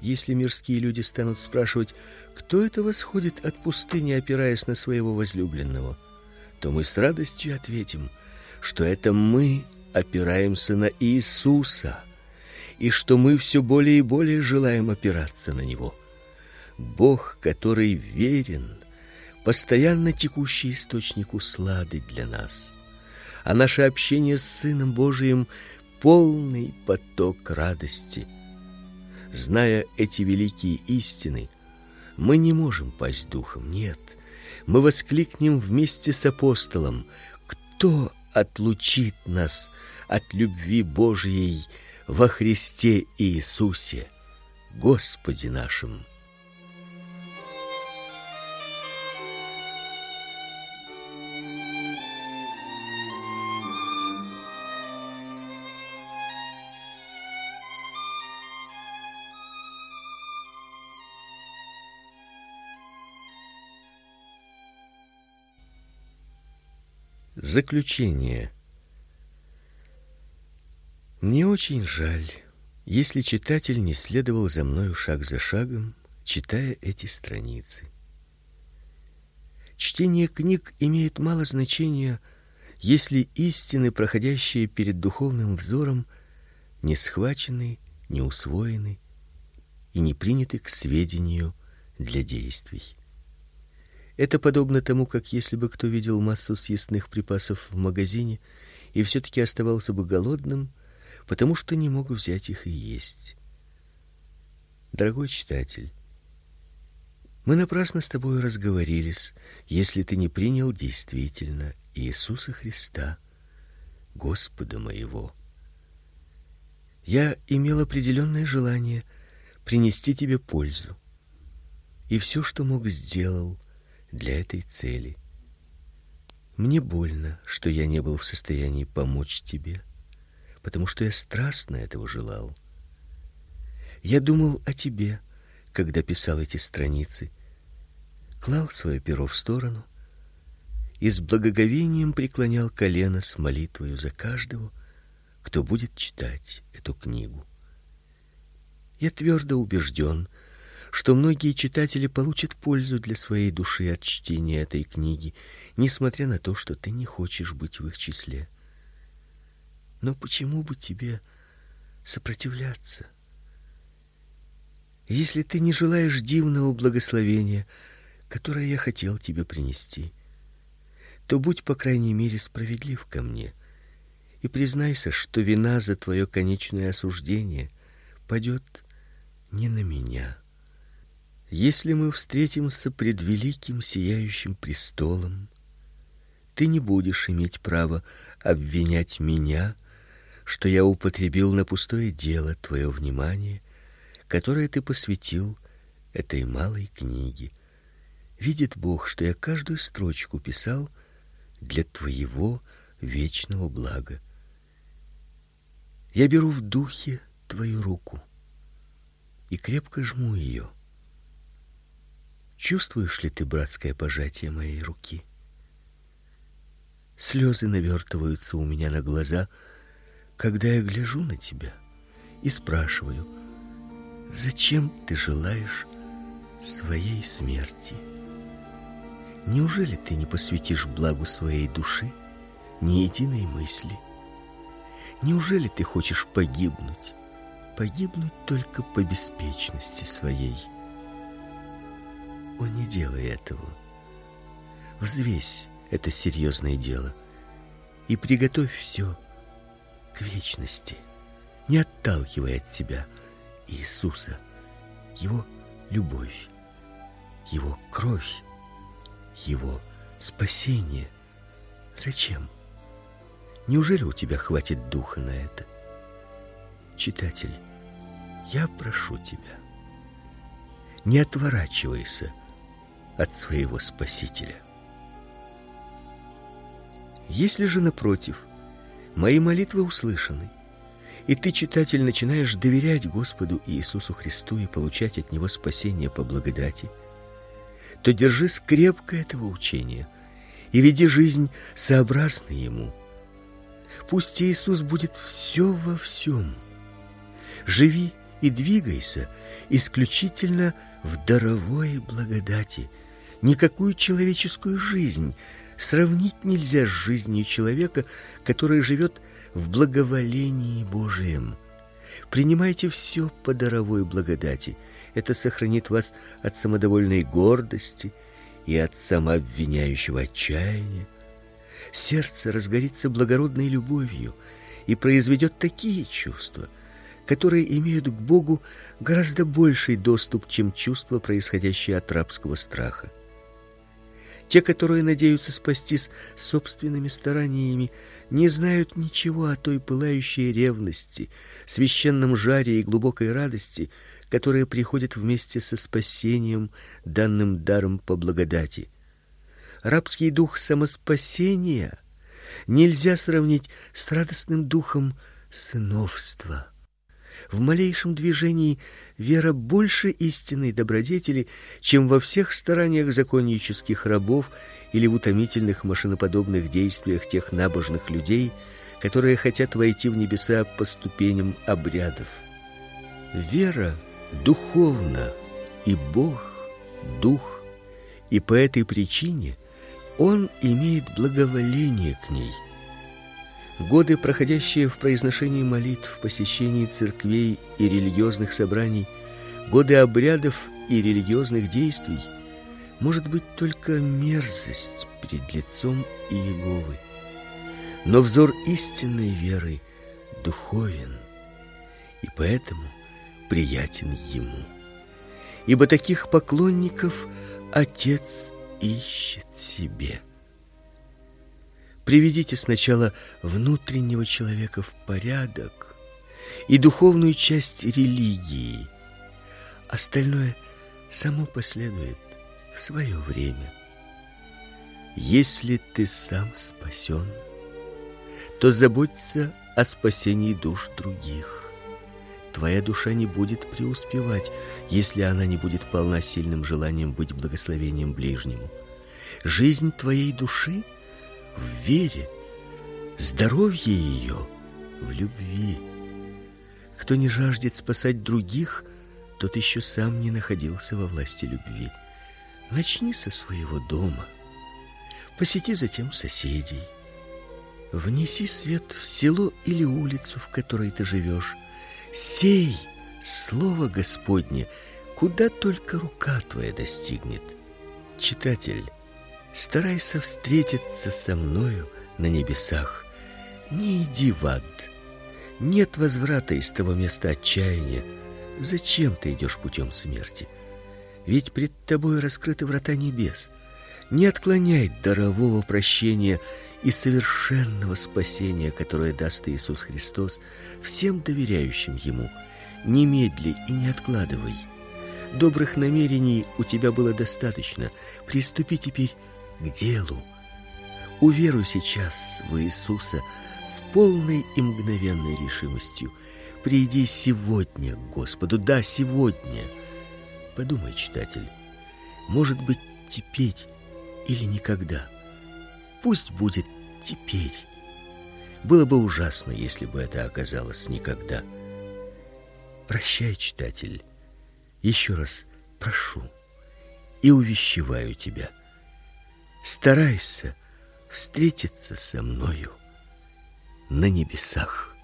[SPEAKER 1] Если мирские люди станут спрашивать, кто это восходит от пустыни, опираясь на своего возлюбленного, то мы с радостью ответим, что это мы опираемся на Иисуса, и что мы все более и более желаем опираться на него. Бог, который верен, постоянно текущий источник услады для нас. А наше общение с Сыном Божиим полный поток радости. Зная эти великие истины, мы не можем пасть духом, нет. Мы воскликнем вместе с апостолом: кто отлучит нас от любви Божией во Христе Иисусе, Господе нашим? Заключение. Мне очень жаль, если читатель не следовал за мною шаг за шагом, читая эти страницы. Чтение книг имеет мало значения, если истины, проходящие перед духовным взором, не схвачены, не усвоены и не приняты к сведению для действий. Это подобно тому, как если бы кто видел массу съестных припасов в магазине и все таки оставался бы голодным, потому что не мог взять их и есть. Дорогой читатель, мы напрасно с тобой разговорились, если ты не принял действительно Иисуса Христа, Господа моего. Я имел определенное желание принести тебе пользу. И все, что мог, сделал для этой цели. Мне больно, что я не был в состоянии помочь тебе, потому что я страстно этого желал. Я думал о тебе, когда писал эти страницы, клал свое перо в сторону и с благоговением преклонял колено с молитвой за каждого, кто будет читать эту книгу. Я твердо убежден, что многие читатели получат пользу для своей души от чтения этой книги, несмотря на то, что ты не хочешь быть в их числе. Но почему бы тебе сопротивляться? Если ты не желаешь дивного благословения, которое я хотел тебе принести, то будь по крайней мере справедлив ко мне и признайся, что вина за твое конечное осуждение падет не на меня. Если мы встретимся пред великим сияющим престолом, ты не будешь иметь права обвинять меня, что я употребил на пустое дело твое внимание, которое ты посвятил этой малой книге. Видит Бог, что я каждую строчку писал для твоего вечного блага. Я беру в духе твою руку и крепко жму ее. Чувствуешь ли ты братское пожатие моей руки? Слезы навертываются у меня на глаза, когда я гляжу на тебя и спрашиваю: "Зачем ты желаешь своей смерти? Неужели ты не посвятишь благу своей души ни единой мысли? Неужели ты хочешь погибнуть? Погибнуть только по беспечности своей?" О, не делай этого. Взвесь это серьезное дело и приготовь все к вечности, не отталкивая от себя Иисуса, его любовь, его кровь, его спасение. Зачем? Неужели у тебя хватит духа на это? Читатель, я прошу тебя, не отворачивайся от своего Спасителя. Если же напротив, мои молитвы услышаны, и ты, читатель, начинаешь доверять Господу Иисусу Христу и получать от него спасение по благодати, то держись крепко этого учения и веди жизнь сообразно ему. Пусть Иисус будет все во всем. Живи и двигайся исключительно в даровой благодати – Никакую человеческую жизнь сравнить нельзя с жизнью человека, который живет в благоволении Божием. Принимайте все по даровой благодати. Это сохранит вас от самодовольной гордости и от самообвиняющего отчаяния. Сердце разгорится благородной любовью и произведет такие чувства, которые имеют к Богу гораздо больший доступ, чем чувства, происходящие от рабского страха. Те, которые надеются спастись собственными стараниями, не знают ничего о той пылающей ревности, священном жаре и глубокой радости, которые приходят вместе со спасением, данным даром по благодати. Рабский дух самоспасения нельзя сравнить с радостным духом сыновства. В малейшем движении вера больше истинной добродетели, чем во всех стараниях законнических рабов или в утомительных машиноподобных действиях тех набожных людей, которые хотят войти в небеса по ступеням обрядов. Вера духовна, и Бог дух, и по этой причине он имеет благоволение к ней. Годы, проходящие в произношении молитв, посещении церквей и религиозных собраний, годы обрядов и религиозных действий, может быть только мерзость перед лицом Иеговы. Но взор истинной веры духовен, и поэтому приятен ему. Ибо таких поклонников Отец ищет себе. Приведите сначала внутреннего человека в порядок и духовную часть религии. Остальное само последует в свое время. Если ты сам спасен, то заботься о спасении душ других. Твоя душа не будет преуспевать, если она не будет полна сильным желанием быть благословением ближнему. Жизнь твоей души — в вере, здоровье ее в любви. Кто не жаждет спасать других, тот еще сам не находился во власти любви. Начни со своего дома. Посети затем соседей. Внеси свет в село или улицу, в которой ты живешь. Сей слово Господне, куда только рука твоя достигнет. Читатель, Старайся встретиться со мною на небесах. Не иди в ад. Нет возврата из того места отчаяния. Зачем ты идешь путем смерти? Ведь пред тобой раскрыты врата небес. Не отклоняй дарового прощения и совершенного спасения, которое даст Иисус Христос всем доверяющим Ему. Не медли и не откладывай. Добрых намерений у тебя было достаточно. Приступи теперь к делу. Уверуй сейчас в Иисуса с полной и мгновенной решимостью. Приди сегодня к Господу, да, сегодня. Подумай, читатель, может быть, теперь или никогда. Пусть будет теперь. Было бы ужасно, если бы это оказалось никогда. Прощай, читатель. Еще раз прошу и увещеваю тебя – старайся встретиться со мною на небесах.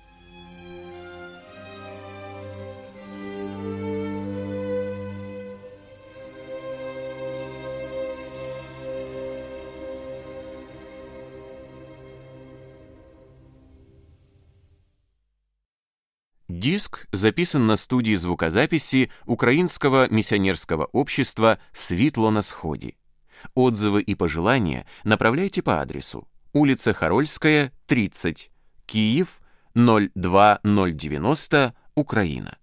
[SPEAKER 2] Диск записан на студии звукозаписи Украинского миссионерского общества «Світло на сході». Отзывы и пожелания направляйте по адресу улица Харольская, 30, Киев, 02090, Украина.